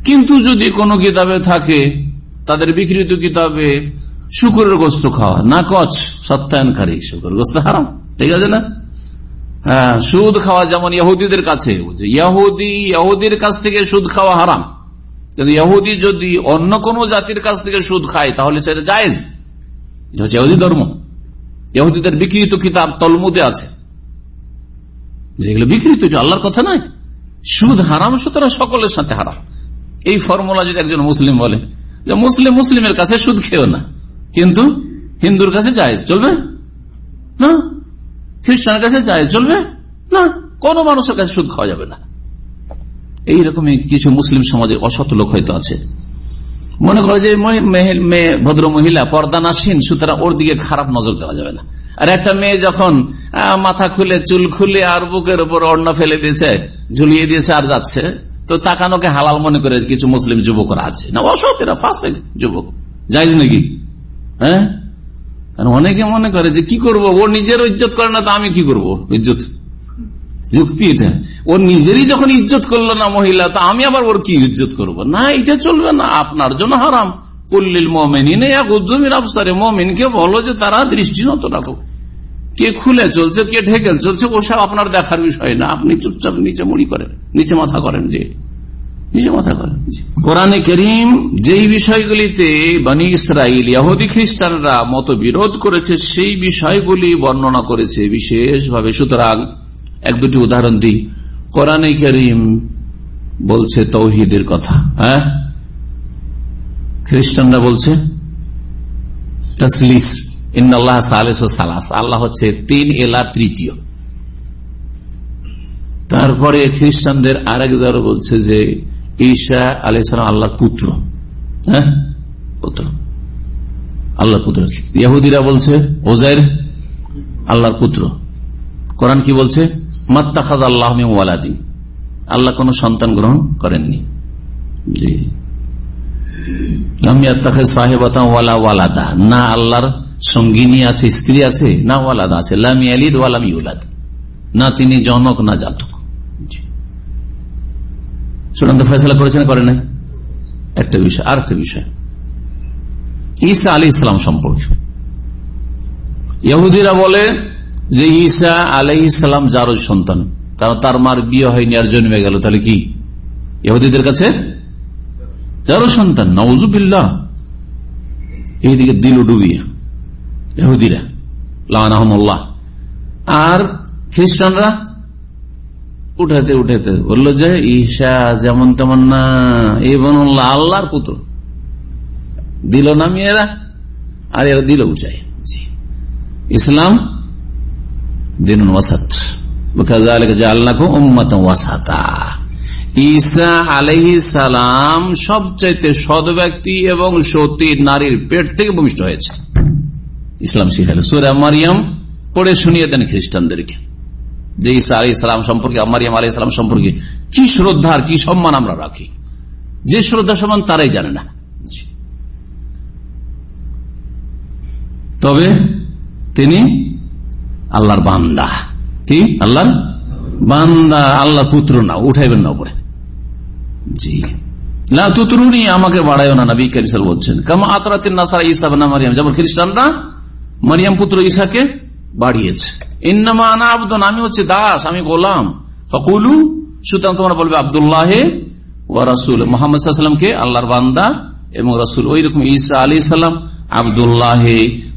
কিন্তু যদি কোনো কিতাবে থাকে, তাদের বিকৃত কিতাবে শুকুরের গোস্ত খাওয়া না কচ সত্যায়নকারী শুকুর গোস্ত হারাম। ঠিক আছে না? হ্যাঁ সুদ খাওয়া যেমন ইহুদিদের কাছে ইহুদি, ইহুদির কাছ থেকে সুদ খাওয়া হারাম। কিন্তু ইহুদি যদি অন্য কোন জাতির কাছ থেকে সুদ খায়, তাহলে সেটা জায়েজ। হচ্ছে ইহুদি ধর্ম। ইহুদিদের বিকৃত কিতাব তলমুদে আছে। যেগুলো বিকৃত আল্লাহর কথা নয়। সুদ হারাম, সুতরাং সকলের সাথে হারাম। এই ফর্মুলা যদি একজন মুসলিম বলে, যে মুসলিম মুসলিমের কাছে সুদ খেয়েও না, কিন্তু হিন্দুর কাছে যায় চলবে? না? খ্রিস্টানের কাছে যায় চলবে না, কোন মানুষের কাছে সুদ খাওয়া যাবে না। এইরকমই কিছু মুসলিম সমাজে অসত লোক হয়তো আছে। মনে করে যে মেয়ে, ভদ্র মহিলা পর্দা নাসীন সুতরাং ওর দিকে খারাপ নজর দেওয়া যাবে না। আর একটা মেয়ে যখন মাথা খুলে, চুল খুলে আর বুকের উপর অন্ন ফেলে দিয়েছে, ঝুলিয়ে দিয়েছে আর যাচ্ছে, তো তাকানোকে হালাল মনে করে কিছু মুসলিম যুবকরা আছে। না, অসৎ, এরা ফাঁসে যুবক। যাইজ নাকি? হ্যাঁ? অনেকে মনে করে যে কি করব? ও নিজের ইজ্জত করে না তো আমি কি করব? ইজ্জত? যুক্তি এটা। ও নিজেরই যখন ইজ্জত করল না মহিলা, তো আমি আবার ওর কি ইজ্জত করব? না, এটা চলবে না। আপনার জন্য হারাম। কুল্লিল মমিন আফসারে মমিনকে বলো যে তারা দৃষ্টি নত রাখো কে খুলে চলছে, কে ঢেকে চলছে ওসব আপনার দেখার বিষয় না। আপনি চুপচাপ নিচে মুড়ি করেন, নিচে মাথা করেন যে কোরআনে করিম যেই বিষয়গুলিতে বানী ইসরায়েল ইহুদি খ্রিস্টানরা মত বিরোধ করেছে, সেই বিষয়গুলি বর্ণনা করেছে বিশেষভাবে। সুতরাং এক দুটি উদাহরণ দিই। কোরআনে করিম বলছে তৌহিদের কথা হ্যাঁ? খ্রিস্টানরা বলছে, তসলিস সালেস ও সালাস। আল্লাহ হচ্ছে তিন এলা তৃতীয়। তারপরে খ্রিস্টানদের আরেক দ্বারা বলছে যে ঈশা আলাইসালাম আল্লাহর পুত্র হ্যাঁ? পুত্র। আল্লাহর পুত্র। ইহুদিরা বলছে ওজাইর আল্লাহর পুত্র। কোরআন কি বলছে? মাত্তা খাজ আল্লাহ ওয়ালাদি। আল্লাহ কোন সন্তান গ্রহণ করেননি। জি। আল্লাহর সঙ্গিনী আছে, স্ত্রী আছে, না ওয়ালাদা আছে। লামি আলিদ ওয়ালাম না তিনি জনক, না জাতক। চূড়ান্ত ফেসলা করেছেন, করে নাই? একটা বিষয় আর একটা বিষয়। ঈসা আলী ইসলাম সম্পর্কে। ইহুদিরা বলে যে, ঈসা আলাই ইসলাম যারও সন্তান। কারণ তার মার বিয়ে হয়নি আর জন্মে গেল, তাহলে কি? ইহুদিদের কাছে যারও সন্তান নওজুবিল্লাহ এইদিকে দিল ডুবিয়া, ইহুদিরা লাহমল্লাহ আর খ্রিস্টানরা উঠাতে উঠাতে বলল, যে ঈশা, যেমন তেমন না এবং আল্লাহর পুত্র। দিল না মেয়েরা? আর এরা দিল উঠাই ইসলাম দিন আলহি সালাম সবচাইতে সদ ব্যক্তি এবং সতী নারীর পেট থেকে ভূমিষ্ঠ হয়েছে। ইসলাম শিখালে সুরা পড়ে শুনিয়ে দেন খ্রিস্টানদেরকে। যে ঈসা আলী ইসলাম সম্পর্কে, মারিয়াম আলী ইসলাম সম্পর্কে কি শ্রদ্ধা আর কি সম্মান আমরা রাখি? যে শ্রদ্ধা সম্মান তারাই জানে না। তবে তিনি আল্লাহর বান্দা। কি? আল্লাহর বান্দা। পুত্র না, উঠাইবেন না উপরে। জি। না তুতরুনি, আমাকে বাড়ায় না নবী বলছেন কামা আতরাতিন ইসা না মারিয়াম, যেমন খ্রিস্টানরা মারিয়াম পুত্র ইসাকে বাড়িয়েছে। আমি হচ্ছে দাস আমি গোলাম। ফকুলু সুতরাং তোমরা বলবে আবদুল্লাহ ও রাসুল। মোহাম্মদকে আল্লাহর বান্দা এবং রাসুল। ওই রকম ঈসা আলী সাল্লাম আবদুল্লাহ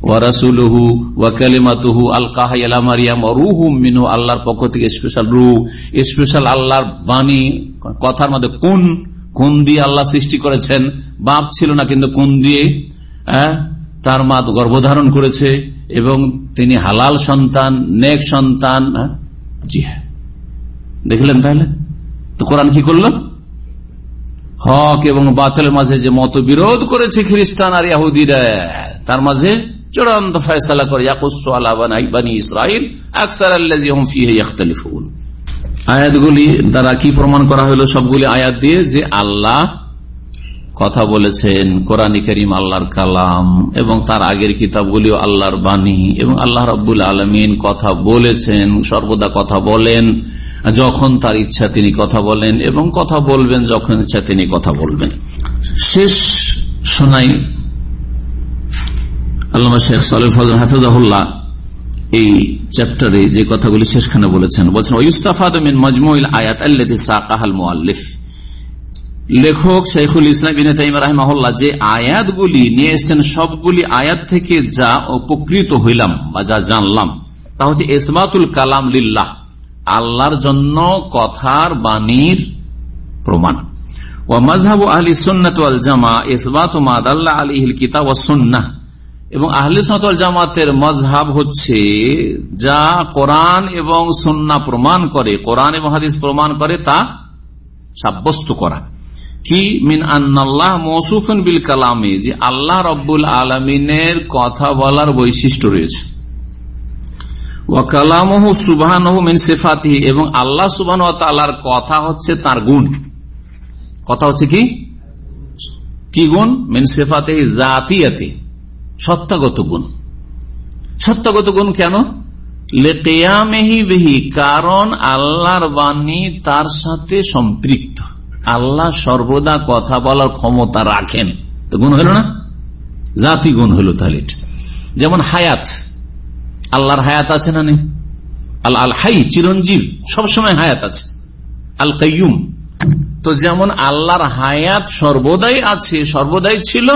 ওয়ারাসুলহু ওয়াকালিমাতুহু আল কাহাইলা মারিয়াম রুহুম মিনু আল্লাহর পক্ষ থেকে স্পেশাল রু স্পেশাল আল্লাহর বাণী কথার মধ্যে কোন কোন দিয়ে আল্লাহ সৃষ্টি করেছেন। বাপ ছিল না কিন্তু কোন দিয়ে হ্যাঁ, তার মা গর্ভধারণ করেছে এবং তিনি হালাল সন্তান, নেক সন্তান হ্যাঁ? জি হ্যাঁ। দেখলেন তাহলে? তো কোরআন কি করল? হক এবং বাতিলের মাঝে যে মতবিরোধ করেছে খ্রিস্টান আর ইয়াহুদিরা, তার মাঝে চূড়ান্ত ফয়সলা করে আকসার আয়াতগুলি দ্বারা কি প্রমাণ করা হলো? সবগুলি আয়াত দিয়ে যে আল্লাহ কথা বলেছেন কোরআন করিম আল্লাহর কালাম এবং তার আগের কিতাবগুলিও আল্লাহর বাণী এবং আল্লাহ রব্বুল আলমিন কথা বলেছেন, সর্বদা কথা বলেন, যখন তার ইচ্ছা তিনি কথা বলেন এবং কথা বলবেন যখন ইচ্ছা তিনি কথা বলবেন। শেষ শোনাই আল্লামা শেখ সালেফ হাফিজাহুল্লাহ এই চ্যাপ্টারে যে কথাগুলি শেষখানে বলেছেন, বলছেন ওইস্তাফাদমিন মজমুল আয়াত আল্লাহ সাকাহাল মুআল্লিফ। লেখক শেখুল ইসলাম বিন রাহমাহুল্লাহ যে আয়াতগুলি নিয়ে এসছেন, সবগুলি আয়াত থেকে যা উপকৃত হইলাম বা যা জানলাম, তা হচ্ছে ইসমাতুল কালাম লিল্লাহ, আল্লাহর জন্য কথার বাণীর প্রমাণ। ও আহলি কিতাব সুন্না এবং আহলি জামাতের মজহাব হচ্ছে যা কোরআন এবং সুন্না প্রমাণ করে, কোরআন এবং হাদিস প্রমাণ করে তা সাব্যস্ত করা। কি? মিন আন্নাল্লাহ মৌসুফন বিল কালামে, যে আল্লাহ রব্বুল আলমিনের কথা বলার বৈশিষ্ট্য রয়েছে। এবং আল্লাহ সুবাহ কথা হচ্ছে তার গুণ। কথা হচ্ছে কি? কি গুণ? মিন সেফাতিহি জাতিয়াতি গুণ। গুণ কেন? বেহি, কারণ আল্লাহর বাণী তার সাথে সম্পৃক্ত। আল্লাহ সর্বদা কথা বলার ক্ষমতা রাখেন। তো গুণ হলো না? জাতি গুণ হলো তাহলে যেমন হায়াত। আল্লাহর হায়াত আছে না নেই? আল আল হাই, চিরঞ্জীব। সবসময় হায়াত আছে। আল কাইম তো যেমন আল্লাহর হায়াত সর্বদাই আছে, সর্বদাই ছিল,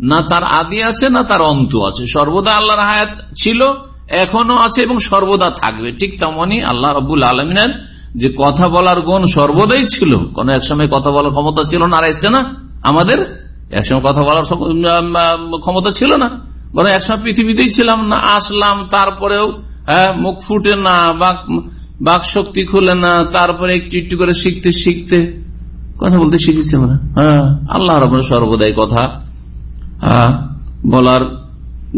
না তার আদি আছে, না তার অন্ত আছে। সর্বদা আল্লাহর হায়াত ছিল এখনও আছে এবং সর্বদা থাকবে। ঠিক তেমনই আল্লাহ রবুল আলমিনের যে কথা বলার গুণ সর্বদাই ছিল। কোন এক সময় কথা বলার ক্ষমতা ছিল না আর এসছে না। আমাদের একসময় কথা বলার ক্ষমতা ছিল না। বরং একসময় পৃথিবীতেই ছিলাম না আসলাম তারপরেও হ্যাঁ, মুখ ফুটে না বাক শক্তি খুলে না তারপরে একটু একটু করে শিখতে শিখতে। কথা বলতে শিখেছি আমরা। হ্যাঁ আল্লাহ রব সর্বদাই কথা বলার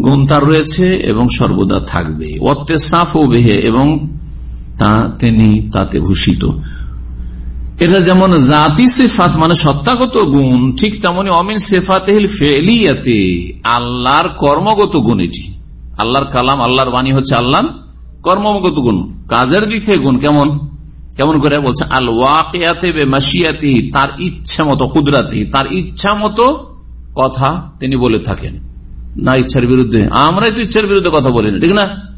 গুণ তার রয়েছে এবং সর্বদা থাকবে। অত্তে সাফ ও বেহে এবং তা তিনি তাতে ভূষিত। এটা যেমন জাতি সেফাত মানে সত্তাগত গুণ, ঠিক তেমনি অমিন সেফাত ফেলিয়াতে, আল্লাহর কর্মগত গুণ এটি। আল্লাহর কালাম, আল্লাহর বাণী হচ্ছে আল্লাহর কর্মগত গুণ। কাজের দিকে গুণ কেমন? কেমন করে বলছে আল ওয়াকিয়াতে মাসিয়াতি তার ইচ্ছা মতো, কুদরাতি, তার ইচ্ছা মতো কথা তিনি বলে থাকেন। না ইচ্ছার বিরুদ্ধে। আমরাই তো ইচ্ছার বিরুদ্ধে কথা বলি না, ঠিক না?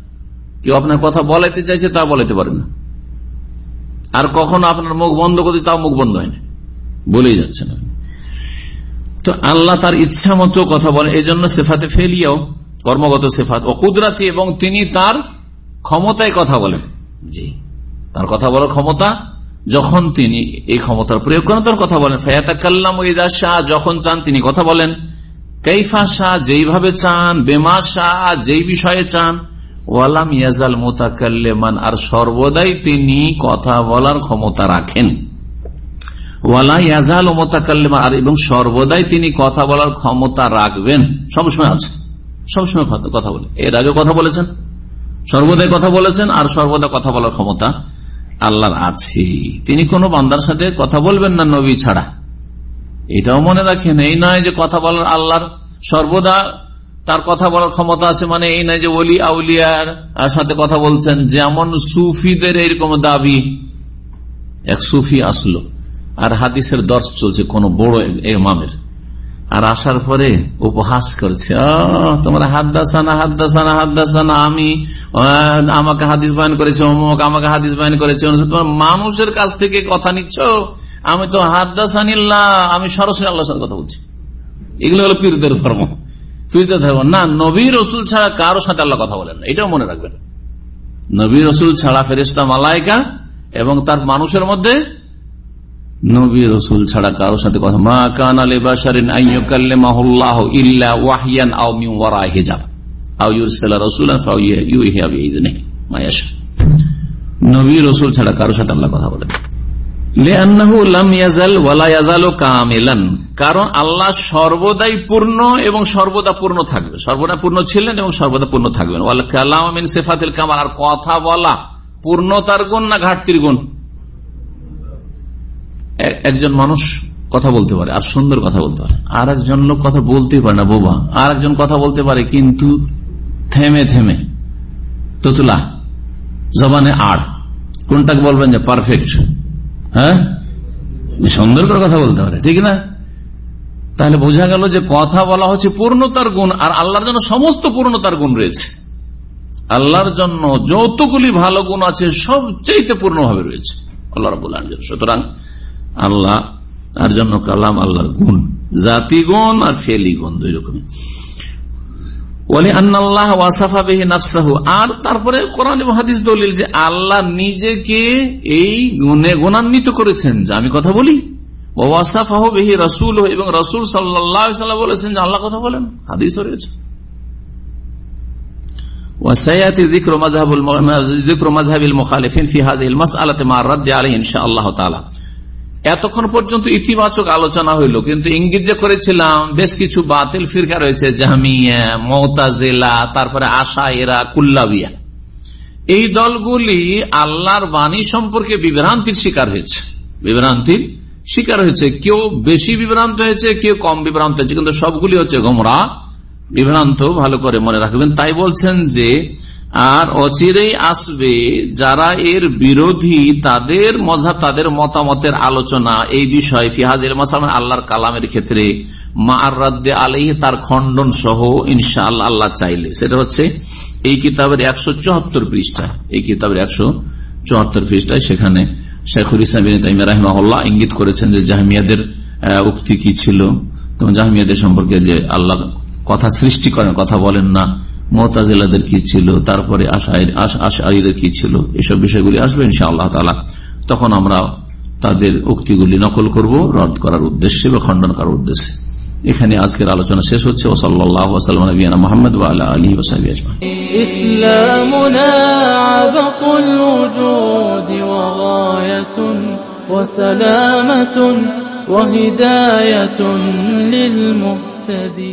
কেউ আপনার কথা বলাইতে চাইছে তা বলাইতে পারে না। আর কখনো আপনার মুখ বন্ধ করতে তাও মুখ বন্ধ হয় না। বলেই যাচ্ছে না তো আল্লাহ তার ইচ্ছা মতো কথা বলেন এই জন্য সেফাতে ফেলিয়াও কর্মগত সেফাত। ও কুদরাতি এবং তিনি তার ক্ষমতায় কথা বলেন। জি। তার কথা বলার ক্ষমতা যখন তিনি এই ক্ষমতার প্রয়োগ করেন তার কথা বলেন। ফয়াতাকাল্লাম শাহ যখন চান তিনি কথা বলেন। কৈফা শাহ যেইভাবে চান বেমা শাহ যেই বিষয়ে চান ওয়ালাম ইয়াজাল মোতাকাল্লেমান, আর সর্বদাই তিনি কথা বলার ক্ষমতা রাখেন। ওয়ালা ইয়াজাল মোতাকাল্লেমান আর এবং সর্বদাই তিনি কথা বলার ক্ষমতা রাখবেন। সবসময় আছে। সবসময় কথা বলে। এর আগে কথা বলেছেন। সর্বদাই কথা বলেছেন, আর সর্বদা কথা বলার ক্ষমতা আল্লাহর আছে। তিনি কোন বান্দার সাথে কথা বলবেন না নবী ছাড়া। এটাও মনে রাখেন, এই নয় যে কথা বলার আল্লাহর সর্বদা তার কথা বলার ক্ষমতা আছে মানে এই নয় যে ওলি আউলিয়ার সাথে কথা বলছেন, যেমন সুফিদের এরকম দাবি এক সুফি আসলো, আর হাদিসের দর্শ চলছে কোন বড় এমামের আর আসার পরে উপহাস করছে তোমার হাদ্দাসানা হাদ্দাসানা হাদ্দাসানা আমি আমাকে হাদিস বয়ন করেছে, অমুক আমাকে হাদিস বয়ন করেছে তোমার মানুষের কাছ থেকে কথা নিচ্ছ, আমি তো হাদ্দাসানিল্লাহ, আমি সরাসরি আল্লাহর সাথে কথা বলছি। এগুলো হলো পীরদের ধর্ম। থাকব না। নবী রসুল ছাড়া কারও সাথে আল্লাহ কথা বলেন এটাও মনে রাখবেন। নবী রসুল ছাড়া ফেরিস্তা মালাইকা এবং তার মানুষের মধ্যে নবী রসুল ছাড়া কারও সাথে কথা মা কান আলী মিন ওয়ারা হিজাব। আও ইউরসিলা রাসূলান ফায়ুহিয়া বিইذনিহি মা ইয়াশা। নবী রসুল ছাড়া কারও সাথে আল্লাহ কথা বলেন কারণ আল্লাহ সর্বদাই পূর্ণ এবং সর্বদা পূর্ণ থাকবে। সর্বদা পূর্ণ ছিলেন এবং সর্বদা পূর্ণ থাকবেন। কালামিন সেফাতিল কামাল, আর কথা বলা পূর্ণতার গুণ না ঘাটতির গুণ? একজন মানুষ কথা বলতে পারে, আর সুন্দর কথা বলতে পারে। আর একজন লোক কথা বলতে পারে না, বোবা। আর একজন কথা বলতে পারে, কিন্তু থেমে থেমে। তুতুলা, জবানে আড়। কোনটাকে বলবেন যে পারফেক্ট? হ্যাঁ? সুন্দর করে কথা বলতে পারে ঠিক না? তাহলে বোঝা গেল যে কথা বলা হচ্ছে পূর্ণতার গুণ, আর আল্লাহর জন্য সমস্ত পূর্ণতার গুণ রয়েছে। আল্লাহর জন্য যতগুলি ভালো গুণ আছে সবচেয়ে পূর্ণভাবে রয়েছে। আল্লাহ রবুল্লাহ সুতরাং আল্লাহ, তার জন্য কালাম আল্লাহর গুণ। জাতি গুণ আর ফেলি গুণ, দুই রকমের। আর তারপরে কোরআন হাদিস দলিল যে আল্লাহ নিজেকে এই গুণে গুণান্বিত করেছেন যে আমি কথা বলি ওয়াসাফাহ বেহি রসুল এবং রসুল সাল্লাহ বলেছেন যে আল্লাহ কথা বলেন হাদিস রয়েছে وسياتي ذكر مذهب ذكر مذهب المخالفين في هذه المساله مع الرد عليه ان شاء الله تعالى এতক্ষণ পর্যন্ত ইতিবাচক আলোচনা হইল, কিন্তু ইঙ্গিত যে করেছিলাম, বেশ কিছু বাতিল ফিরকা রয়েছে জাহামিয়া মৌতাজেলা, তারপরে আশা, এরা, কুল্লাবিয়া। এই দলগুলি আল্লাহর বাণী সম্পর্কে বিভ্রান্তির শিকার হয়েছে। বিভ্রান্তির শিকার হয়েছে। কেউ বেশি বিভ্রান্ত হয়েছে, কেউ কম বিভ্রান্ত হয়েছে, কিন্তু সবগুলি হচ্ছে গোমরা। বিভ্রান্ত, ভালো করে মনে রাখবেন। তাই বলছেন যে আর অচিরেই আসবে যারা এর বিরোধী তাদের মজাব তাদের মতামতের আলোচনা এই বিষয় ফিহাজ আল্লাহর কালামের ক্ষেত্রে মা আর রাদ্দে তার খণ্ডন সহ ইনশা আল্লাহ চাইলে। সেটা হচ্ছে এই কিতাবের একশো চুয়াত্তর পৃষ্ঠা। এই কিতাবের একশো চুয়াত্তর পৃষ্ঠায় সেখানে শেখুল ইসলাম রাহিমাহুল্লাহ ইঙ্গিত করেছেন যে জাহামিয়াদের উক্তি কি ছিল। জাহামিয়াদের সম্পর্কে যে আল্লাহ কথা সৃষ্টি করেন, কথা বলেন না। মোতাজিলাদের কি ছিল তারপরে আশাইদের কি ছিল এসব বিষয়গুলি আসবে ইনশা আল্লাহ তালা তখন আমরা তাদের উক্তিগুলি নকল করব রদ করার উদ্দেশ্যে বা খণ্ডন করার উদ্দেশ্যে এখানে আজকের আলোচনা শেষ হচ্ছে ও সাল্লাহ মোহাম্মদ আলী ওসাবি আজমান إسلامنا عبق الوجود وغاية وسلامة وهداية للمهتدي